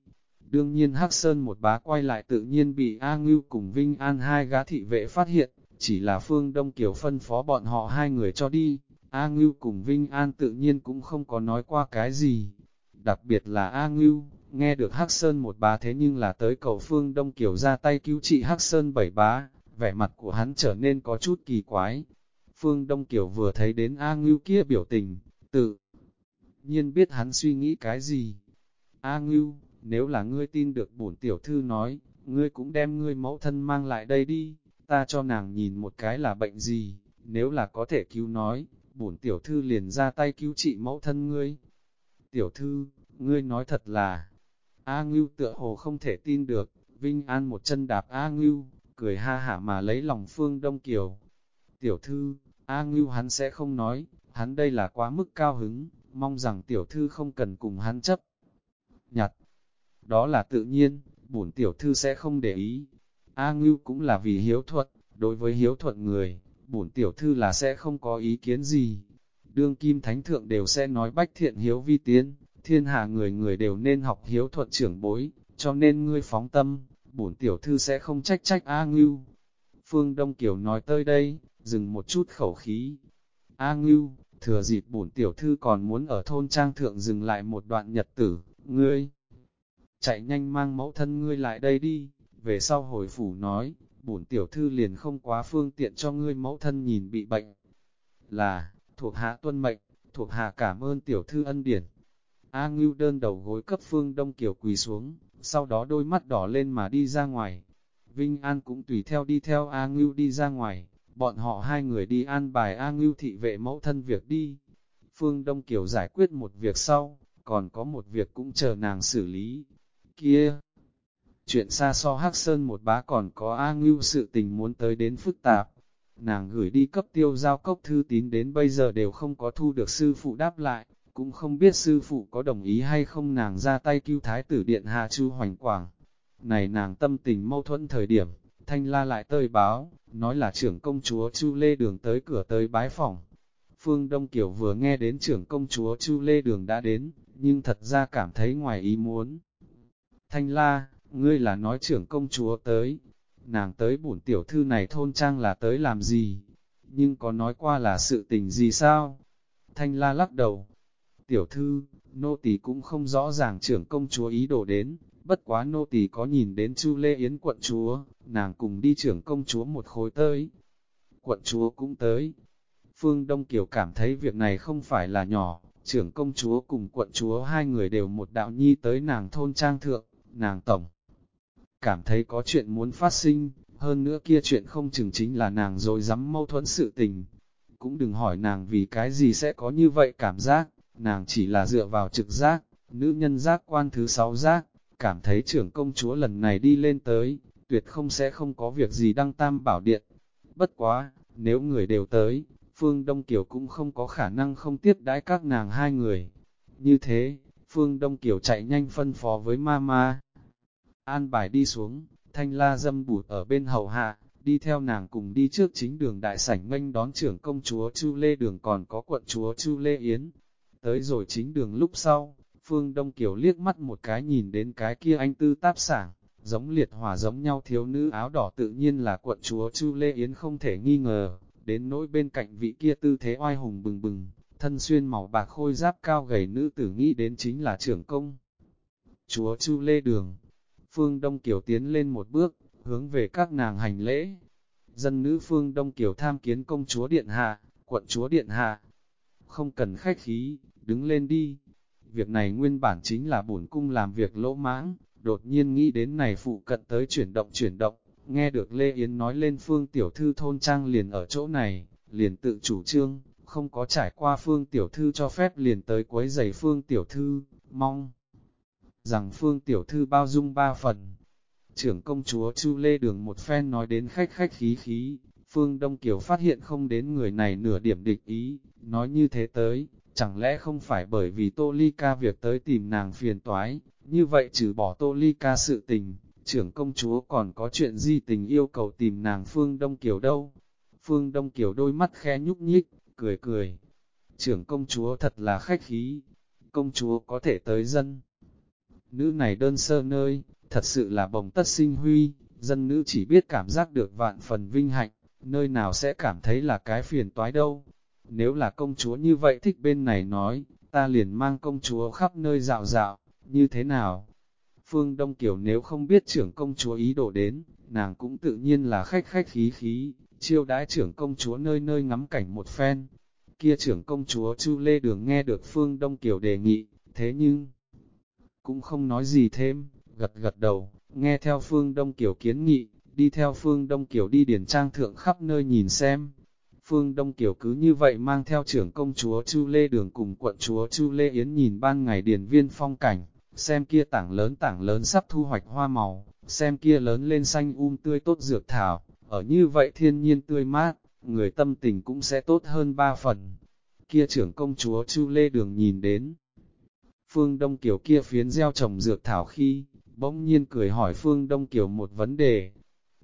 Đương nhiên Hắc Sơn một bá quay lại tự nhiên bị A Ngưu cùng Vinh An hai gã thị vệ phát hiện, chỉ là Phương Đông Kiều phân phó bọn họ hai người cho đi. A Ngưu cùng Vinh An tự nhiên cũng không có nói qua cái gì. Đặc biệt là A Ngưu, nghe được Hắc Sơn một bá thế nhưng là tới cầu Phương Đông Kiều ra tay cứu trị Hắc Sơn bảy bá, vẻ mặt của hắn trở nên có chút kỳ quái. Phương Đông Kiều vừa thấy đến A Ngưu kia biểu tình, tự nhiên biết hắn suy nghĩ cái gì. A Ngưu, nếu là ngươi tin được bổn tiểu thư nói, ngươi cũng đem ngươi mẫu thân mang lại đây đi, ta cho nàng nhìn một cái là bệnh gì, nếu là có thể cứu nói, bổn tiểu thư liền ra tay cứu trị mẫu thân ngươi. Tiểu thư, ngươi nói thật là, A Ngưu tựa hồ không thể tin được, Vinh An một chân đạp A Ngưu, cười ha hả mà lấy lòng Phương Đông Kiều. Tiểu thư, A Ngưu hắn sẽ không nói, hắn đây là quá mức cao hứng, mong rằng tiểu thư không cần cùng hắn chấp. Nhặt, đó là tự nhiên, bổn tiểu thư sẽ không để ý. A Ngưu cũng là vì hiếu thuận, đối với hiếu thuận người, bổn tiểu thư là sẽ không có ý kiến gì. Đương kim thánh thượng đều sẽ nói bách thiện hiếu vi tiến, thiên hạ người người đều nên học hiếu thuận trưởng bối, cho nên ngươi phóng tâm, bổn tiểu thư sẽ không trách trách A Ngưu. Phương Đông Kiều nói tới đây, dừng một chút khẩu khí. A ngưu, thừa dịp bổn tiểu thư còn muốn ở thôn trang thượng dừng lại một đoạn nhật tử, ngươi. Chạy nhanh mang mẫu thân ngươi lại đây đi, về sau hồi phủ nói, bổn tiểu thư liền không quá phương tiện cho ngươi mẫu thân nhìn bị bệnh. Là, thuộc hạ tuân mệnh, thuộc hạ cảm ơn tiểu thư ân điển. A ngưu đơn đầu gối cấp phương đông kiều quỳ xuống, sau đó đôi mắt đỏ lên mà đi ra ngoài. Vinh An cũng tùy theo đi theo A ngưu đi ra ngoài, bọn họ hai người đi an bài A ngưu thị vệ mẫu thân việc đi. Phương Đông Kiều giải quyết một việc sau, còn có một việc cũng chờ nàng xử lý. Kia! Chuyện xa so Hắc Sơn một bá còn có A ngưu sự tình muốn tới đến phức tạp. Nàng gửi đi cấp tiêu giao cốc thư tín đến bây giờ đều không có thu được sư phụ đáp lại, cũng không biết sư phụ có đồng ý hay không nàng ra tay cứu thái tử điện hạ chu hoành quảng. Này nàng tâm tình mâu thuẫn thời điểm, thanh la lại tơi báo, nói là trưởng công chúa Chu Lê Đường tới cửa tới bái phòng. Phương Đông Kiều vừa nghe đến trưởng công chúa Chu Lê Đường đã đến, nhưng thật ra cảm thấy ngoài ý muốn. Thanh la, ngươi là nói trưởng công chúa tới, nàng tới bổn tiểu thư này thôn trang là tới làm gì, nhưng có nói qua là sự tình gì sao? Thanh la lắc đầu, tiểu thư, nô tỳ cũng không rõ ràng trưởng công chúa ý đồ đến, bất quá nô tỳ có nhìn đến Chu Lê Yến quận chúa, nàng cùng đi trưởng công chúa một khối tới. Quận chúa cũng tới. Phương Đông Kiều cảm thấy việc này không phải là nhỏ, trưởng công chúa cùng quận chúa hai người đều một đạo nhi tới nàng thôn trang thượng, nàng tổng. Cảm thấy có chuyện muốn phát sinh, hơn nữa kia chuyện không chừng chính là nàng rồi dám mâu thuẫn sự tình. Cũng đừng hỏi nàng vì cái gì sẽ có như vậy cảm giác, nàng chỉ là dựa vào trực giác, nữ nhân giác quan thứ sáu giác, cảm thấy trưởng công chúa lần này đi lên tới, tuyệt không sẽ không có việc gì đăng tam bảo điện. Bất quá, nếu người đều tới, Phương Đông Kiều cũng không có khả năng không tiếp đãi các nàng hai người. Như thế, Phương Đông Kiều chạy nhanh phân phó với Mama. An bài đi xuống, thanh la dâm bụt ở bên hậu hạ, đi theo nàng cùng đi trước chính đường đại sảnh nghênh đón trưởng công chúa Chu Lê Đường còn có quận chúa Chu Lê Yến. Tới rồi chính đường lúc sau, Phương Đông Kiều liếc mắt một cái nhìn đến cái kia anh tư táp sảng, giống liệt hỏa giống nhau thiếu nữ áo đỏ tự nhiên là quận chúa Chu Lê Yến không thể nghi ngờ, đến nỗi bên cạnh vị kia tư thế oai hùng bừng bừng, thân xuyên màu bạc khôi giáp cao gầy nữ tử nghĩ đến chính là trưởng công. Chúa Chu Lê Đường, Phương Đông Kiều tiến lên một bước, hướng về các nàng hành lễ. Dân nữ Phương Đông Kiều tham kiến công chúa Điện Hạ, quận chúa Điện Hạ. Không cần khách khí, đứng lên đi. Việc này nguyên bản chính là bổn cung làm việc lỗ mãng, đột nhiên nghĩ đến này phụ cận tới chuyển động chuyển động, nghe được Lê Yến nói lên phương tiểu thư thôn trang liền ở chỗ này, liền tự chủ trương, không có trải qua phương tiểu thư cho phép liền tới quấy giày phương tiểu thư, mong rằng phương tiểu thư bao dung ba phần. Trưởng công chúa Chu Lê Đường một phen nói đến khách khách khí khí, phương Đông Kiều phát hiện không đến người này nửa điểm địch ý, nói như thế tới, chẳng lẽ không phải bởi vì Tô Ly ca việc tới tìm nàng phiền toái, như vậy trừ bỏ Tô Ly ca sự tình, trưởng công chúa còn có chuyện gì tình yêu cầu tìm nàng Phương Đông Kiều đâu. Phương Đông Kiều đôi mắt khẽ nhúc nhích, cười cười. Trưởng công chúa thật là khách khí, công chúa có thể tới dân. Nữ này đơn sơ nơi, thật sự là bồng tất sinh huy, dân nữ chỉ biết cảm giác được vạn phần vinh hạnh, nơi nào sẽ cảm thấy là cái phiền toái đâu. Nếu là công chúa như vậy thích bên này nói, ta liền mang công chúa khắp nơi dạo dạo, như thế nào? Phương Đông Kiều nếu không biết trưởng công chúa ý đồ đến, nàng cũng tự nhiên là khách khách khí khí, chiêu đãi trưởng công chúa nơi nơi ngắm cảnh một phen. Kia trưởng công chúa Chu Lê Đường nghe được Phương Đông Kiều đề nghị, thế nhưng, cũng không nói gì thêm, gật gật đầu, nghe theo Phương Đông Kiều kiến nghị, đi theo Phương Đông Kiều đi điển trang thượng khắp nơi nhìn xem. Phương Đông Kiều cứ như vậy mang theo trưởng công chúa Chu Lê Đường cùng quận chúa Chu Lê Yến nhìn ban ngày điền viên phong cảnh, xem kia tảng lớn tảng lớn sắp thu hoạch hoa màu, xem kia lớn lên xanh um tươi tốt dược thảo, ở như vậy thiên nhiên tươi mát, người tâm tình cũng sẽ tốt hơn ba phần. Kia trưởng công chúa Chu Lê Đường nhìn đến. Phương Đông Kiều kia phiến gieo trồng dược thảo khi, bỗng nhiên cười hỏi Phương Đông Kiều một vấn đề.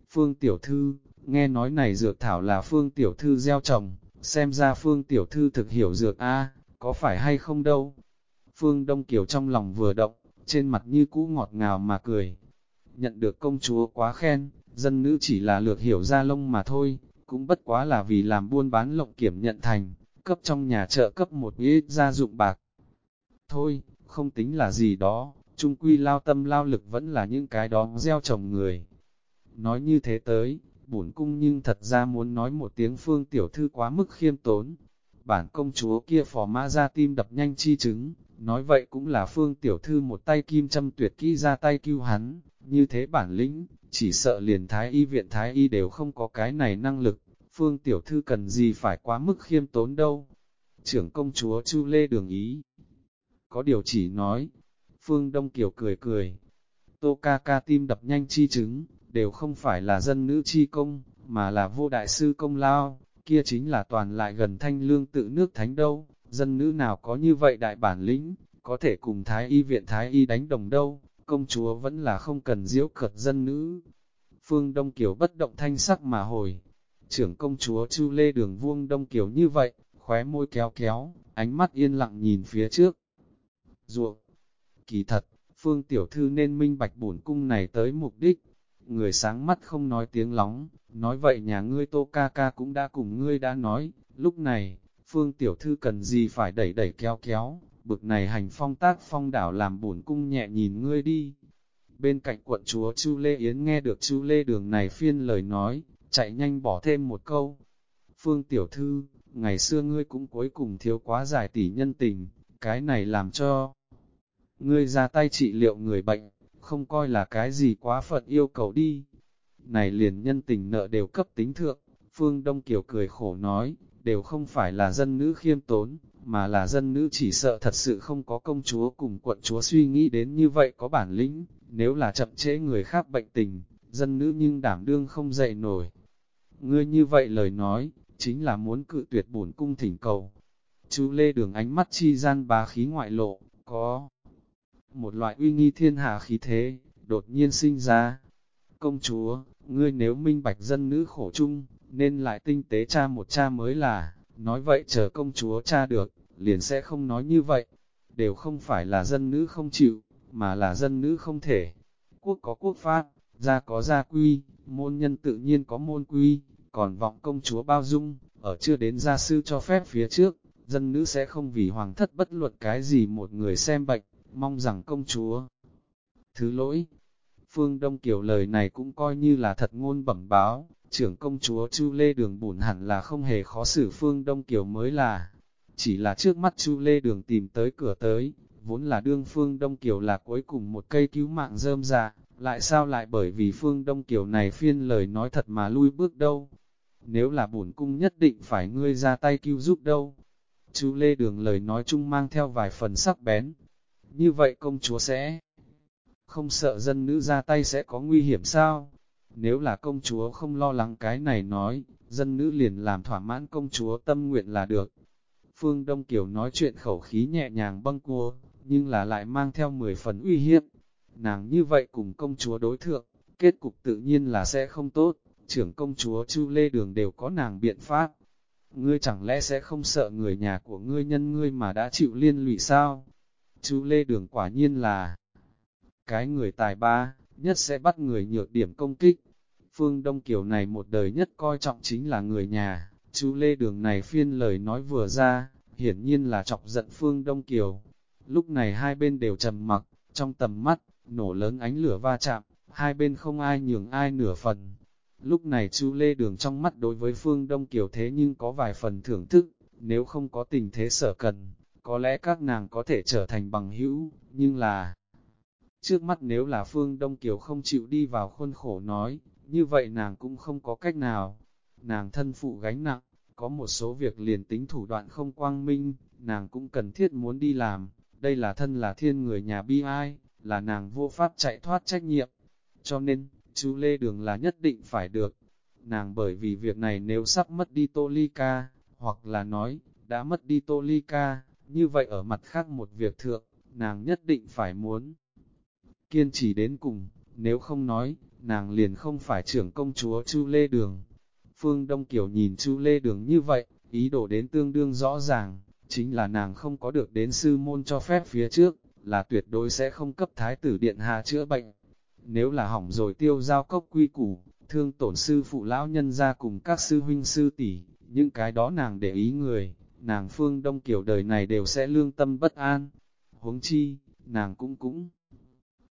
Phương Tiểu Thư, nghe nói này dược thảo là Phương Tiểu Thư gieo trồng, xem ra Phương Tiểu Thư thực hiểu dược A, có phải hay không đâu. Phương Đông Kiều trong lòng vừa động, trên mặt như cũ ngọt ngào mà cười. Nhận được công chúa quá khen, dân nữ chỉ là lược hiểu ra lông mà thôi, cũng bất quá là vì làm buôn bán lộng kiểm nhận thành, cấp trong nhà chợ cấp một ít gia dụng bạc. Thôi, không tính là gì đó, trung quy lao tâm lao lực vẫn là những cái đó gieo trồng người. Nói như thế tới, bổn cung nhưng thật ra muốn nói một tiếng phương tiểu thư quá mức khiêm tốn. Bản công chúa kia phò ma ra tim đập nhanh chi chứng, nói vậy cũng là phương tiểu thư một tay kim châm tuyệt kỹ ra tay cứu hắn, như thế bản lĩnh, chỉ sợ liền thái y viện thái y đều không có cái này năng lực, phương tiểu thư cần gì phải quá mức khiêm tốn đâu. Trưởng công chúa Chu Lê Đường ý. Có điều chỉ nói, phương Đông Kiều cười cười, tô ca ca tim đập nhanh chi chứng, đều không phải là dân nữ chi công, mà là vô đại sư công lao, kia chính là toàn lại gần thanh lương tự nước thánh đâu, dân nữ nào có như vậy đại bản lĩnh, có thể cùng thái y viện thái y đánh đồng đâu, công chúa vẫn là không cần diễu cợt dân nữ. Phương Đông Kiều bất động thanh sắc mà hồi, trưởng công chúa Chu Lê Đường Vuông Đông Kiều như vậy, khóe môi kéo kéo, ánh mắt yên lặng nhìn phía trước. Ruộng, kỳ thật, Phương Tiểu Thư nên minh bạch bổn cung này tới mục đích, người sáng mắt không nói tiếng lóng, nói vậy nhà ngươi tô ca ca cũng đã cùng ngươi đã nói, lúc này, phương tiểu thư cần gì phải đẩy đẩy kéo kéo, bực này hành phong tác phong đảo làm bổn cung nhẹ nhìn ngươi đi. Bên cạnh quận chúa Chu Lê Yến nghe được Chu Lê Đường này phiên lời nói, chạy nhanh bỏ thêm một câu. Phương tiểu thư, ngày xưa ngươi cũng cuối cùng thiếu quá giải tỷ nhân tình, cái này làm cho ngươi ra tay trị liệu người bệnh, không coi là cái gì quá phận yêu cầu đi. Này liền nhân tình nợ đều cấp tính thượng, Phương Đông Kiều cười khổ nói, đều không phải là dân nữ khiêm tốn, mà là dân nữ chỉ sợ thật sự không có công chúa cùng quận chúa suy nghĩ đến như vậy có bản lĩnh, nếu là chậm trễ người khác bệnh tình, dân nữ nhưng đảm đương không dậy nổi. Ngươi như vậy lời nói, chính là muốn cự tuyệt bổn cung thỉnh cầu. Chú Lê Đường ánh mắt chi gian bá khí ngoại lộ, có một loại uy nghi thiên hạ khí thế, đột nhiên sinh ra. Công chúa, ngươi nếu minh bạch dân nữ khổ chung, nên lại tinh tế cha một cha mới là, nói vậy chờ công chúa cha được, liền sẽ không nói như vậy. Đều không phải là dân nữ không chịu, mà là dân nữ không thể. Quốc có quốc pháp, gia có gia quy, môn nhân tự nhiên có môn quy, còn vọng công chúa bao dung, ở chưa đến gia sư cho phép phía trước, dân nữ sẽ không vì hoàng thất bất luận cái gì một người xem bệnh, mong rằng công chúa. Thứ lỗi, Phương Đông Kiều lời này cũng coi như là thật ngôn bẩm báo, trưởng công chúa Chu Lê Đường bùn hẳn là không hề khó xử Phương Đông Kiều mới là. Chỉ là trước mắt Chu Lê Đường tìm tới cửa tới, vốn là đương Phương Đông Kiều là cuối cùng một cây cứu mạng rơm ra, lại sao lại bởi vì Phương Đông Kiều này phiên lời nói thật mà lui bước đâu. Nếu là bổn cung nhất định phải ngươi ra tay cứu giúp đâu. Chu Lê Đường lời nói chung mang theo vài phần sắc bén, như vậy công chúa sẽ không sợ dân nữ ra tay sẽ có nguy hiểm sao? Nếu là công chúa không lo lắng cái này nói, dân nữ liền làm thỏa mãn công chúa tâm nguyện là được. Phương Đông Kiều nói chuyện khẩu khí nhẹ nhàng băng cua, nhưng là lại mang theo 10 phần uy hiếp. Nàng như vậy cùng công chúa đối thượng, kết cục tự nhiên là sẽ không tốt, trưởng công chúa Chu Lê Đường đều có nàng biện pháp. Ngươi chẳng lẽ sẽ không sợ người nhà của ngươi nhân ngươi mà đã chịu liên lụy sao? Chú Lê Đường quả nhiên là cái người tài ba, nhất sẽ bắt người nhược điểm công kích. Phương Đông Kiều này một đời nhất coi trọng chính là người nhà, chú Lê Đường này phiên lời nói vừa ra, hiển nhiên là chọc giận Phương Đông Kiều. Lúc này hai bên đều trầm mặc, trong tầm mắt, nổ lớn ánh lửa va chạm, hai bên không ai nhường ai nửa phần. Lúc này chú Lê Đường trong mắt đối với Phương Đông Kiều thế nhưng có vài phần thưởng thức, nếu không có tình thế sở cần, có lẽ các nàng có thể trở thành bằng hữu, nhưng là... Trước mắt nếu là Phương Đông Kiều không chịu đi vào khuôn khổ nói, như vậy nàng cũng không có cách nào. Nàng thân phụ gánh nặng, có một số việc liền tính thủ đoạn không quang minh, nàng cũng cần thiết muốn đi làm. Đây là thân là thiên người nhà bi ai, là nàng vô pháp chạy thoát trách nhiệm. Cho nên, chú Lê Đường là nhất định phải được. Nàng bởi vì việc này nếu sắp mất đi Tô Ly Ca, hoặc là nói, đã mất đi Tô Ly Ca, như vậy ở mặt khác một việc thượng, nàng nhất định phải muốn kiên trì đến cùng, nếu không nói, nàng liền không phải trưởng công chúa Chu Lê Đường. Phương Đông Kiều nhìn Chu Lê Đường như vậy, ý đồ đến tương đương rõ ràng, chính là nàng không có được đến sư môn cho phép phía trước, là tuyệt đối sẽ không cấp thái tử điện hạ chữa bệnh. Nếu là hỏng rồi tiêu giao cốc quy củ, thương tổn sư phụ lão nhân ra cùng các sư huynh sư tỷ, những cái đó nàng để ý người, nàng phương đông kiểu đời này đều sẽ lương tâm bất an. Huống chi, nàng cũng cũng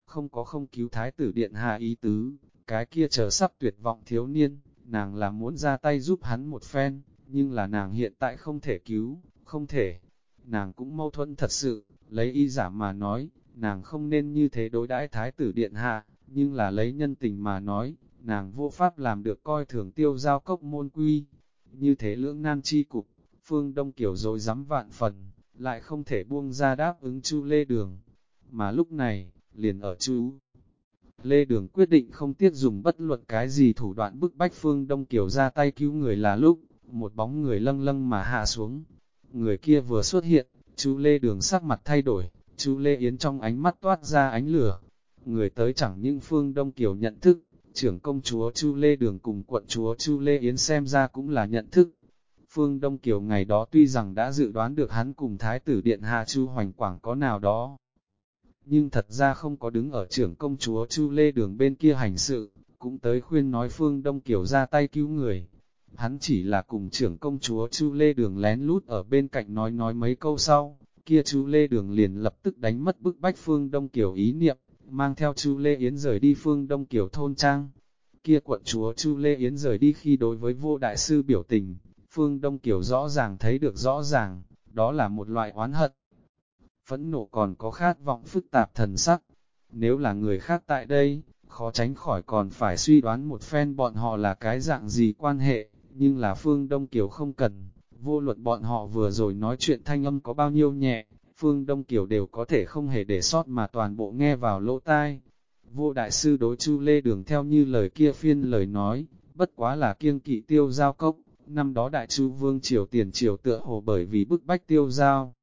không có không cứu thái tử điện hạ ý tứ, cái kia chờ sắp tuyệt vọng thiếu niên, nàng là muốn ra tay giúp hắn một phen, nhưng là nàng hiện tại không thể cứu, không thể. Nàng cũng mâu thuẫn thật sự, lấy y giả mà nói, nàng không nên như thế đối đãi thái tử điện hạ, nhưng là lấy nhân tình mà nói, nàng vô pháp làm được coi thường tiêu giao cốc môn quy. Như thế lưỡng nan chi cục, phương đông Kiều rồi dám vạn phần, lại không thể buông ra đáp ứng chu lê đường. Mà lúc này, liền ở chú. Lê Đường quyết định không tiếc dùng bất luận cái gì thủ đoạn bức bách Phương Đông Kiều ra tay cứu người là lúc, một bóng người lâng lâng mà hạ xuống. Người kia vừa xuất hiện, chú Lê Đường sắc mặt thay đổi, chú Lê Yến trong ánh mắt toát ra ánh lửa. Người tới chẳng những Phương Đông Kiều nhận thức, trưởng công chúa Chu Lê Đường cùng quận chúa Chu Lê Yến xem ra cũng là nhận thức. Phương Đông Kiều ngày đó tuy rằng đã dự đoán được hắn cùng Thái tử Điện Hạ Chu Hoành Quảng có nào đó, nhưng thật ra không có đứng ở trưởng công chúa Chu Lê Đường bên kia hành sự, cũng tới khuyên nói Phương Đông Kiều ra tay cứu người. Hắn chỉ là cùng trưởng công chúa Chu Lê Đường lén lút ở bên cạnh nói nói mấy câu sau, kia Chu Lê Đường liền lập tức đánh mất bức bách Phương Đông Kiều ý niệm, mang theo Chu Lê Yến rời đi Phương Đông Kiều thôn trang. Kia quận chúa Chu Lê Yến rời đi khi đối với vô đại sư biểu tình, Phương Đông Kiều rõ ràng thấy được rõ ràng, đó là một loại oán hận phẫn nộ còn có khát vọng phức tạp thần sắc. Nếu là người khác tại đây, khó tránh khỏi còn phải suy đoán một phen bọn họ là cái dạng gì quan hệ, nhưng là Phương Đông Kiều không cần, vô luận bọn họ vừa rồi nói chuyện thanh âm có bao nhiêu nhẹ, Phương Đông Kiều đều có thể không hề để sót mà toàn bộ nghe vào lỗ tai. Vô đại sư đối chu lê đường theo như lời kia phiên lời nói, bất quá là kiêng kỵ tiêu giao cốc, năm đó đại chu vương triều tiền triều tựa hồ bởi vì bức bách tiêu giao.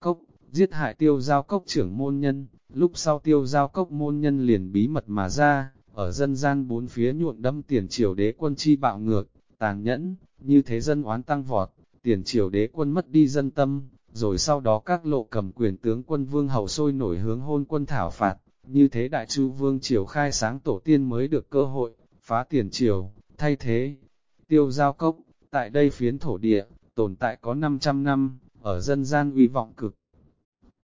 Cốc, giết hại tiêu giao cốc trưởng môn nhân, lúc sau tiêu giao cốc môn nhân liền bí mật mà ra, ở dân gian bốn phía nhuộn đâm tiền triều đế quân chi bạo ngược, tàn nhẫn, như thế dân oán tăng vọt, tiền triều đế quân mất đi dân tâm, rồi sau đó các lộ cầm quyền tướng quân vương hầu sôi nổi hướng hôn quân thảo phạt, như thế đại chu vương triều khai sáng tổ tiên mới được cơ hội, phá tiền triều, thay thế, tiêu giao cốc, tại đây phiến thổ địa, tồn tại có 500 năm, ở dân gian uy vọng cực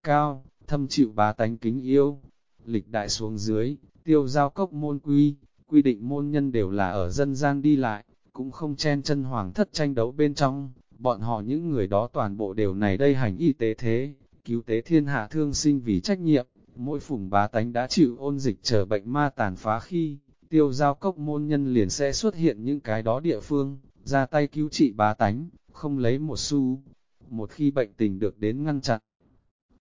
cao, thâm chịu bá tánh kính yêu. Lịch đại xuống dưới, tiêu giao cốc môn quy, quy định môn nhân đều là ở dân gian đi lại, cũng không chen chân hoàng thất tranh đấu bên trong, bọn họ những người đó toàn bộ đều này đây hành y tế thế, cứu tế thiên hạ thương sinh vì trách nhiệm, mỗi phùng bá tánh đã chịu ôn dịch chờ bệnh ma tàn phá khi, tiêu giao cốc môn nhân liền sẽ xuất hiện những cái đó địa phương, ra tay cứu trị bá tánh, không lấy một xu. Một khi bệnh tình được đến ngăn chặn,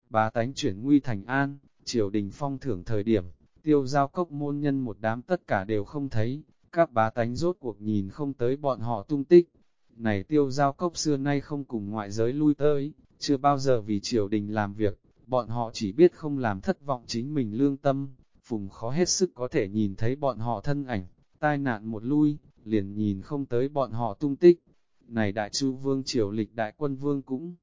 bá tánh chuyển nguy thành an, triều đình phong thưởng thời điểm, tiêu giao cốc môn nhân một đám tất cả đều không thấy, các bá tánh rốt cuộc nhìn không tới bọn họ tung tích. Này tiêu giao cốc xưa nay không cùng ngoại giới lui tới, chưa bao giờ vì triều đình làm việc, bọn họ chỉ biết không làm thất vọng chính mình lương tâm, phùng khó hết sức có thể nhìn thấy bọn họ thân ảnh, tai nạn một lui, liền nhìn không tới bọn họ tung tích. Này đại chu vương triều lịch đại quân vương cũng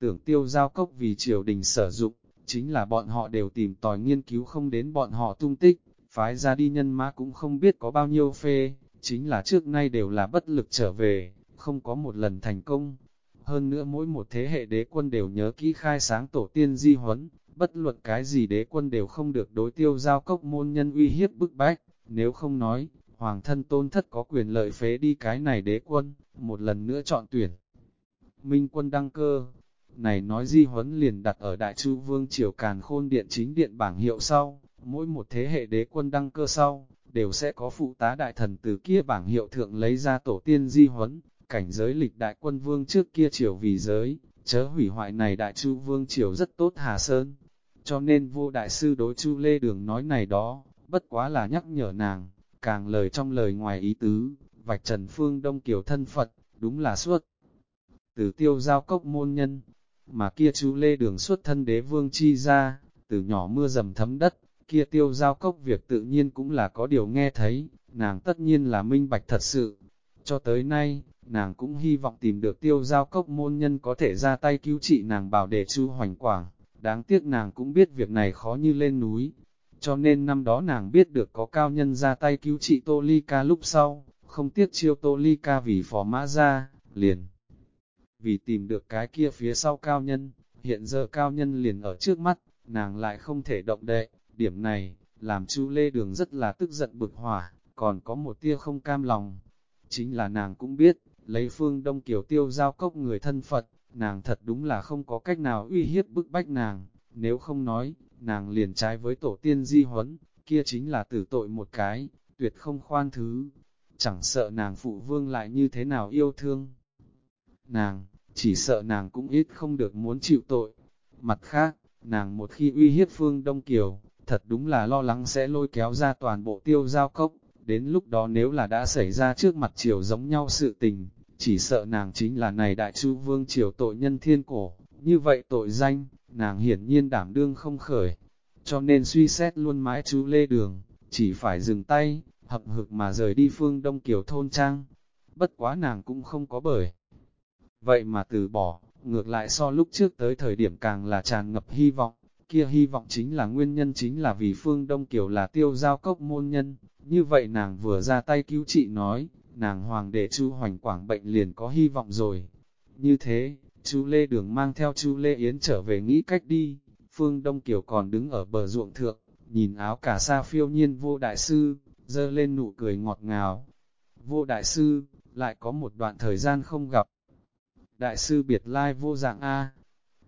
tưởng tiêu giao cốc vì triều đình sử dụng, chính là bọn họ đều tìm tòi nghiên cứu không đến bọn họ tung tích, phái ra đi nhân mã cũng không biết có bao nhiêu phê, chính là trước nay đều là bất lực trở về, không có một lần thành công. Hơn nữa mỗi một thế hệ đế quân đều nhớ kỹ khai sáng tổ tiên di huấn, bất luận cái gì đế quân đều không được đối tiêu giao cốc môn nhân uy hiếp bức bách, nếu không nói, hoàng thân tôn thất có quyền lợi phế đi cái này đế quân, một lần nữa chọn tuyển. Minh quân đăng cơ, này nói di huấn liền đặt ở Đại Chu Vương Triều Càn Khôn Điện chính điện bảng hiệu sau, mỗi một thế hệ đế quân đăng cơ sau, đều sẽ có phụ tá đại thần từ kia bảng hiệu thượng lấy ra tổ tiên di huấn, cảnh giới lịch đại quân vương trước kia triều vì giới, chớ hủy hoại này Đại Chu Vương Triều rất tốt Hà Sơn. Cho nên vô đại sư đối Chu Lê Đường nói này đó, bất quá là nhắc nhở nàng, càng lời trong lời ngoài ý tứ, vạch trần phương đông kiều thân Phật, đúng là suốt. Từ tiêu giao cốc môn nhân, mà kia chú lê đường xuất thân đế vương chi ra, từ nhỏ mưa dầm thấm đất, kia tiêu giao cốc việc tự nhiên cũng là có điều nghe thấy, nàng tất nhiên là minh bạch thật sự. Cho tới nay, nàng cũng hy vọng tìm được tiêu giao cốc môn nhân có thể ra tay cứu trị nàng bảo để chu hoành quảng, đáng tiếc nàng cũng biết việc này khó như lên núi. cho nên năm đó nàng biết được có cao nhân ra tay cứu trị Tô Ly Ca lúc sau, không tiếc chiêu Tô Ly Ca vì phó mã ra, liền. Vì tìm được cái kia phía sau cao nhân, hiện giờ cao nhân liền ở trước mắt, nàng lại không thể động đậy, điểm này, làm chu Lê Đường rất là tức giận bực hỏa, còn có một tia không cam lòng. Chính là nàng cũng biết, lấy phương Đông Kiều tiêu giao cốc người thân Phật, nàng thật đúng là không có cách nào uy hiếp bức bách nàng, nếu không nói, nàng liền trái với tổ tiên di huấn, kia chính là tử tội một cái, tuyệt không khoan thứ, chẳng sợ nàng phụ vương lại như thế nào yêu thương. Nàng, chỉ sợ nàng cũng ít không được muốn chịu tội. Mặt khác, nàng một khi uy hiếp phương Đông Kiều, thật đúng là lo lắng sẽ lôi kéo ra toàn bộ tiêu giao cốc, đến lúc đó nếu là đã xảy ra trước mặt triều giống nhau sự tình, chỉ sợ nàng chính là này đại chu vương triều tội nhân thiên cổ, như vậy tội danh, nàng hiển nhiên đảm đương không khởi, cho nên suy xét luôn mãi chú lê đường, chỉ phải dừng tay, hậm hực mà rời đi phương đông kiều thôn trang, bất quá nàng cũng không có bởi. Vậy mà từ bỏ, ngược lại so lúc trước tới thời điểm càng là tràn ngập hy vọng, kia hy vọng chính là nguyên nhân chính là vì phương Đông Kiều là tiêu giao cốc môn nhân, như vậy nàng vừa ra tay cứu trị nói, nàng hoàng đệ chu hoành quảng bệnh liền có hy vọng rồi. Như thế, chu Lê Đường mang theo chu Lê Yến trở về nghĩ cách đi, phương Đông Kiều còn đứng ở bờ ruộng thượng, nhìn áo cả sa phiêu nhiên vô đại sư, dơ lên nụ cười ngọt ngào. Vô đại sư, lại có một đoạn thời gian không gặp. Đại sư biệt lai vô dạng A.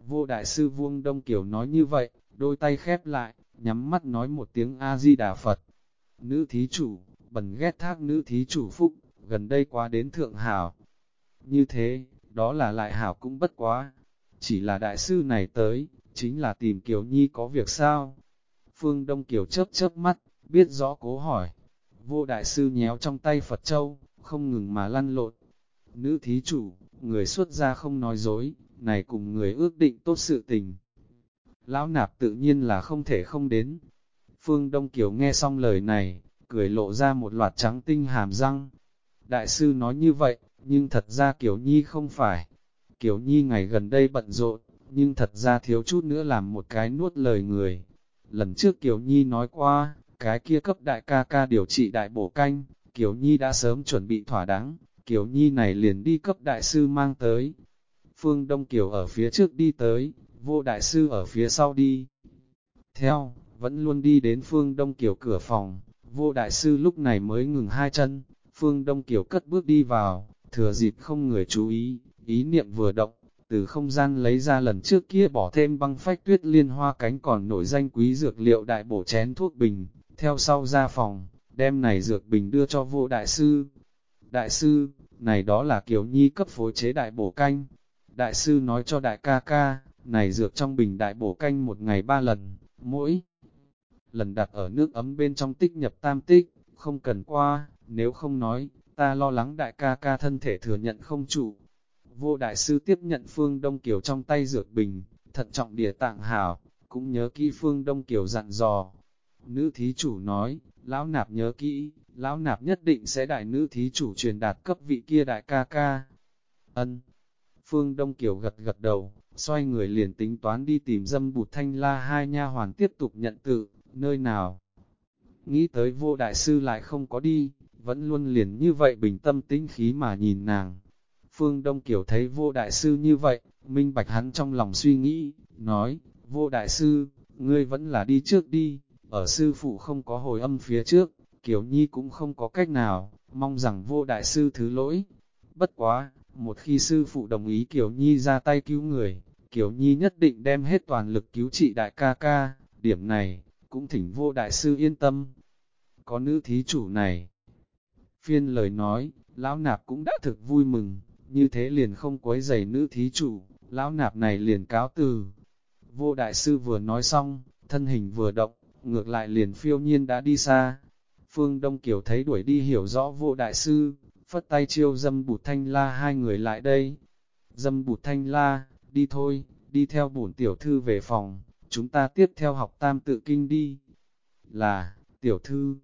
Vô đại sư vuông Đông Kiều nói như vậy, đôi tay khép lại, nhắm mắt nói một tiếng A-di-đà Phật. Nữ thí chủ, bần ghét thác nữ thí chủ phúc, gần đây quá đến thượng hảo. Như thế, đó là lại hảo cũng bất quá. Chỉ là đại sư này tới, chính là tìm Kiều Nhi có việc sao? Phương Đông Kiều chớp chớp mắt, biết rõ cố hỏi. Vô đại sư nhéo trong tay Phật Châu, không ngừng mà lăn lộn. Nữ thí chủ, người xuất gia không nói dối, này cùng người ước định tốt sự tình. Lão nạp tự nhiên là không thể không đến. Phương Đông Kiều nghe xong lời này, cười lộ ra một loạt trắng tinh hàm răng. Đại sư nói như vậy, nhưng thật ra Kiều Nhi không phải. Kiều Nhi ngày gần đây bận rộn, nhưng thật ra thiếu chút nữa làm một cái nuốt lời người. Lần trước Kiều Nhi nói qua, cái kia cấp đại ca ca điều trị đại bổ canh, Kiều Nhi đã sớm chuẩn bị thỏa đáng, Kiều Nhi này liền đi cấp đại sư mang tới. Phương Đông Kiều ở phía trước đi tới, vô đại sư ở phía sau đi. Theo, vẫn luôn đi đến Phương Đông Kiều cửa phòng, vô đại sư lúc này mới ngừng hai chân, Phương Đông Kiều cất bước đi vào, thừa dịp không người chú ý, ý niệm vừa động, từ không gian lấy ra lần trước kia bỏ thêm băng phách tuyết liên hoa cánh còn nổi danh quý dược liệu đại bổ chén thuốc bình, theo sau ra phòng, đem này dược bình đưa cho vô đại sư. Đại sư, này đó là kiểu nhi cấp phối chế đại bổ canh. Đại sư nói cho đại ca ca, này dược trong bình đại bổ canh một ngày ba lần, mỗi lần đặt ở nước ấm bên trong tích nhập tam tích, không cần qua, nếu không nói, ta lo lắng đại ca ca thân thể thừa nhận không chủ. Vô đại sư tiếp nhận phương Đông Kiều trong tay dược bình, thận trọng địa tạng hảo, cũng nhớ kỹ phương Đông Kiều dặn dò. Nữ thí chủ nói, lão nạp nhớ kỹ, lão nạp nhất định sẽ đại nữ thí chủ truyền đạt cấp vị kia đại ca ca. Ân. Phương Đông Kiều gật gật đầu, xoay người liền tính toán đi tìm dâm bụt thanh la hai nha hoàn tiếp tục nhận tự, nơi nào. Nghĩ tới vô đại sư lại không có đi, vẫn luôn liền như vậy bình tâm tĩnh khí mà nhìn nàng. Phương Đông Kiều thấy vô đại sư như vậy, minh bạch hắn trong lòng suy nghĩ, nói, vô đại sư, ngươi vẫn là đi trước đi, ở sư phụ không có hồi âm phía trước, Kiều Nhi cũng không có cách nào, mong rằng vô đại sư thứ lỗi. Bất quá, một khi sư phụ đồng ý Kiều Nhi ra tay cứu người, Kiều Nhi nhất định đem hết toàn lực cứu trị đại ca ca, điểm này, cũng thỉnh vô đại sư yên tâm. Có nữ thí chủ này, phiên lời nói, lão nạp cũng đã thực vui mừng, như thế liền không quấy giày nữ thí chủ, lão nạp này liền cáo từ. Vô đại sư vừa nói xong, thân hình vừa động, ngược lại liền phiêu nhiên đã đi xa. Phương Đông Kiều thấy đuổi đi hiểu rõ vô đại sư, phất tay chiêu dâm bụt thanh la hai người lại đây. Dâm bụt thanh la, đi thôi, đi theo bổn tiểu thư về phòng, chúng ta tiếp theo học tam tự kinh đi. Là, tiểu thư,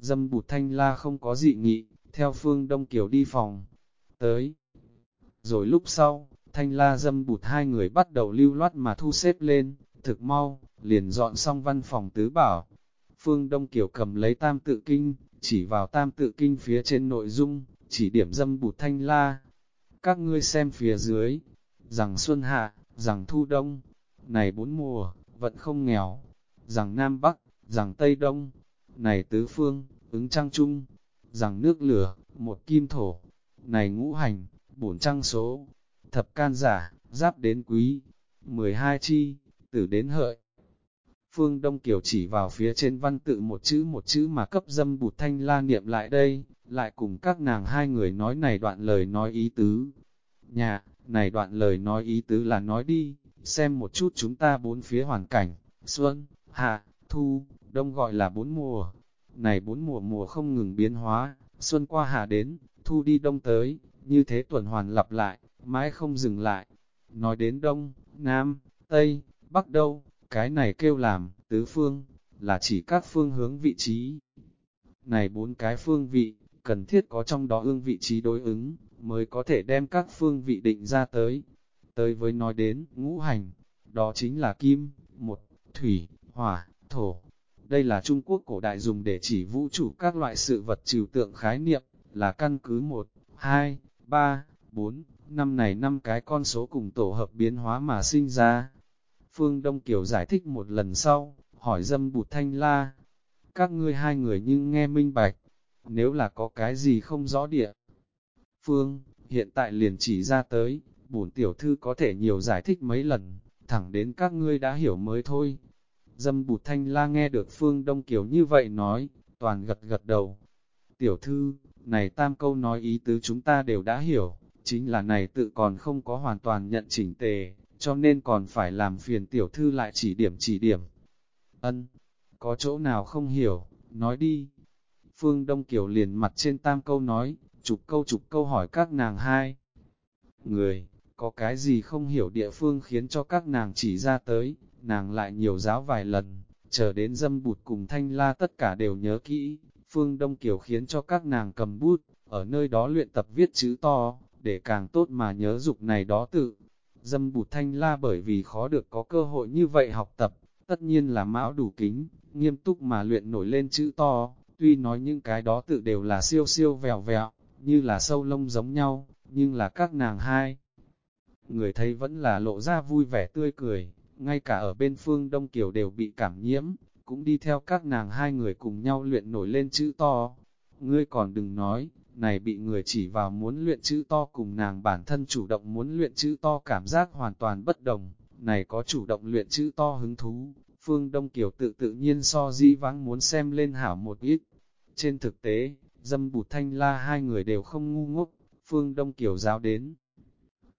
dâm bụt thanh la không có dị nghị, theo phương Đông Kiều đi phòng, tới. Rồi lúc sau, thanh la dâm bụt hai người bắt đầu lưu loát mà thu xếp lên, thực mau, liền dọn xong văn phòng tứ bảo. Phương Đông Kiều cầm lấy tam tự kinh, chỉ vào tam tự kinh phía trên nội dung, chỉ điểm dâm bụt thanh la. Các ngươi xem phía dưới, rằng xuân hạ, rằng thu đông, này bốn mùa, vẫn không nghèo, rằng nam bắc, rằng tây đông, này tứ phương, ứng trăng chung rằng nước lửa, một kim thổ, này ngũ hành, bổn trăng số, thập can giả, giáp đến quý, 12 chi, tử đến hợi. Phương Đông Kiều chỉ vào phía trên văn tự một chữ một chữ mà cấp dâm bụt thanh la niệm lại đây, lại cùng các nàng hai người nói này đoạn lời nói ý tứ. Nhà, này đoạn lời nói ý tứ là nói đi, xem một chút chúng ta bốn phía hoàn cảnh, xuân, hạ, thu, đông gọi là bốn mùa. Này bốn mùa mùa không ngừng biến hóa, xuân qua hạ đến, thu đi đông tới, như thế tuần hoàn lặp lại, mãi không dừng lại. Nói đến đông, nam, tây, bắc đâu, cái này kêu làm, tứ phương, là chỉ các phương hướng vị trí. Này bốn cái phương vị, cần thiết có trong đó ương vị trí đối ứng, mới có thể đem các phương vị định ra tới. Tới với nói đến, ngũ hành, đó chính là kim, một, thủy, hỏa, thổ. Đây là Trung Quốc cổ đại dùng để chỉ vũ trụ các loại sự vật trừu tượng khái niệm, là căn cứ 1, 2, 3, 4, năm này năm cái con số cùng tổ hợp biến hóa mà sinh ra. Phương Đông Kiều giải thích một lần sau, hỏi dâm bụt thanh la. Các ngươi hai người nhưng nghe minh bạch, nếu là có cái gì không rõ địa. Phương, hiện tại liền chỉ ra tới, bổn tiểu thư có thể nhiều giải thích mấy lần, thẳng đến các ngươi đã hiểu mới thôi. Dâm bụt thanh la nghe được Phương Đông Kiều như vậy nói, toàn gật gật đầu. Tiểu thư, này tam câu nói ý tứ chúng ta đều đã hiểu, chính là này tự còn không có hoàn toàn nhận chỉnh tề, cho nên còn phải làm phiền tiểu thư lại chỉ điểm chỉ điểm. Ân, có chỗ nào không hiểu, nói đi. Phương Đông Kiều liền mặt trên tam câu nói, chục câu chục câu hỏi các nàng hai. Người, có cái gì không hiểu địa phương khiến cho các nàng chỉ ra tới, nàng lại nhiều giáo vài lần, chờ đến dâm bụt cùng thanh la tất cả đều nhớ kỹ. Phương Đông Kiều khiến cho các nàng cầm bút, ở nơi đó luyện tập viết chữ to, để càng tốt mà nhớ dục này đó tự. Dâm bụt thanh la bởi vì khó được có cơ hội như vậy học tập, tất nhiên là mão đủ kính, nghiêm túc mà luyện nổi lên chữ to, tuy nói những cái đó tự đều là siêu siêu vèo vẹo, như là sâu lông giống nhau, nhưng là các nàng hai. Người thấy vẫn là lộ ra vui vẻ tươi cười, ngay cả ở bên phương Đông Kiều đều bị cảm nhiễm, cũng đi theo các nàng hai người cùng nhau luyện nổi lên chữ to. Ngươi còn đừng nói, này bị người chỉ vào muốn luyện chữ to cùng nàng bản thân chủ động muốn luyện chữ to cảm giác hoàn toàn bất đồng, này có chủ động luyện chữ to hứng thú, Phương Đông Kiều tự tự nhiên so di vắng muốn xem lên hảo một ít. Trên thực tế, dâm bụt thanh la hai người đều không ngu ngốc, Phương Đông Kiều giáo đến.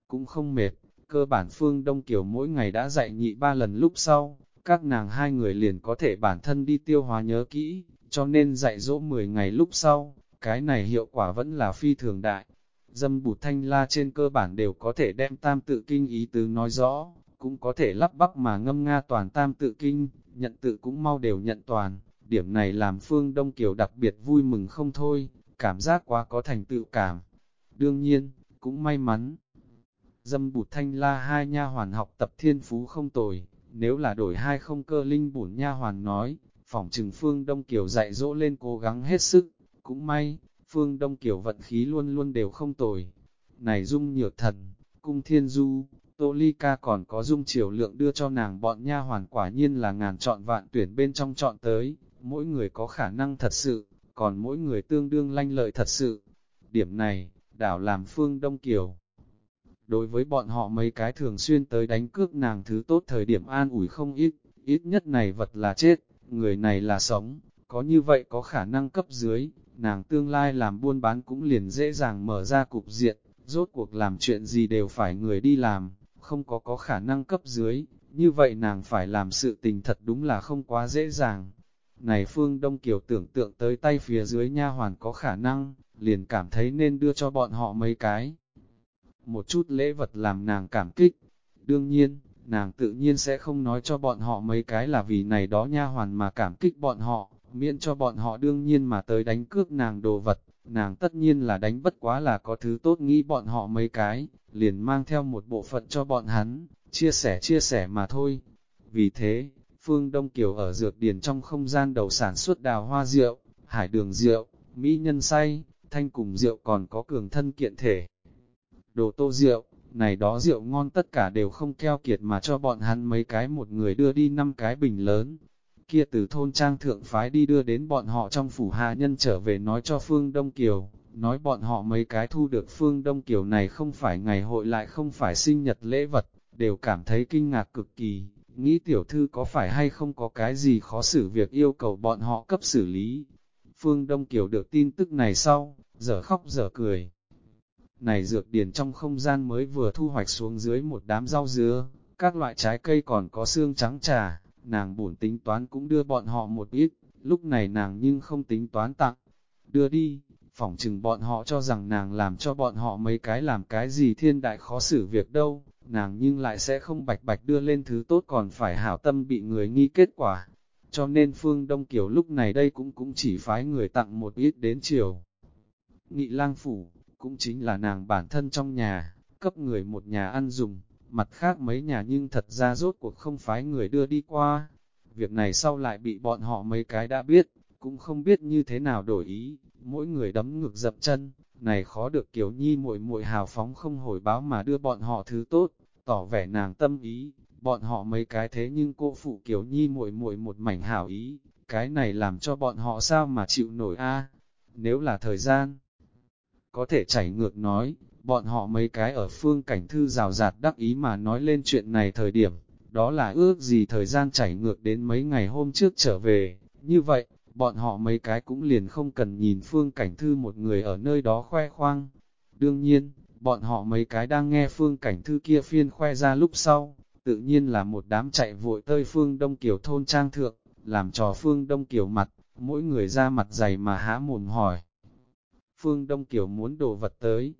Cũng không mệt, cơ bản Phương Đông Kiều mỗi ngày đã dạy nhị ba lần lúc sau, các nàng hai người liền có thể bản thân đi tiêu hóa nhớ kỹ, cho nên dạy dỗ 10 ngày lúc sau, cái này hiệu quả vẫn là phi thường đại. Dâm bụt thanh la trên cơ bản đều có thể đem tam tự kinh ý tứ nói rõ, cũng có thể lắp bắp mà ngâm nga toàn tam tự kinh, nhận tự cũng mau đều nhận toàn. Điểm này làm Phương Đông Kiều đặc biệt vui mừng không thôi, cảm giác quá có thành tựu cảm. Đương nhiên, cũng may mắn. Dâm bụt thanh la hai nha hoàn học tập thiên phú không tồi, nếu là đổi hai không cơ linh bổn nha hoàn nói, phỏng trừng Phương Đông Kiều dạy dỗ lên cố gắng hết sức, cũng may, Phương Đông Kiều vận khí luôn luôn đều không tồi. Này dung nhược thần, cung thiên du, Tô Ly Ca còn có dung chiều lượng đưa cho nàng bọn nha hoàn quả nhiên là ngàn chọn vạn tuyển bên trong chọn tới, mỗi người có khả năng thật sự, còn mỗi người tương đương lanh lợi thật sự. Điểm này, đảo làm Phương Đông Kiều. Đối với bọn họ mấy cái thường xuyên tới đánh cướp nàng thứ tốt thời điểm an ủi không ít, ít nhất này vật là chết, người này là sống, có như vậy có khả năng cấp dưới, nàng tương lai làm buôn bán cũng liền dễ dàng mở ra cục diện, rốt cuộc làm chuyện gì đều phải người đi làm, không có có khả năng cấp dưới, như vậy nàng phải làm sự tình thật đúng là không quá dễ dàng. Này Phương Đông Kiều tưởng tượng tới tay phía dưới nha hoàn có khả năng, liền cảm thấy nên đưa cho bọn họ mấy cái. Một chút lễ vật làm nàng cảm kích. Đương nhiên, nàng tự nhiên sẽ không nói cho bọn họ mấy cái là vì này đó nha hoàn mà cảm kích bọn họ, miễn cho bọn họ đương nhiên mà tới đánh cướp nàng đồ vật, nàng tất nhiên là đánh bất quá là có thứ tốt nghĩ bọn họ mấy cái, liền mang theo một bộ phận cho bọn hắn, chia sẻ chia sẻ mà thôi. Vì thế, Phương Đông Kiều ở dược điển trong không gian đầu sản xuất đào hoa rượu, hải đường rượu, mỹ nhân say, thanh cùng rượu còn có cường thân kiện thể. Đồ tô rượu, này đó rượu ngon tất cả đều không keo kiệt mà cho bọn hắn mấy cái một người đưa đi năm cái bình lớn. Kia từ thôn trang thượng phái đi đưa đến bọn họ trong phủ hạ nhân trở về nói cho Phương Đông Kiều, nói bọn họ mấy cái thu được Phương Đông Kiều này không phải ngày hội lại không phải sinh nhật lễ vật, đều cảm thấy kinh ngạc cực kỳ, nghĩ tiểu thư có phải hay không có cái gì khó xử việc yêu cầu bọn họ cấp xử lý. Phương Đông Kiều được tin tức này sau, giờ khóc giờ cười. Này dược điền trong không gian mới vừa thu hoạch xuống dưới một đám rau dứa, các loại trái cây còn có xương trắng trà, nàng bổn tính toán cũng đưa bọn họ một ít, lúc này nàng nhưng không tính toán tặng. Đưa đi, phỏng chừng bọn họ cho rằng nàng làm cho bọn họ mấy cái làm cái gì thiên đại khó xử việc đâu, nàng nhưng lại sẽ không bạch bạch đưa lên thứ tốt còn phải hảo tâm bị người nghi kết quả. Cho nên Phương Đông Kiều lúc này đây cũng cũng chỉ phái người tặng một ít đến chiều. Nghị lang phủ, cũng chính là nàng bản thân trong nhà, cấp người một nhà ăn dùng, mặt khác mấy nhà nhưng thật ra rốt cuộc không phái người đưa đi qua. Việc này sau lại bị bọn họ mấy cái đã biết, cũng không biết như thế nào đổi ý, mỗi người đấm ngược dập chân, này khó được Kiều Nhi muội muội hào phóng không hồi báo mà đưa bọn họ thứ tốt, tỏ vẻ nàng tâm ý, bọn họ mấy cái thế nhưng cô phụ Kiều Nhi muội muội một mảnh hảo ý, cái này làm cho bọn họ sao mà chịu nổi a? Nếu là thời gian, có thể chảy ngược nói, bọn họ mấy cái ở phương cảnh thư rào rạt đắc ý mà nói lên chuyện này thời điểm, đó là ước gì thời gian chảy ngược đến mấy ngày hôm trước trở về, như vậy, bọn họ mấy cái cũng liền không cần nhìn phương cảnh thư một người ở nơi đó khoe khoang. Đương nhiên, bọn họ mấy cái đang nghe phương cảnh thư kia phiên khoe ra lúc sau, tự nhiên là một đám chạy vội tơi phương Đông Kiều thôn trang thượng, làm trò phương Đông Kiều mặt, mỗi người ra mặt dày mà há mồm hỏi. Phương Đông Kiều muốn đồ vật tới.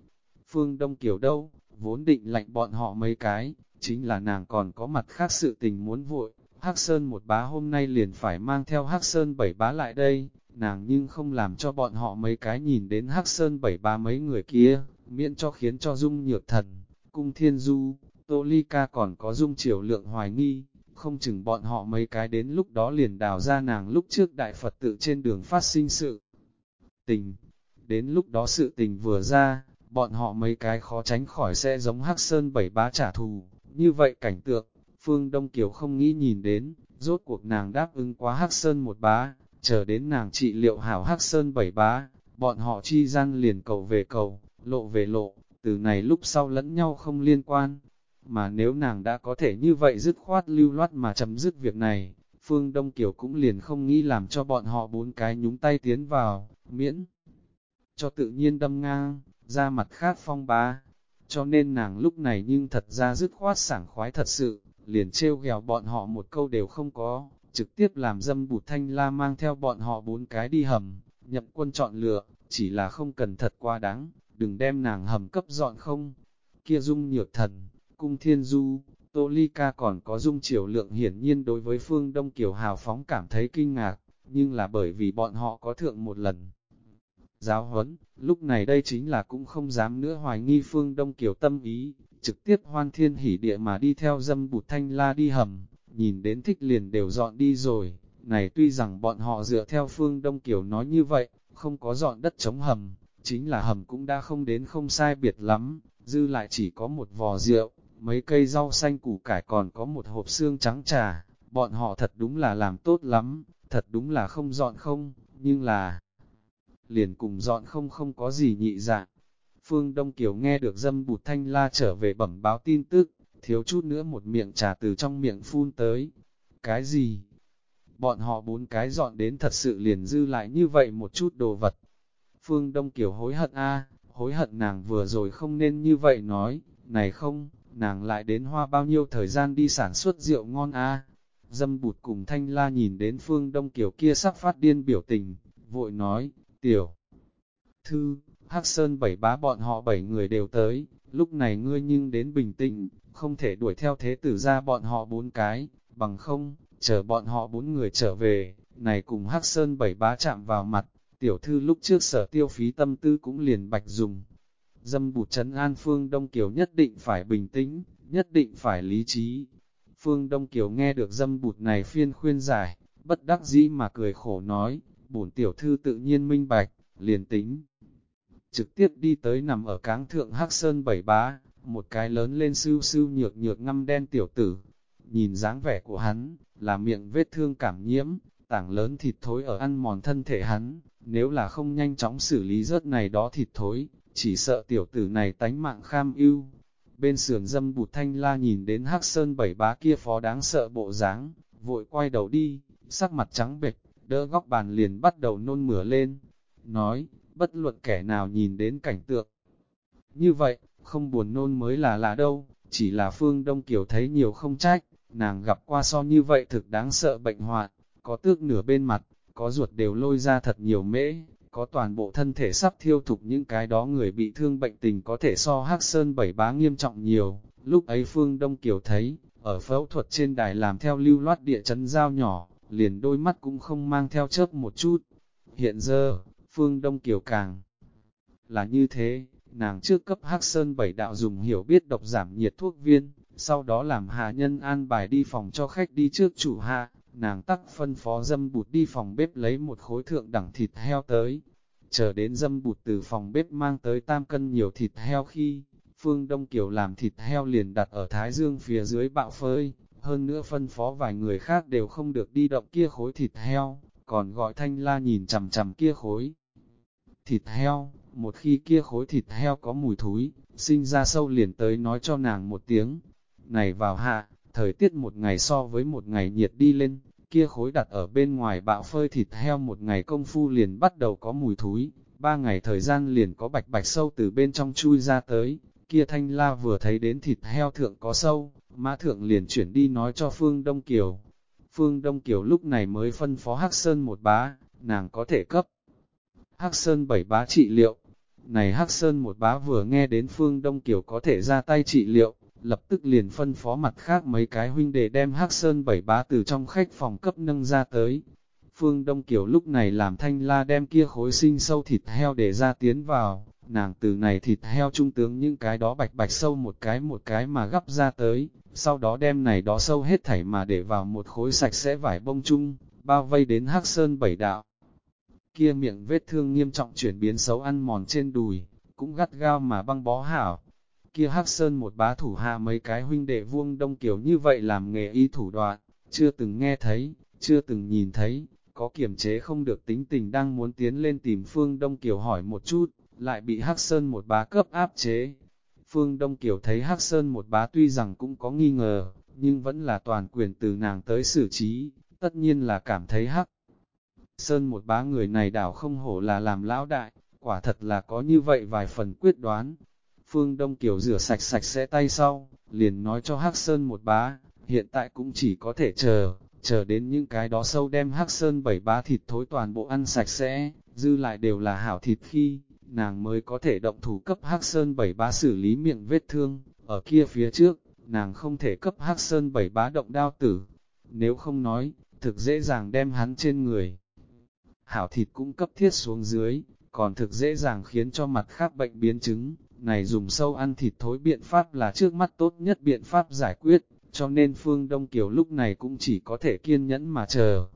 Phương Đông Kiều đâu, vốn định lạnh bọn họ mấy cái, chính là nàng còn có mặt khác sự tình muốn vội. Hắc Sơn một bá hôm nay liền phải mang theo Hắc Sơn bảy bá lại đây, nàng nhưng không làm cho bọn họ mấy cái nhìn đến Hắc Sơn bảy bá mấy người kia, miễn cho khiến cho dung nhược thần, cung thiên du, tô ly ca còn có dung triều lượng hoài nghi, không chừng bọn họ mấy cái đến lúc đó liền đào ra nàng lúc trước đại Phật tự trên đường phát sinh sự. Tình, Đến lúc đó sự tình vừa ra, bọn họ mấy cái khó tránh khỏi sẽ giống Hắc Sơn bảy bá trả thù. Như vậy cảnh tượng, Phương Đông Kiều không nghĩ nhìn đến, rốt cuộc nàng đáp ứng quá Hắc Sơn một bá, chờ đến nàng trị liệu hảo Hắc Sơn bảy bá, bọn họ chi gian liền cầu về cầu, lộ về lộ, từ này lúc sau lẫn nhau không liên quan. Mà nếu nàng đã có thể như vậy dứt khoát lưu loát mà chấm dứt việc này, Phương Đông Kiều cũng liền không nghĩ làm cho bọn họ bốn cái nhúng tay tiến vào, miễn cho tự nhiên đâm ngang, ra mặt khác phong bá. Cho nên nàng lúc này nhưng thật ra dứt khoát sảng khoái thật sự, liền trêu ghèo bọn họ một câu đều không có, trực tiếp làm dâm bụt thanh la mang theo bọn họ bốn cái đi hầm, nhậm quân chọn lựa, chỉ là không cần thật quá đáng, đừng đem nàng hầm cấp dọn không. Kia dung nhược thần, cung thiên du, tô ly ca còn có dung triều lượng hiển nhiên đối với phương Đông Kiều hào phóng cảm thấy kinh ngạc, nhưng là bởi vì bọn họ có thượng một lần giáo huấn, lúc này đây chính là cũng không dám nữa hoài nghi phương Đông Kiều tâm ý, trực tiếp hoan thiên hỉ địa mà đi theo dâm bụt thanh la đi hầm, nhìn đến thích liền đều dọn đi rồi, này tuy rằng bọn họ dựa theo phương Đông Kiều nói như vậy, không có dọn đất chống hầm, chính là hầm cũng đã không đến không sai biệt lắm, dư lại chỉ có một vò rượu, mấy cây rau xanh củ cải còn có một hộp xương trắng trà, bọn họ thật đúng là làm tốt lắm, thật đúng là không dọn không, nhưng là liền cùng dọn không không có gì nhị dạng. Phương Đông Kiều nghe được dâm bụt thanh la trở về bẩm báo tin tức, thiếu chút nữa một miệng trà từ trong miệng phun tới. Cái gì? Bọn họ bốn cái dọn đến thật sự liền dư lại như vậy một chút đồ vật. Phương Đông Kiều hối hận a, hối hận nàng vừa rồi không nên như vậy nói, này không, nàng lại đến hoa bao nhiêu thời gian đi sản xuất rượu ngon a. Dâm bụt cùng thanh la nhìn đến Phương Đông Kiều kia sắp phát điên biểu tình, vội nói, Tiểu Thư, Hắc Sơn bảy bá bọn họ bảy người đều tới, lúc này ngươi nhưng đến bình tĩnh, không thể đuổi theo thế tử ra bọn họ bốn cái, bằng không, chờ bọn họ bốn người trở về, này cùng Hắc Sơn bảy bá chạm vào mặt, tiểu thư lúc trước sở tiêu phí tâm tư cũng liền bạch dùng. Dâm bụt chấn an phương Đông Kiều nhất định phải bình tĩnh, nhất định phải lý trí. Phương Đông Kiều nghe được dâm bụt này phiên khuyên giải, bất đắc dĩ mà cười khổ nói, bổn tiểu thư tự nhiên minh bạch, liền tính. Trực tiếp đi tới nằm ở cáng thượng Hắc Sơn bảy bá, một cái lớn lên sưu sưu nhược nhược ngăm đen tiểu tử. Nhìn dáng vẻ của hắn, là miệng vết thương cảm nhiễm, tảng lớn thịt thối ở ăn mòn thân thể hắn, nếu là không nhanh chóng xử lý rớt này đó thịt thối, chỉ sợ tiểu tử này tánh mạng kham ưu. Bên sườn dâm bụt thanh la nhìn đến hắc sơn bảy bá kia phó đáng sợ bộ dáng, vội quay đầu đi, sắc mặt trắng bệch, đỡ góc bàn liền bắt đầu nôn mửa lên. Nói, bất luận kẻ nào nhìn đến cảnh tượng. Như vậy, không buồn nôn mới là là đâu, chỉ là phương Đông Kiều thấy nhiều không trách, nàng gặp qua so như vậy thực đáng sợ bệnh hoạn, có tước nửa bên mặt, có ruột đều lôi ra thật nhiều mễ, có toàn bộ thân thể sắp thiêu thục những cái đó người bị thương bệnh tình có thể so hắc sơn bảy bá nghiêm trọng nhiều. Lúc ấy Phương Đông Kiều thấy, ở phẫu thuật trên đài làm theo lưu loát địa chấn dao nhỏ, liền đôi mắt cũng không mang theo chớp một chút. Hiện giờ, Phương Đông Kiều càng là như thế, nàng trước cấp hắc sơn bảy đạo dùng hiểu biết độc giảm nhiệt thuốc viên, sau đó làm hạ nhân an bài đi phòng cho khách đi trước chủ hạ, nàng tắc phân phó dâm bụt đi phòng bếp lấy một khối thượng đẳng thịt heo tới. Chờ đến dâm bụt từ phòng bếp mang tới tam cân nhiều thịt heo khi, Phương Đông Kiều làm thịt heo liền đặt ở Thái Dương phía dưới bạo phơi, hơn nữa phân phó vài người khác đều không được đi động kia khối thịt heo, còn gọi thanh la nhìn chằm chằm kia khối. Thịt heo, một khi kia khối thịt heo có mùi thúi, sinh ra sâu liền tới nói cho nàng một tiếng. Này vào hạ, thời tiết một ngày so với một ngày nhiệt đi lên, kia khối đặt ở bên ngoài bạo phơi thịt heo một ngày công phu liền bắt đầu có mùi thúi, ba ngày thời gian liền có bạch bạch sâu từ bên trong chui ra tới, kia thanh la vừa thấy đến thịt heo thượng có sâu, mã thượng liền chuyển đi nói cho Phương Đông Kiều. Phương Đông Kiều lúc này mới phân phó Hắc Sơn một bá, nàng có thể cấp. Hắc Sơn bảy bá trị liệu, này Hắc Sơn một bá vừa nghe đến Phương Đông Kiều có thể ra tay trị liệu, lập tức liền phân phó mặt khác mấy cái huynh để đem Hắc Sơn bảy bá từ trong khách phòng cấp nâng ra tới. Phương Đông Kiều lúc này làm thanh la đem kia khối sinh sâu thịt heo để ra tiến vào, nàng từ này thịt heo trung tướng những cái đó bạch bạch sâu một cái một cái mà gấp ra tới, sau đó đem này đó sâu hết thảy mà để vào một khối sạch sẽ vải bông chung, bao vây đến Hắc Sơn bảy đạo. Kia miệng vết thương nghiêm trọng chuyển biến xấu ăn mòn trên đùi, cũng gắt gao mà băng bó hảo, kia Hắc Sơn một bá thủ hạ mấy cái huynh đệ vuông đông kiểu như vậy làm nghề y thủ đoạn, chưa từng nghe thấy, chưa từng nhìn thấy, có kiểm chế không được tính tình đang muốn tiến lên tìm Phương Đông Kiều hỏi một chút, lại bị Hắc Sơn một bá cấp áp chế. Phương Đông Kiều thấy Hắc Sơn một bá tuy rằng cũng có nghi ngờ, nhưng vẫn là toàn quyền từ nàng tới xử trí, tất nhiên là cảm thấy Hắc. Sơn một bá người này đảo không hổ là làm lão đại, quả thật là có như vậy vài phần quyết đoán, Phương Đông Kiều rửa sạch sạch sẽ tay sau, liền nói cho Hắc Sơn một bá, hiện tại cũng chỉ có thể chờ, chờ đến những cái đó sâu đem Hắc Sơn bảy bá thịt thối toàn bộ ăn sạch sẽ, dư lại đều là hảo thịt khi, nàng mới có thể động thủ cấp Hắc Sơn bảy bá xử lý miệng vết thương, ở kia phía trước, nàng không thể cấp Hắc Sơn bảy bá động đao tử, nếu không nói, thực dễ dàng đem hắn trên người. Hảo thịt cũng cấp thiết xuống dưới, còn thực dễ dàng khiến cho mặt khác bệnh biến chứng, này dùng sâu ăn thịt thối biện pháp là trước mắt tốt nhất biện pháp giải quyết, cho nên Phương Đông Kiều lúc này cũng chỉ có thể kiên nhẫn mà chờ.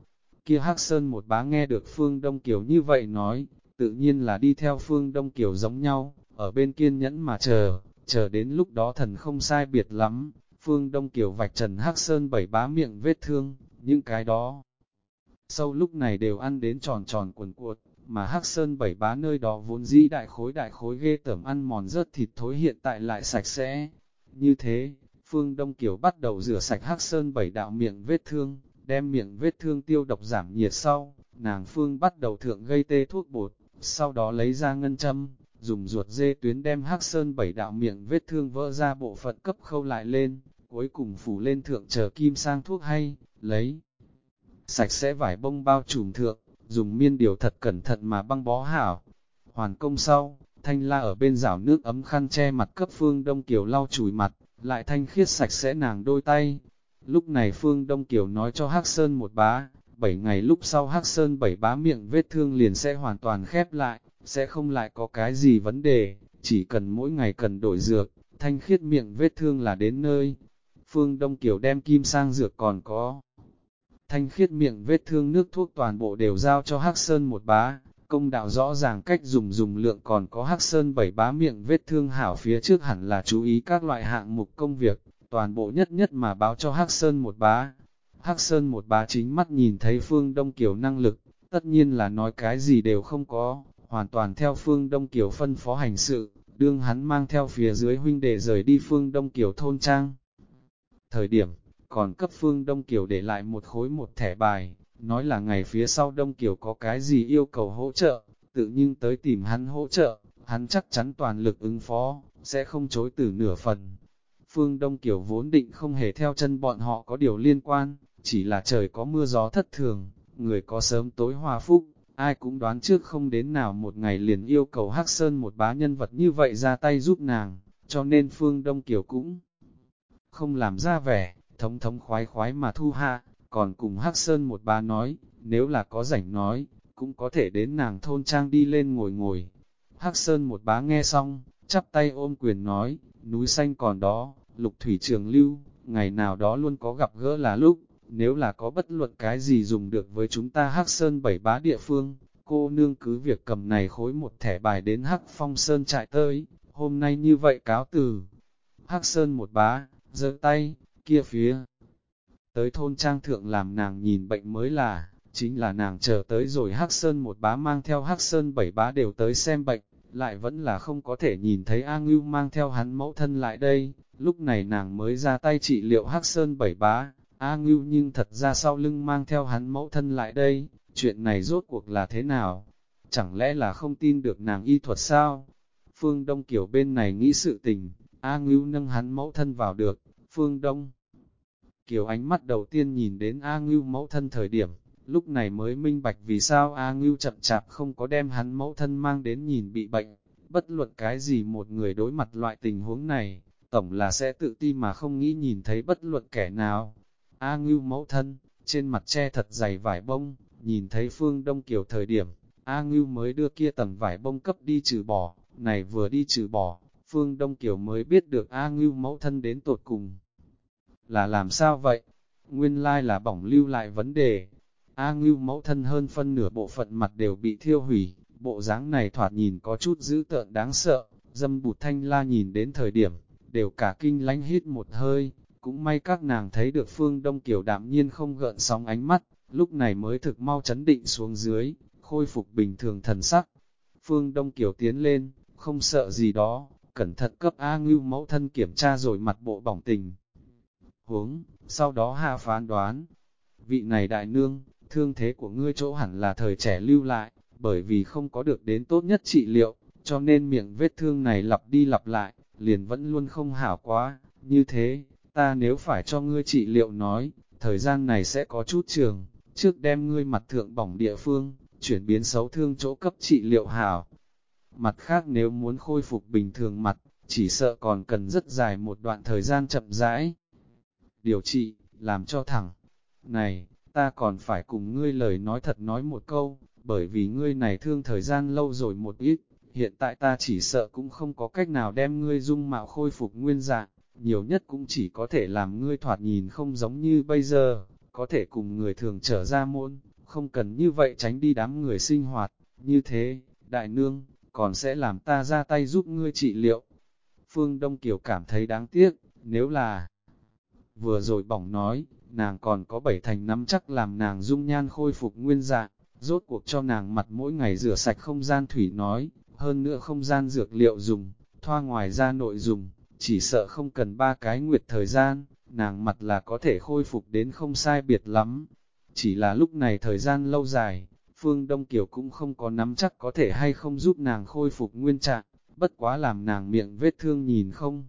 Kia Hắc Sơn một bá nghe được Phương Đông Kiều như vậy nói, tự nhiên là đi theo Phương Đông Kiều giống nhau, ở bên kiên nhẫn mà chờ, chờ đến lúc đó thần không sai biệt lắm, Phương Đông Kiều vạch trần Hắc Sơn bảy bá miệng vết thương, những cái đó. Sâu lúc này đều ăn đến tròn tròn cuộn cuột, mà Hắc Sơn bảy bá nơi đó vốn dĩ đại khối đại khối ghê tởm ăn mòn rớt thịt thối hiện tại lại sạch sẽ. Như thế, Phương Đông Kiều bắt đầu rửa sạch Hắc Sơn bảy đạo miệng vết thương, đem miệng vết thương tiêu độc giảm nhiệt sau, nàng Phương bắt đầu thượng gây tê thuốc bột, sau đó lấy ra ngân châm, dùng ruột dê tuyến đem Hắc Sơn bảy đạo miệng vết thương vỡ ra bộ phận cấp khâu lại lên, cuối cùng phủ lên thượng chờ kim sang thuốc hay, lấy sạch sẽ vải bông bao trùm thượng, dùng miên điều thật cẩn thận mà băng bó hảo. Hoàn công sau, thanh la ở bên rảo nước ấm khăn che mặt cấp phương Đông Kiều lau chùi mặt, lại thanh khiết sạch sẽ nàng đôi tay. Lúc này phương Đông Kiều nói cho Hắc Sơn một bá, bảy ngày lúc sau Hắc Sơn bảy bá miệng vết thương liền sẽ hoàn toàn khép lại, sẽ không lại có cái gì vấn đề, chỉ cần mỗi ngày cần đổi dược, thanh khiết miệng vết thương là đến nơi. Phương Đông Kiều đem kim sang dược còn có. Thanh khiết miệng vết thương nước thuốc toàn bộ đều giao cho Hắc Sơn một bá, công đạo rõ ràng cách dùng dùng lượng còn có Hắc Sơn bảy bá miệng vết thương hảo phía trước hẳn là chú ý các loại hạng mục công việc, toàn bộ nhất nhất mà báo cho Hắc Sơn một bá. Hắc Sơn một bá chính mắt nhìn thấy Phương Đông Kiều năng lực, tất nhiên là nói cái gì đều không có, hoàn toàn theo Phương Đông Kiều phân phó hành sự, đương hắn mang theo phía dưới huynh đệ rời đi Phương Đông Kiều thôn trang. Thời điểm, còn cấp Phương Đông Kiều để lại một khối một thẻ bài, nói là ngày phía sau Đông Kiều có cái gì yêu cầu hỗ trợ, tự nhiên tới tìm hắn hỗ trợ, hắn chắc chắn toàn lực ứng phó, sẽ không chối từ nửa phần. Phương Đông Kiều vốn định không hề theo chân bọn họ có điều liên quan, chỉ là trời có mưa gió thất thường, người có sớm tối hòa phúc, ai cũng đoán trước không đến nào một ngày liền yêu cầu Hắc Sơn một bá nhân vật như vậy ra tay giúp nàng, cho nên Phương Đông Kiều cũng không làm ra vẻ, thống thống khoái khoái mà thu hạ, còn cùng Hắc Sơn một bá nói, nếu là có rảnh nói, cũng có thể đến nàng thôn trang đi lên ngồi ngồi. Hắc Sơn một bá nghe xong, chắp tay ôm quyền nói, núi xanh còn đó, lục thủy trường lưu, ngày nào đó luôn có gặp gỡ là lúc, nếu là có bất luận cái gì dùng được với chúng ta Hắc Sơn bảy bá địa phương, cô nương cứ việc cầm này khối một thẻ bài đến Hắc Phong Sơn trại tới, hôm nay như vậy cáo từ. Hắc Sơn một bá, giơ tay, kia phía. Tới thôn trang thượng làm nàng nhìn bệnh mới là, chính là nàng chờ tới rồi Hắc Sơn một bá mang theo Hắc Sơn bảy bá đều tới xem bệnh, lại vẫn là không có thể nhìn thấy A Ngưu mang theo hắn mẫu thân lại đây, lúc này nàng mới ra tay trị liệu Hắc Sơn bảy bá, A Ngưu nhưng thật ra sau lưng mang theo hắn mẫu thân lại đây, chuyện này rốt cuộc là thế nào? Chẳng lẽ là không tin được nàng y thuật sao? Phương Đông Kiều bên này nghĩ sự tình, A Ngưu nâng hắn mẫu thân vào được, Phương Đông. Kiều ánh mắt đầu tiên nhìn đến A Ngưu mẫu thân thời điểm, lúc này mới minh bạch vì sao A Ngưu chậm chạp không có đem hắn mẫu thân mang đến nhìn bị bệnh. Bất luận cái gì một người đối mặt loại tình huống này, tổng là sẽ tự ti mà không nghĩ nhìn thấy bất luận kẻ nào. A ngưu mẫu thân, trên mặt che thật dày vải bông, nhìn thấy phương đông kiều thời điểm, A ngưu mới đưa kia tầng vải bông cấp đi trừ bỏ, này vừa đi trừ bỏ, phương đông kiều mới biết được A ngưu mẫu thân đến tột cùng. Là làm sao vậy? Nguyên lai là bỏng lưu lại vấn đề. A ngưu mẫu thân hơn phân nửa bộ phận mặt đều bị thiêu hủy, bộ dáng này thoạt nhìn có chút dữ tợn đáng sợ, dâm bụt thanh la nhìn đến thời điểm, đều cả kinh lánh hít một hơi, cũng may các nàng thấy được phương đông kiểu đạm nhiên không gợn sóng ánh mắt, lúc này mới thực mau chấn định xuống dưới, khôi phục bình thường thần sắc. Phương Đông Kiều tiến lên, không sợ gì đó, cẩn thận cấp A Ngưu mẫu thân kiểm tra rồi mặt bộ bỏng tình. Huống, sau đó hạ phán đoán, vị này đại nương, thương thế của ngươi chỗ hẳn là thời trẻ lưu lại, bởi vì không có được đến tốt nhất trị liệu, cho nên miệng vết thương này lặp đi lặp lại, liền vẫn luôn không hảo quá, như thế, ta nếu phải cho ngươi trị liệu nói, thời gian này sẽ có chút trường, trước đem ngươi mặt thượng bỏng địa phương, chuyển biến xấu thương chỗ cấp trị liệu hảo. Mặt khác nếu muốn khôi phục bình thường mặt, chỉ sợ còn cần rất dài một đoạn thời gian chậm rãi. Điều trị, làm cho thẳng. Này, ta còn phải cùng ngươi lời nói thật nói một câu, bởi vì ngươi này thương thời gian lâu rồi một ít, hiện tại ta chỉ sợ cũng không có cách nào đem ngươi dung mạo khôi phục nguyên dạng nhiều nhất cũng chỉ có thể làm ngươi thoạt nhìn không giống như bây giờ, có thể cùng người thường trở ra môn, không cần như vậy tránh đi đám người sinh hoạt, như thế, đại nương, còn sẽ làm ta ra tay giúp ngươi trị liệu. Phương Đông Kiều cảm thấy đáng tiếc, nếu là vừa rồi bỏng nói, nàng còn có bảy thành năm chắc làm nàng dung nhan khôi phục nguyên dạng, rốt cuộc cho nàng mặt mỗi ngày rửa sạch không gian thủy nói, hơn nữa không gian dược liệu dùng, thoa ngoài ra nội dùng, chỉ sợ không cần ba cái nguyệt thời gian, nàng mặt là có thể khôi phục đến không sai biệt lắm. Chỉ là lúc này thời gian lâu dài, Phương Đông Kiều cũng không có nắm chắc có thể hay không giúp nàng khôi phục nguyên trạng, bất quá làm nàng miệng vết thương nhìn không.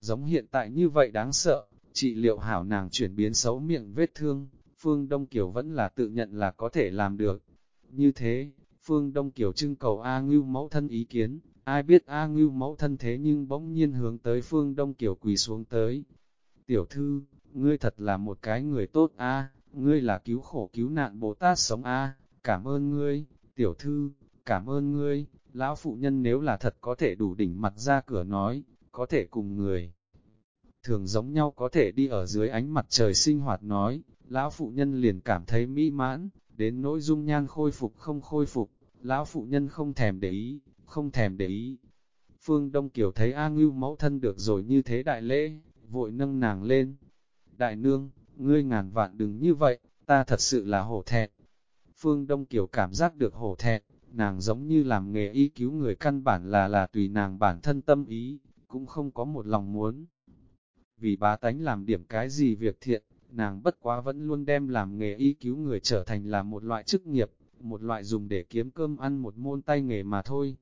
Giống hiện tại như vậy đáng sợ, trị liệu hảo nàng chuyển biến xấu miệng vết thương, Phương Đông Kiều vẫn là tự nhận là có thể làm được. Như thế, Phương Đông Kiều trưng cầu A Ngưu mẫu thân ý kiến, Ai biết A Ngưu mẫu thân thế nhưng bỗng nhiên hướng tới phương Đông kiểu quỳ xuống tới. Tiểu thư, ngươi thật là một cái người tốt A, ngươi là cứu khổ cứu nạn Bồ Tát sống A, cảm ơn ngươi, tiểu thư, cảm ơn ngươi, lão phụ nhân nếu là thật có thể đủ đỉnh mặt ra cửa nói, có thể cùng người. thường giống nhau có thể đi ở dưới ánh mặt trời sinh hoạt nói, lão phụ nhân liền cảm thấy mỹ mãn, đến nỗi dung nhan khôi phục không khôi phục, lão phụ nhân không thèm để ý, không thèm để ý. Phương Đông Kiều thấy A Ngưu mẫu thân được rồi như thế đại lễ, vội nâng nàng lên. Đại nương, ngươi ngàn vạn đừng như vậy, ta thật sự là hổ thẹn. Phương Đông Kiều cảm giác được hổ thẹn, nàng giống như làm nghề y cứu người căn bản là là tùy nàng bản thân tâm ý, cũng không có một lòng muốn. Vì bá tánh làm điểm cái gì việc thiện, nàng bất quá vẫn luôn đem làm nghề y cứu người trở thành là một loại chức nghiệp, một loại dùng để kiếm cơm ăn một môn tay nghề mà thôi.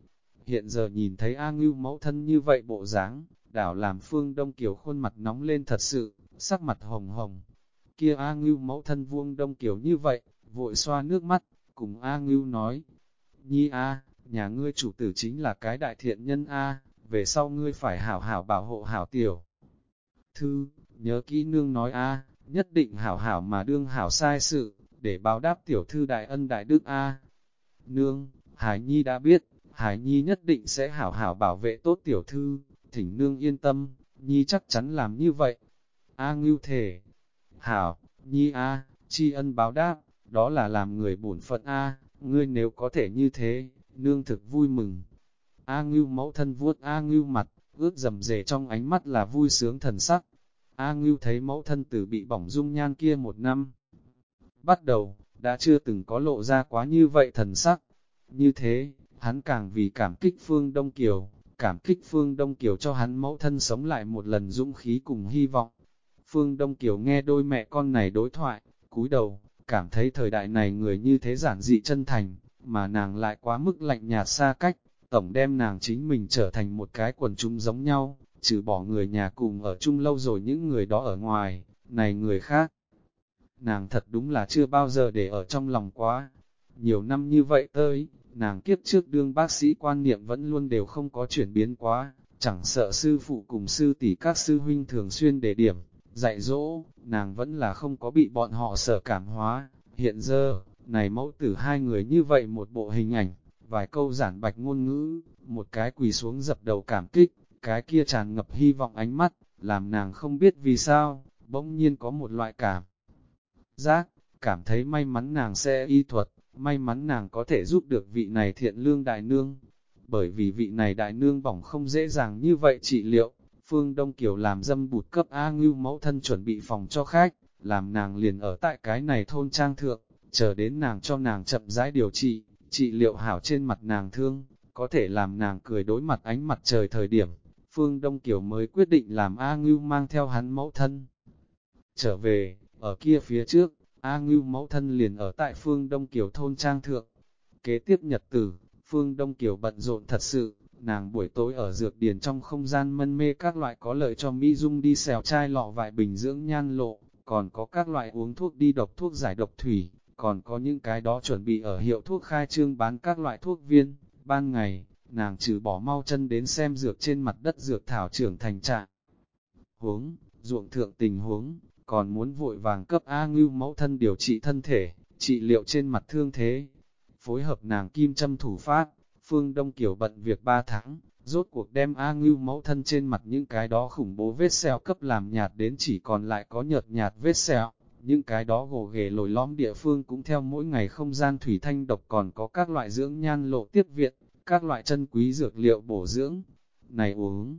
Hiện giờ nhìn thấy A Ngưu mẫu thân như vậy bộ dáng, đảo làm Phương Đông Kiều khuôn mặt nóng lên thật sự, sắc mặt hồng hồng. Kia A Ngưu mẫu thân vuông Đông Kiều như vậy, vội xoa nước mắt, cùng A Ngưu nói, Nhi A, nhà ngươi chủ tử chính là cái đại thiện nhân A, về sau ngươi phải hảo hảo bảo hộ hảo tiểu. Thư, nhớ kỹ nương nói A, nhất định hảo hảo mà đương hảo sai sự, để báo đáp tiểu thư đại ân đại đức A. Nương, Hải Nhi đã biết, Hải Nhi nhất định sẽ hảo hảo bảo vệ tốt tiểu thư, thỉnh nương yên tâm, Nhi chắc chắn làm như vậy. A ngưu thể, Hảo, Nhi A, tri ân báo đáp, đó là làm người bổn phận A, ngươi nếu có thể như thế, nương thực vui mừng. A ngưu mẫu thân vuốt A ngưu mặt, ướt dầm dề trong ánh mắt là vui sướng thần sắc. A ngưu thấy mẫu thân tử bị bỏng dung nhan kia một năm. Bắt đầu, đã chưa từng có lộ ra quá như vậy thần sắc. Như thế, hắn càng vì cảm kích Phương Đông Kiều, cảm kích Phương Đông Kiều cho hắn mẫu thân sống lại một lần dũng khí cùng hy vọng. Phương Đông Kiều nghe đôi mẹ con này đối thoại, cúi đầu, cảm thấy thời đại này người như thế giản dị chân thành, mà nàng lại quá mức lạnh nhạt xa cách, tổng đem nàng chính mình trở thành một cái quần chúng giống nhau, trừ bỏ người nhà cùng ở chung lâu rồi những người đó ở ngoài, này người khác. Nàng thật đúng là chưa bao giờ để ở trong lòng quá. Nhiều năm như vậy tới, nàng kiếp trước đương bác sĩ quan niệm vẫn luôn đều không có chuyển biến quá, chẳng sợ sư phụ cùng sư tỷ các sư huynh thường xuyên đề điểm, dạy dỗ, nàng vẫn là không có bị bọn họ sở cảm hóa. Hiện giờ, này mẫu tử hai người như vậy một bộ hình ảnh, vài câu giản bạch ngôn ngữ, một cái quỳ xuống dập đầu cảm kích, cái kia tràn ngập hy vọng ánh mắt, làm nàng không biết vì sao, bỗng nhiên có một loại cảm. Giác, cảm thấy may mắn nàng sẽ y thuật, may mắn nàng có thể giúp được vị này thiện lương đại nương. Bởi vì vị này đại nương bỏng không dễ dàng như vậy trị liệu, Phương Đông Kiều làm dâm bụt cấp A ngưu mẫu thân chuẩn bị phòng cho khách, làm nàng liền ở tại cái này thôn trang thượng, chờ đến nàng cho nàng chậm rãi điều trị, trị liệu hảo trên mặt nàng thương, có thể làm nàng cười đối mặt ánh mặt trời thời điểm, Phương Đông Kiều mới quyết định làm A Ngưu mang theo hắn mẫu thân. Trở về, ở kia phía trước, A Ngưu mẫu thân liền ở tại Phương Đông Kiều thôn trang thượng. Kế tiếp nhật tử, Phương Đông Kiều bận rộn thật sự, nàng buổi tối ở dược điền trong không gian mân mê các loại có lợi cho Mỹ Dung đi xèo chai lọ vại bình dưỡng nhan lộ, còn có các loại uống thuốc đi độc thuốc giải độc thủy, còn có những cái đó chuẩn bị ở hiệu thuốc khai trương bán các loại thuốc viên, ban ngày, nàng trừ bỏ mau chân đến xem dược trên mặt đất dược thảo trưởng thành trạng. Huống, ruộng thượng tình huống, còn muốn vội vàng cấp A ngưu mẫu thân điều trị thân thể, trị liệu trên mặt thương thế. Phối hợp nàng kim châm thủ phát, Phương Đông Kiều bận việc 3 tháng, rốt cuộc đem A ngưu mẫu thân trên mặt những cái đó khủng bố vết sẹo cấp làm nhạt đến chỉ còn lại có nhợt nhạt vết sẹo. Những cái đó gồ ghề lồi lõm địa phương cũng theo mỗi ngày không gian thủy thanh độc còn có các loại dưỡng nhan lộ tiếp viện, các loại chân quý dược liệu bổ dưỡng. Này uống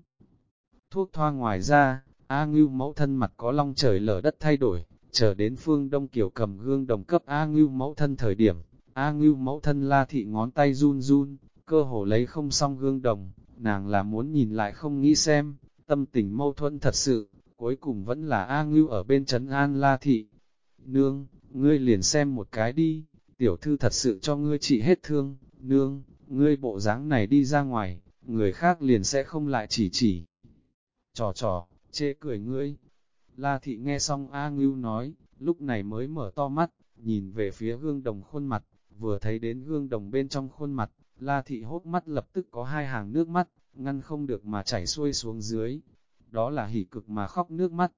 thuốc thoa ngoài ra, A Ngưu mẫu thân mặt có long trời lở đất thay đổi, chờ đến phương Đông Kiều cầm gương đồng cấp A Ngưu mẫu thân thời điểm, A Ngưu mẫu thân la thị ngón tay run run, cơ hồ lấy không xong gương đồng, nàng là muốn nhìn lại không nghĩ xem, tâm tình mâu thuẫn thật sự, cuối cùng vẫn là A Ngưu ở bên trấn An La Thị. Nương, ngươi liền xem một cái đi, tiểu thư thật sự cho ngươi trị hết thương, nương, ngươi bộ dáng này đi ra ngoài, người khác liền sẽ không lại chỉ chỉ. Trò trò, chê cười ngươi. La Thị nghe xong A Ngưu nói, lúc này mới mở to mắt, nhìn về phía gương đồng khuôn mặt, vừa thấy đến gương đồng bên trong khuôn mặt, La Thị hốt mắt lập tức có hai hàng nước mắt, ngăn không được mà chảy xuôi xuống dưới, đó là hỉ cực mà khóc nước mắt.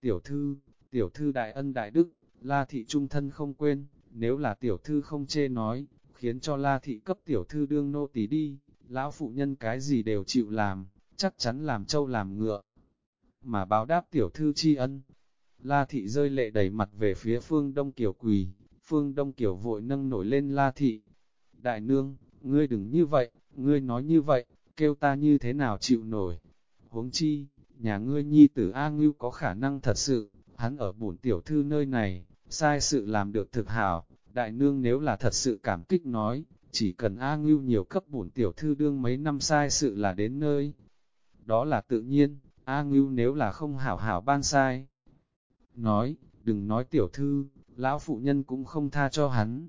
Tiểu thư, tiểu thư đại ân đại đức, la thị trung thân không quên, nếu là tiểu thư không chê nói, khiến cho la thị cấp tiểu thư đương nô tỳ đi, lão phụ nhân cái gì đều chịu làm, chắc chắn làm trâu làm ngựa mà báo đáp tiểu thư tri ân. La thị rơi lệ đầy mặt về phía phương đông kiểu quỳ, phương đông kiểu vội nâng nổi lên la thị. Đại nương, ngươi đừng như vậy, ngươi nói như vậy, kêu ta như thế nào chịu nổi. Huống chi, nhà ngươi nhi tử A Ngưu có khả năng thật sự, hắn ở bổn tiểu thư nơi này, sai sự làm được thực hảo, đại nương nếu là thật sự cảm kích nói, chỉ cần A Ngưu nhiều cấp bổn tiểu thư đương mấy năm sai sự là đến nơi. Đó là tự nhiên, A Ngưu nếu là không hảo hảo ban sai. Nói, đừng nói tiểu thư, lão phụ nhân cũng không tha cho hắn.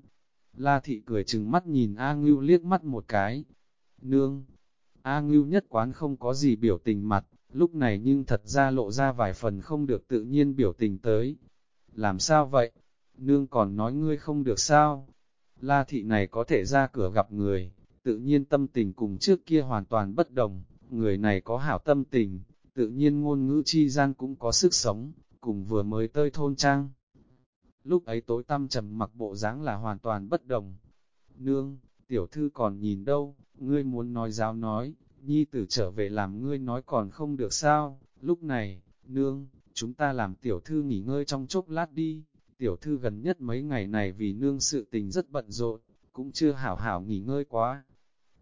La thị cười chừng mắt nhìn A Ngưu liếc mắt một cái. Nương, A Ngưu nhất quán không có gì biểu tình mặt, lúc này nhưng thật ra lộ ra vài phần không được tự nhiên biểu tình tới. Làm sao vậy? Nương còn nói ngươi không được sao? La thị này có thể ra cửa gặp người, tự nhiên tâm tình cùng trước kia hoàn toàn bất đồng, người này có hảo tâm tình, tự nhiên ngôn ngữ chi gian cũng có sức sống, cùng vừa mới tơi thôn trang. Lúc ấy tối tăm trầm mặc bộ dáng là hoàn toàn bất đồng. Nương, tiểu thư còn nhìn đâu, ngươi muốn nói giáo nói, nhi tử trở về làm ngươi nói còn không được sao, lúc này, nương, chúng ta làm tiểu thư nghỉ ngơi trong chốc lát đi, tiểu thư gần nhất mấy ngày này vì nương sự tình rất bận rộn, cũng chưa hảo hảo nghỉ ngơi quá.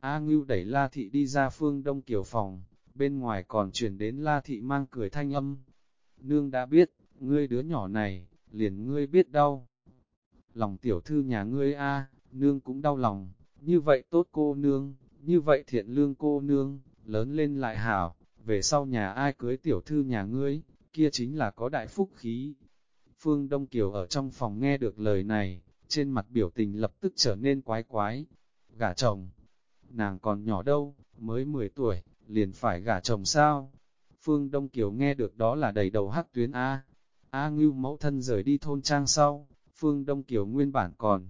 A Ngưu đẩy La Thị đi ra phương đông kiều phòng, bên ngoài còn chuyển đến La Thị mang cười thanh âm. Nương đã biết, ngươi đứa nhỏ này, liền ngươi biết đau. Lòng tiểu thư nhà ngươi A, nương cũng đau lòng, như vậy tốt cô nương, như vậy thiện lương cô nương, lớn lên lại hảo, về sau nhà ai cưới tiểu thư nhà ngươi, kia chính là có đại phúc khí. Phương Đông Kiều ở trong phòng nghe được lời này, trên mặt biểu tình lập tức trở nên quái quái. Gả chồng, nàng còn nhỏ đâu, mới 10 tuổi, liền phải gả chồng sao? Phương Đông Kiều nghe được đó là đầy đầu hắc tuyến A. A ngưu mẫu thân rời đi thôn trang sau, Phương Đông Kiều nguyên bản còn.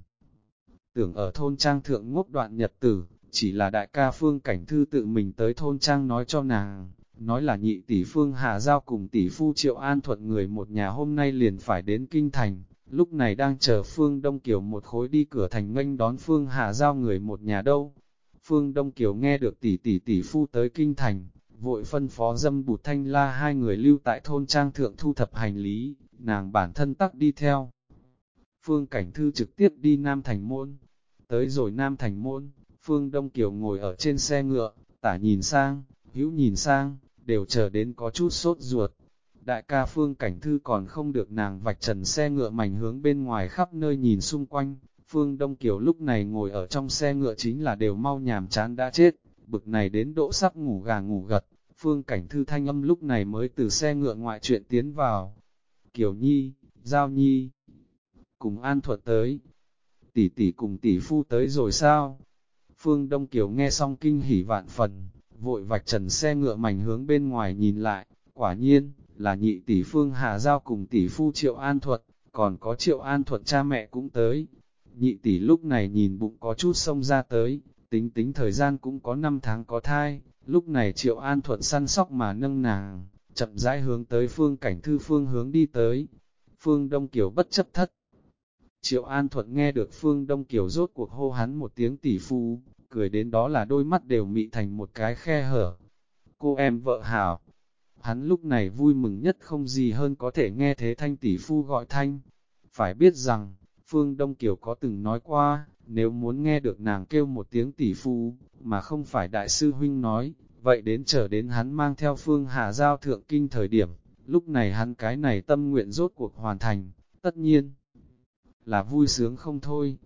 Tưởng ở thôn trang thượng ngốc đoạn nhật tử, chỉ là đại ca Phương Cảnh Thư tự mình tới thôn trang nói cho nàng, nói là nhị tỷ Phương Hà Giao cùng tỷ phu Triệu An Thuận người một nhà hôm nay liền phải đến Kinh Thành, lúc này đang chờ Phương Đông Kiều một khối đi cửa thành nghênh đón Phương Hà Giao người một nhà đâu. Phương Đông Kiều nghe được tỷ tỷ tỷ phu tới Kinh Thành, vội phân phó dâm bụt thanh la hai người lưu tại thôn trang thượng thu thập hành lý, nàng bản thân tắc đi theo. Phương Cảnh Thư trực tiếp đi Nam Thành Môn, tới rồi Nam Thành Môn, Phương Đông Kiều ngồi ở trên xe ngựa, tả nhìn sang, hữu nhìn sang, đều chờ đến có chút sốt ruột. Đại ca Phương Cảnh Thư còn không được nàng vạch trần xe ngựa mảnh hướng bên ngoài khắp nơi nhìn xung quanh. Phương Đông Kiều lúc này ngồi ở trong xe ngựa chính là đều mau nhàm chán đã chết, bực này đến độ sắp ngủ gà ngủ gật. Phương Cảnh Thư thanh âm lúc này mới từ xe ngựa ngoại chuyện tiến vào. Kiều Nhi, Giao Nhi, cùng An Thuật tới. Tỷ tỷ cùng tỷ phu tới rồi sao? Phương Đông Kiều nghe xong kinh hỉ vạn phần, vội vạch trần xe ngựa mảnh hướng bên ngoài nhìn lại, quả nhiên, là nhị tỷ Phương Hà Giao cùng tỷ phu Triệu An Thuật, còn có Triệu An Thuật cha mẹ cũng tới. Nhị tỷ lúc này nhìn bụng có chút sông ra tới, tính tính thời gian cũng có 5 tháng có thai, lúc này Triệu An thuận săn sóc mà nâng nàng, chậm rãi hướng tới phương cảnh thư phương hướng đi tới. Phương Đông Kiều bất chấp thất. Triệu An Thuận nghe được Phương Đông Kiều rốt cuộc hô hắn một tiếng tỷ phu, cười đến đó là đôi mắt đều mị thành một cái khe hở. Cô em vợ hảo, hắn lúc này vui mừng nhất không gì hơn có thể nghe thế thanh tỷ phu gọi thanh. Phải biết rằng, Phương Đông Kiều có từng nói qua, nếu muốn nghe được nàng kêu một tiếng tỷ phu, mà không phải đại sư huynh nói, vậy đến chờ đến hắn mang theo Phương Hà Giao thượng kinh thời điểm, lúc này hắn cái này tâm nguyện rốt cuộc hoàn thành, tất nhiên là vui sướng không thôi.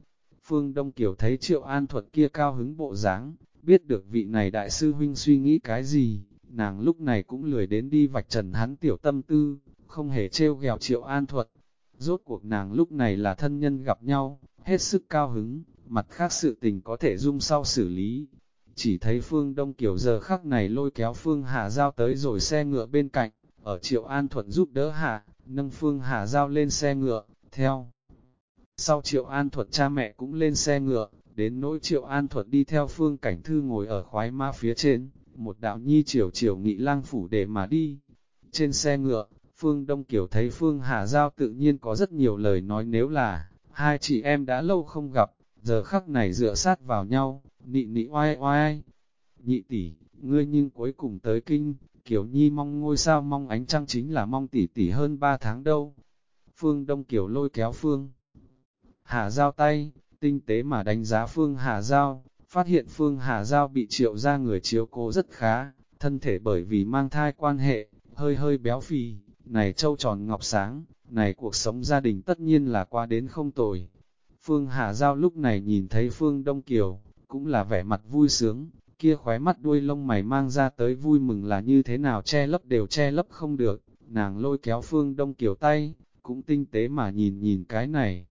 Phương Đông Kiều thấy Triệu An Thuật kia cao hứng bộ dáng, biết được vị này đại sư huynh suy nghĩ cái gì, nàng lúc này cũng lười đến đi vạch trần hắn tiểu tâm tư, không hề trêu ghẹo Triệu An Thuật. Rốt cuộc nàng lúc này là thân nhân gặp nhau, hết sức cao hứng, mặt khác sự tình có thể dung sau xử lý. Chỉ thấy Phương Đông Kiều giờ khắc này lôi kéo Phương Hà Giao tới rồi xe ngựa bên cạnh, ở Triệu An Thuận giúp đỡ hạ, nâng Phương Hà Giao lên xe ngựa, theo. Sau Triệu An thuận cha mẹ cũng lên xe ngựa, đến nỗi Triệu An thuận đi theo Phương Cảnh Thư ngồi ở khoái ma phía trên, một đạo nhi chiều chiều nghị lang phủ để mà đi. Trên xe ngựa, Phương Đông Kiều thấy Phương Hà Giao tự nhiên có rất nhiều lời nói nếu là, hai chị em đã lâu không gặp, giờ khắc này dựa sát vào nhau, nị nị oai oai. Nhị tỷ, ngươi nhưng cuối cùng tới kinh, Kiều Nhi mong ngôi sao mong ánh trăng chính là mong tỷ tỷ hơn 3 tháng đâu. Phương Đông Kiều lôi kéo Phương. Hà Giao tay, tinh tế mà đánh giá Phương Hà Giao, phát hiện Phương Hà Giao bị triệu ra người chiếu cố rất khá, thân thể bởi vì mang thai quan hệ, hơi hơi béo phì, này trâu tròn ngọc sáng, này cuộc sống gia đình tất nhiên là qua đến không tồi. Phương Hà Giao lúc này nhìn thấy Phương Đông Kiều, cũng là vẻ mặt vui sướng, kia khóe mắt đuôi lông mày mang ra tới vui mừng là như thế nào che lấp đều che lấp không được, nàng lôi kéo Phương Đông Kiều tay, cũng tinh tế mà nhìn nhìn cái này.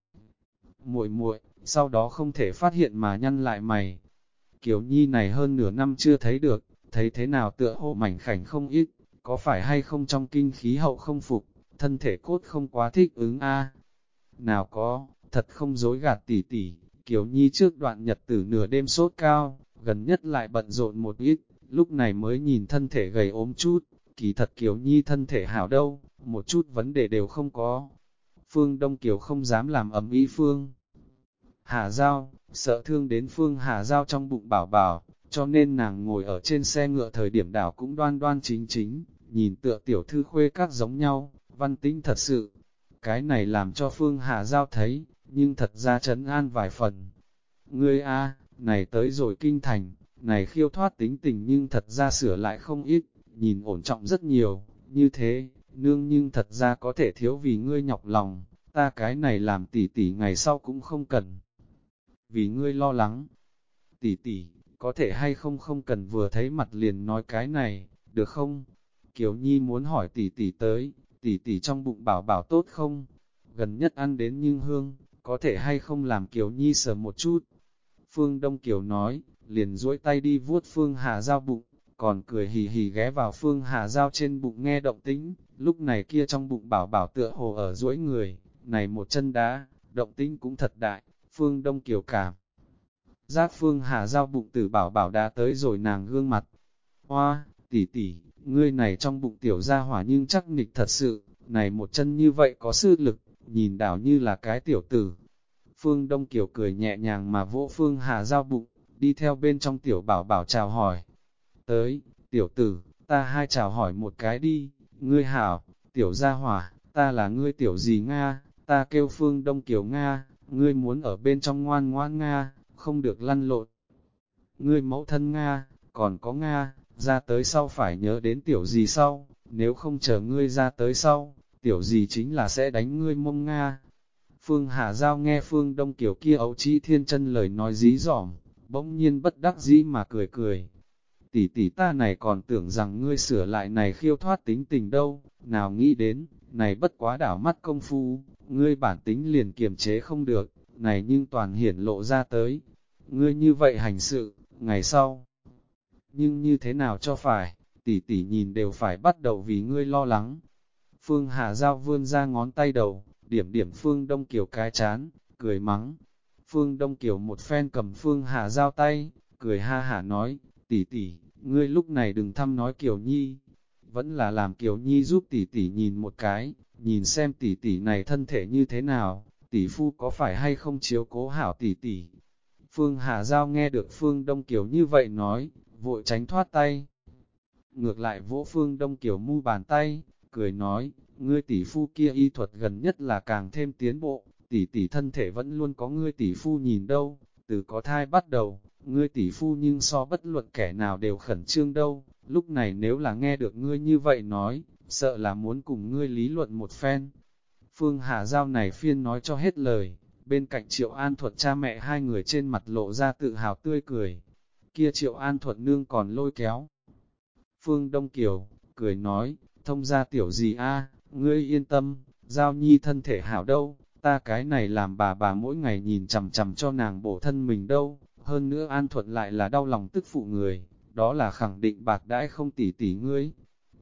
muội muội sau đó không thể phát hiện mà nhăn lại mày. Kiều Nhi này hơn nửa năm chưa thấy được, thấy thế nào tựa hồ mảnh khảnh không ít, có phải hay không trong kinh khí hậu không phục, thân thể cốt không quá thích ứng a Nào có, thật không dối gạt tỉ tỉ, Kiều Nhi trước đoạn nhật tử nửa đêm sốt cao, gần nhất lại bận rộn một ít, lúc này mới nhìn thân thể gầy ốm chút, kỳ thật Kiều Nhi thân thể hảo đâu, một chút vấn đề đều không có. Phương Đông Kiều không dám làm ấm ý Phương. Hà Giao, sợ thương đến Phương Hà Giao trong bụng bảo bảo, cho nên nàng ngồi ở trên xe ngựa thời điểm đảo cũng đoan đoan chính chính, nhìn tựa tiểu thư khuê các giống nhau, văn tĩnh thật sự. Cái này làm cho Phương Hà Giao thấy, nhưng thật ra trấn an vài phần. Ngươi a này tới rồi kinh thành, này khiêu thoát tính tình nhưng thật ra sửa lại không ít, nhìn ổn trọng rất nhiều, như thế, nương nhưng thật ra có thể thiếu vì ngươi nhọc lòng, ta cái này làm tỉ tỉ ngày sau cũng không cần. Vì ngươi lo lắng, tỉ tỉ, có thể hay không không cần vừa thấy mặt liền nói cái này, được không? Kiều Nhi muốn hỏi tỷ tỷ tới, tỷ tỷ trong bụng bảo bảo tốt không? Gần nhất ăn đến nhưng hương, có thể hay không làm Kiều Nhi sờ một chút? Phương Đông Kiều nói, liền duỗi tay đi vuốt Phương Hà Giao bụng, còn cười hì hì ghé vào Phương Hà Giao trên bụng nghe động tĩnh, lúc này kia trong bụng bảo bảo tựa hồ ở duỗi người, này một chân đá, động tĩnh cũng thật đại, Phương Đông Kiều cảm. Giác Phương Hà Giao bụng tử bảo bảo đã tới rồi nàng gương mặt. Hoa, tỷ tỷ, ngươi này trong bụng tiểu ra hỏa nhưng chắc nịch thật sự, này một chân như vậy có sư lực, nhìn đảo như là cái tiểu tử. Phương Đông Kiều cười nhẹ nhàng mà vỗ Phương Hà Giao bụng, đi theo bên trong tiểu bảo bảo chào hỏi. Tới, tiểu tử, ta hai chào hỏi một cái đi, ngươi hảo, tiểu gia hỏa, ta là ngươi tiểu gì Nga, ta kêu Phương Đông Kiều Nga, ngươi muốn ở bên trong ngoan ngoan Nga, không được lăn lộn. Ngươi mẫu thân Nga, còn có Nga, ra tới sau phải nhớ đến tiểu gì sau, nếu không chờ ngươi ra tới sau, tiểu gì chính là sẽ đánh ngươi mông Nga. Phương Hà Giao nghe Phương Đông Kiều kia ấu trí thiên chân lời nói dí dỏm, bỗng nhiên bất đắc dĩ mà cười cười. Tỷ tỷ ta này còn tưởng rằng ngươi sửa lại này khiêu thoát tính tình đâu, nào nghĩ đến, này bất quá đảo mắt công phu, ngươi bản tính liền kiềm chế không được, này nhưng toàn hiển lộ ra tới. Ngươi như vậy hành sự, ngày sau. Nhưng như thế nào cho phải, tỷ tỷ nhìn đều phải bắt đầu vì ngươi lo lắng. Phương Hà Giao vươn ra ngón tay đầu, điểm điểm Phương Đông Kiều cái chán, cười mắng. Phương Đông Kiều một phen cầm Phương Hà Giao tay, cười ha hả nói, tỷ tỷ, ngươi lúc này đừng thăm nói Kiều Nhi. Vẫn là làm Kiều Nhi giúp tỷ tỷ nhìn một cái, nhìn xem tỷ tỷ này thân thể như thế nào, tỷ phu có phải hay không chiếu cố hảo tỷ tỷ. Phương Hà Giao nghe được Phương Đông Kiều như vậy nói, vội tránh thoát tay. Ngược lại vỗ Phương Đông Kiều mu bàn tay, cười nói, ngươi tỷ phu kia y thuật gần nhất là càng thêm tiến bộ, tỷ tỷ thân thể vẫn luôn có ngươi tỷ phu nhìn đâu, từ có thai bắt đầu, ngươi tỷ phu nhưng so bất luận kẻ nào đều khẩn trương đâu, lúc này nếu là nghe được ngươi như vậy nói, sợ là muốn cùng ngươi lý luận một phen. Phương Hà Giao này phiên nói cho hết lời, bên cạnh Triệu An Thuật cha mẹ hai người trên mặt lộ ra tự hào tươi cười. Kia Triệu An Thuật nương còn lôi kéo. Phương Đông Kiều, cười nói, thông ra tiểu gì a ngươi yên tâm, Giao Nhi thân thể hảo đâu, ta cái này làm bà bà mỗi ngày nhìn chằm chằm cho nàng bổ thân mình đâu, hơn nữa An Thuật lại là đau lòng tức phụ người, đó là khẳng định bạc đãi không tỉ tỉ ngươi.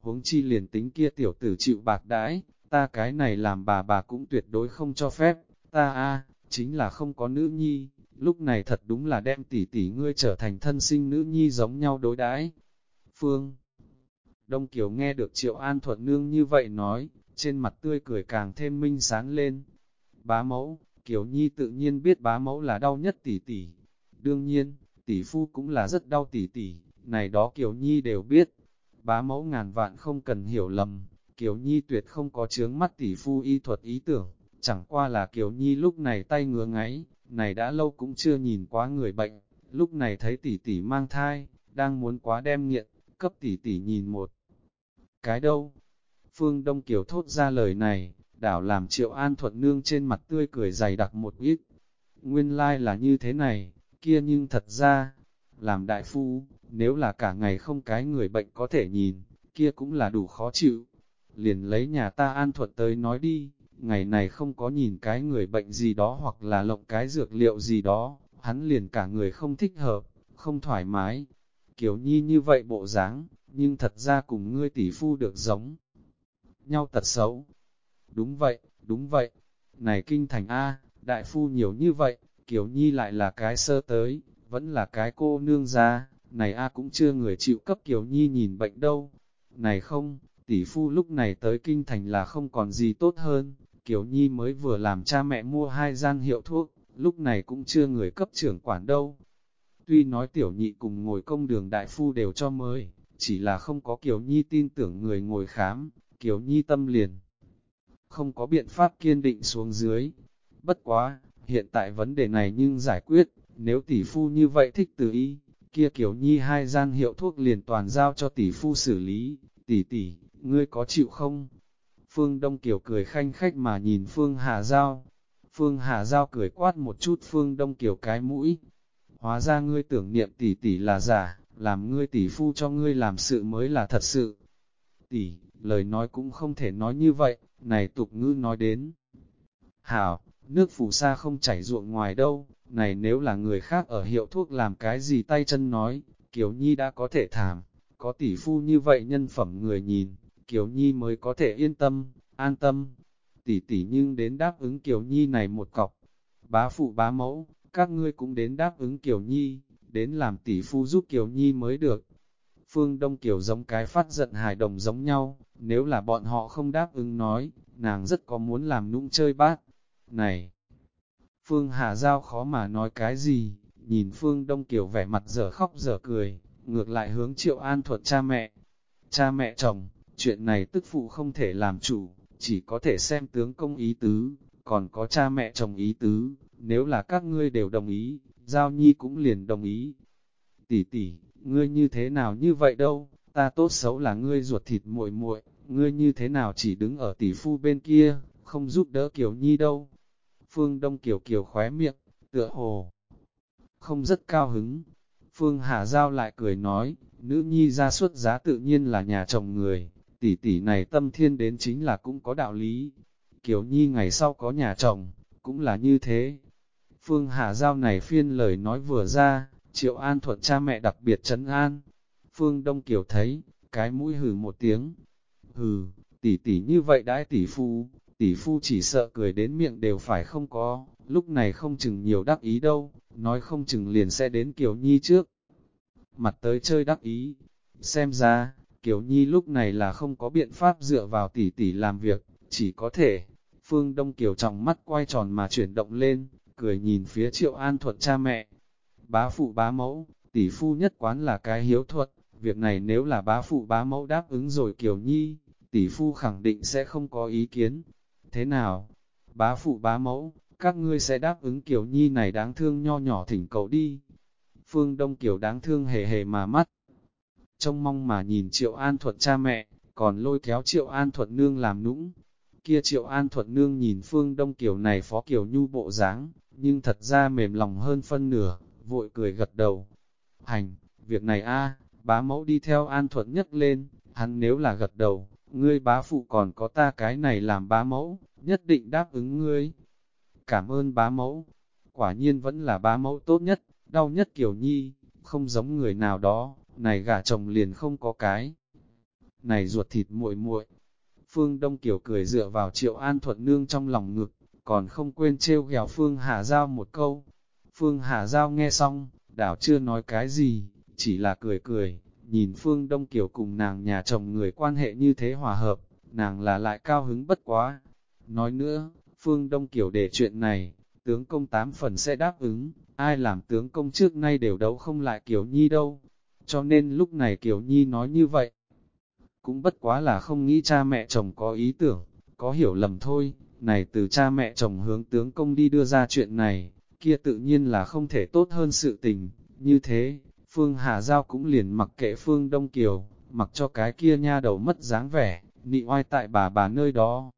Huống chi liền tính kia tiểu tử chịu bạc đãi, ta cái này làm bà bà cũng tuyệt đối không cho phép, ta a chính là không có nữ nhi, lúc này thật đúng là đem tỷ tỷ ngươi trở thành thân sinh nữ nhi giống nhau đối đãi. Phương Đông Kiều nghe được Triệu An Thuận Nương như vậy nói, trên mặt tươi cười càng thêm minh sáng lên. Bá mẫu, Kiều Nhi tự nhiên biết bá mẫu là đau nhất tỷ tỷ. Đương nhiên, tỷ phu cũng là rất đau tỷ tỷ, này đó Kiều Nhi đều biết. Bá mẫu ngàn vạn không cần hiểu lầm, Kiều Nhi tuyệt không có chướng mắt tỷ phu y thuật ý tưởng, chẳng qua là Kiều Nhi lúc này tay ngứa ngáy, này đã lâu cũng chưa nhìn quá người bệnh, lúc này thấy tỷ tỷ mang thai, đang muốn quá đem nghiện, cấp tỷ tỷ nhìn một. Cái đâu? Phương Đông Kiều thốt ra lời này, đảo làm triệu an thuận nương trên mặt tươi cười dày đặc một ít. Nguyên lai like là như thế này, kia nhưng thật ra, làm đại phu, nếu là cả ngày không cái người bệnh có thể nhìn, kia cũng là đủ khó chịu. Liền lấy nhà ta an thuận tới nói đi, ngày này không có nhìn cái người bệnh gì đó hoặc là lộng cái dược liệu gì đó, hắn liền cả người không thích hợp, không thoải mái. Kiểu nhi như vậy bộ dáng, nhưng thật ra cùng ngươi tỷ phu được giống nhau tật xấu. Đúng vậy, đúng vậy. Này kinh thành A, đại phu nhiều như vậy, Kiều Nhi lại là cái sơ tới, vẫn là cái cô nương ra, này A cũng chưa người chịu cấp Kiều Nhi nhìn bệnh đâu. Này không, tỷ phu lúc này tới kinh thành là không còn gì tốt hơn, Kiều Nhi mới vừa làm cha mẹ mua hai gian hiệu thuốc, lúc này cũng chưa người cấp trưởng quản đâu. Tuy nói tiểu nhị cùng ngồi công đường đại phu đều cho mới, chỉ là không có Kiều Nhi tin tưởng người ngồi khám, Kiều Nhi tâm liền. Không có biện pháp kiên định xuống dưới. Bất quá, hiện tại vấn đề này nhưng giải quyết, nếu tỷ phu như vậy thích từ ý, kia Kiều Nhi hai gian hiệu thuốc liền toàn giao cho tỷ phu xử lý, tỷ tỷ, ngươi có chịu không? Phương Đông Kiều cười khanh khách mà nhìn Phương Hà Giao. Phương Hà Giao cười quát một chút Phương Đông Kiều cái mũi. Hóa ra ngươi tưởng niệm tỷ tỷ là giả, làm ngươi tỷ phu cho ngươi làm sự mới là thật sự. Tỷ, lời nói cũng không thể nói như vậy, này tục ngữ nói đến. Hảo, nước phù sa không chảy ruộng ngoài đâu, này nếu là người khác ở hiệu thuốc làm cái gì tay chân nói, Kiều Nhi đã có thể thảm, có tỷ phu như vậy nhân phẩm người nhìn, Kiều Nhi mới có thể yên tâm, an tâm. Tỷ tỷ nhưng đến đáp ứng Kiều Nhi này một cọc. Bá phụ bá mẫu, các ngươi cũng đến đáp ứng Kiều Nhi, đến làm tỷ phu giúp Kiều Nhi mới được. Phương Đông Kiều giống cái phát giận hài đồng giống nhau, nếu là bọn họ không đáp ứng nói, nàng rất có muốn làm nũng chơi bát. Này! Phương Hà Giao khó mà nói cái gì, nhìn Phương Đông Kiều vẻ mặt dở khóc dở cười, ngược lại hướng Triệu An thuật cha mẹ. Cha mẹ chồng, chuyện này tức phụ không thể làm chủ, chỉ có thể xem tướng công ý tứ, còn có cha mẹ chồng ý tứ, nếu là các ngươi đều đồng ý, Giao Nhi cũng liền đồng ý. Tỷ tỷ, ngươi như thế nào như vậy đâu, ta tốt xấu là ngươi ruột thịt muội muội, ngươi như thế nào chỉ đứng ở tỷ phu bên kia, không giúp đỡ Kiều Nhi đâu. Phương Đông Kiều Kiều khóe miệng, tựa hồ, không rất cao hứng. Phương Hà Giao lại cười nói, nữ nhi ra xuất giá tự nhiên là nhà chồng người, tỷ tỷ này tâm thiên đến chính là cũng có đạo lý. Kiều Nhi ngày sau có nhà chồng, cũng là như thế. Phương Hà Giao này phiên lời nói vừa ra, Triệu An Thuận cha mẹ đặc biệt trấn an. Phương Đông Kiều thấy, cái mũi hừ một tiếng. Hừ, tỷ tỷ như vậy đãi tỷ phu, tỷ phu chỉ sợ cười đến miệng đều phải không có, lúc này không chừng nhiều đắc ý đâu, nói không chừng liền sẽ đến Kiều Nhi trước. Mặt tới chơi đắc ý, xem ra, Kiều Nhi lúc này là không có biện pháp dựa vào tỷ tỷ làm việc, chỉ có thể. Phương Đông Kiều trong mắt quay tròn mà chuyển động lên, cười nhìn phía Triệu An Thuận cha mẹ. Bá phụ bá mẫu, tỷ phu nhất quán là cái hiếu thuật, việc này nếu là bá phụ bá mẫu đáp ứng rồi Kiều Nhi, tỷ phu khẳng định sẽ không có ý kiến. Thế nào? Bá phụ bá mẫu, các ngươi sẽ đáp ứng Kiều Nhi này đáng thương nho nhỏ thỉnh cầu đi. Phương Đông Kiều đáng thương hề hề mà mắt. Trông mong mà nhìn Triệu An Thuận cha mẹ, còn lôi kéo Triệu An Thuận nương làm nũng. Kia Triệu An Thuận nương nhìn Phương Đông Kiều này phó Kiều Nhu bộ dáng, nhưng thật ra mềm lòng hơn phân nửa, vội cười gật đầu. Hành, việc này a bá mẫu đi theo An Thuận nhất lên, hắn nếu là gật đầu, ngươi bá phụ còn có ta cái này làm bá mẫu, nhất định đáp ứng ngươi. Cảm ơn bá mẫu, quả nhiên vẫn là bá mẫu tốt nhất, đau nhất kiểu nhi, không giống người nào đó, này gả chồng liền không có cái. Này ruột thịt muội muội. Phương Đông Kiều cười dựa vào triệu an thuận nương trong lòng ngực, còn không quên trêu ghẹo Phương Hà Giao một câu. Phương Hà Giao nghe xong, đảo chưa nói cái gì, chỉ là cười cười, nhìn Phương Đông Kiều cùng nàng nhà chồng người quan hệ như thế hòa hợp, nàng là lại cao hứng bất quá. Nói nữa, Phương Đông Kiều để chuyện này, tướng công tám phần sẽ đáp ứng, ai làm tướng công trước nay đều đấu không lại Kiều Nhi đâu. Cho nên lúc này Kiều Nhi nói như vậy, cũng bất quá là không nghĩ cha mẹ chồng có ý tưởng, có hiểu lầm thôi, này từ cha mẹ chồng hướng tướng công đi đưa ra chuyện này, kia tự nhiên là không thể tốt hơn sự tình, như thế, Phương Hà Giao cũng liền mặc kệ Phương Đông Kiều, mặc cho cái kia nha đầu mất dáng vẻ, nị oai tại bà bà nơi đó.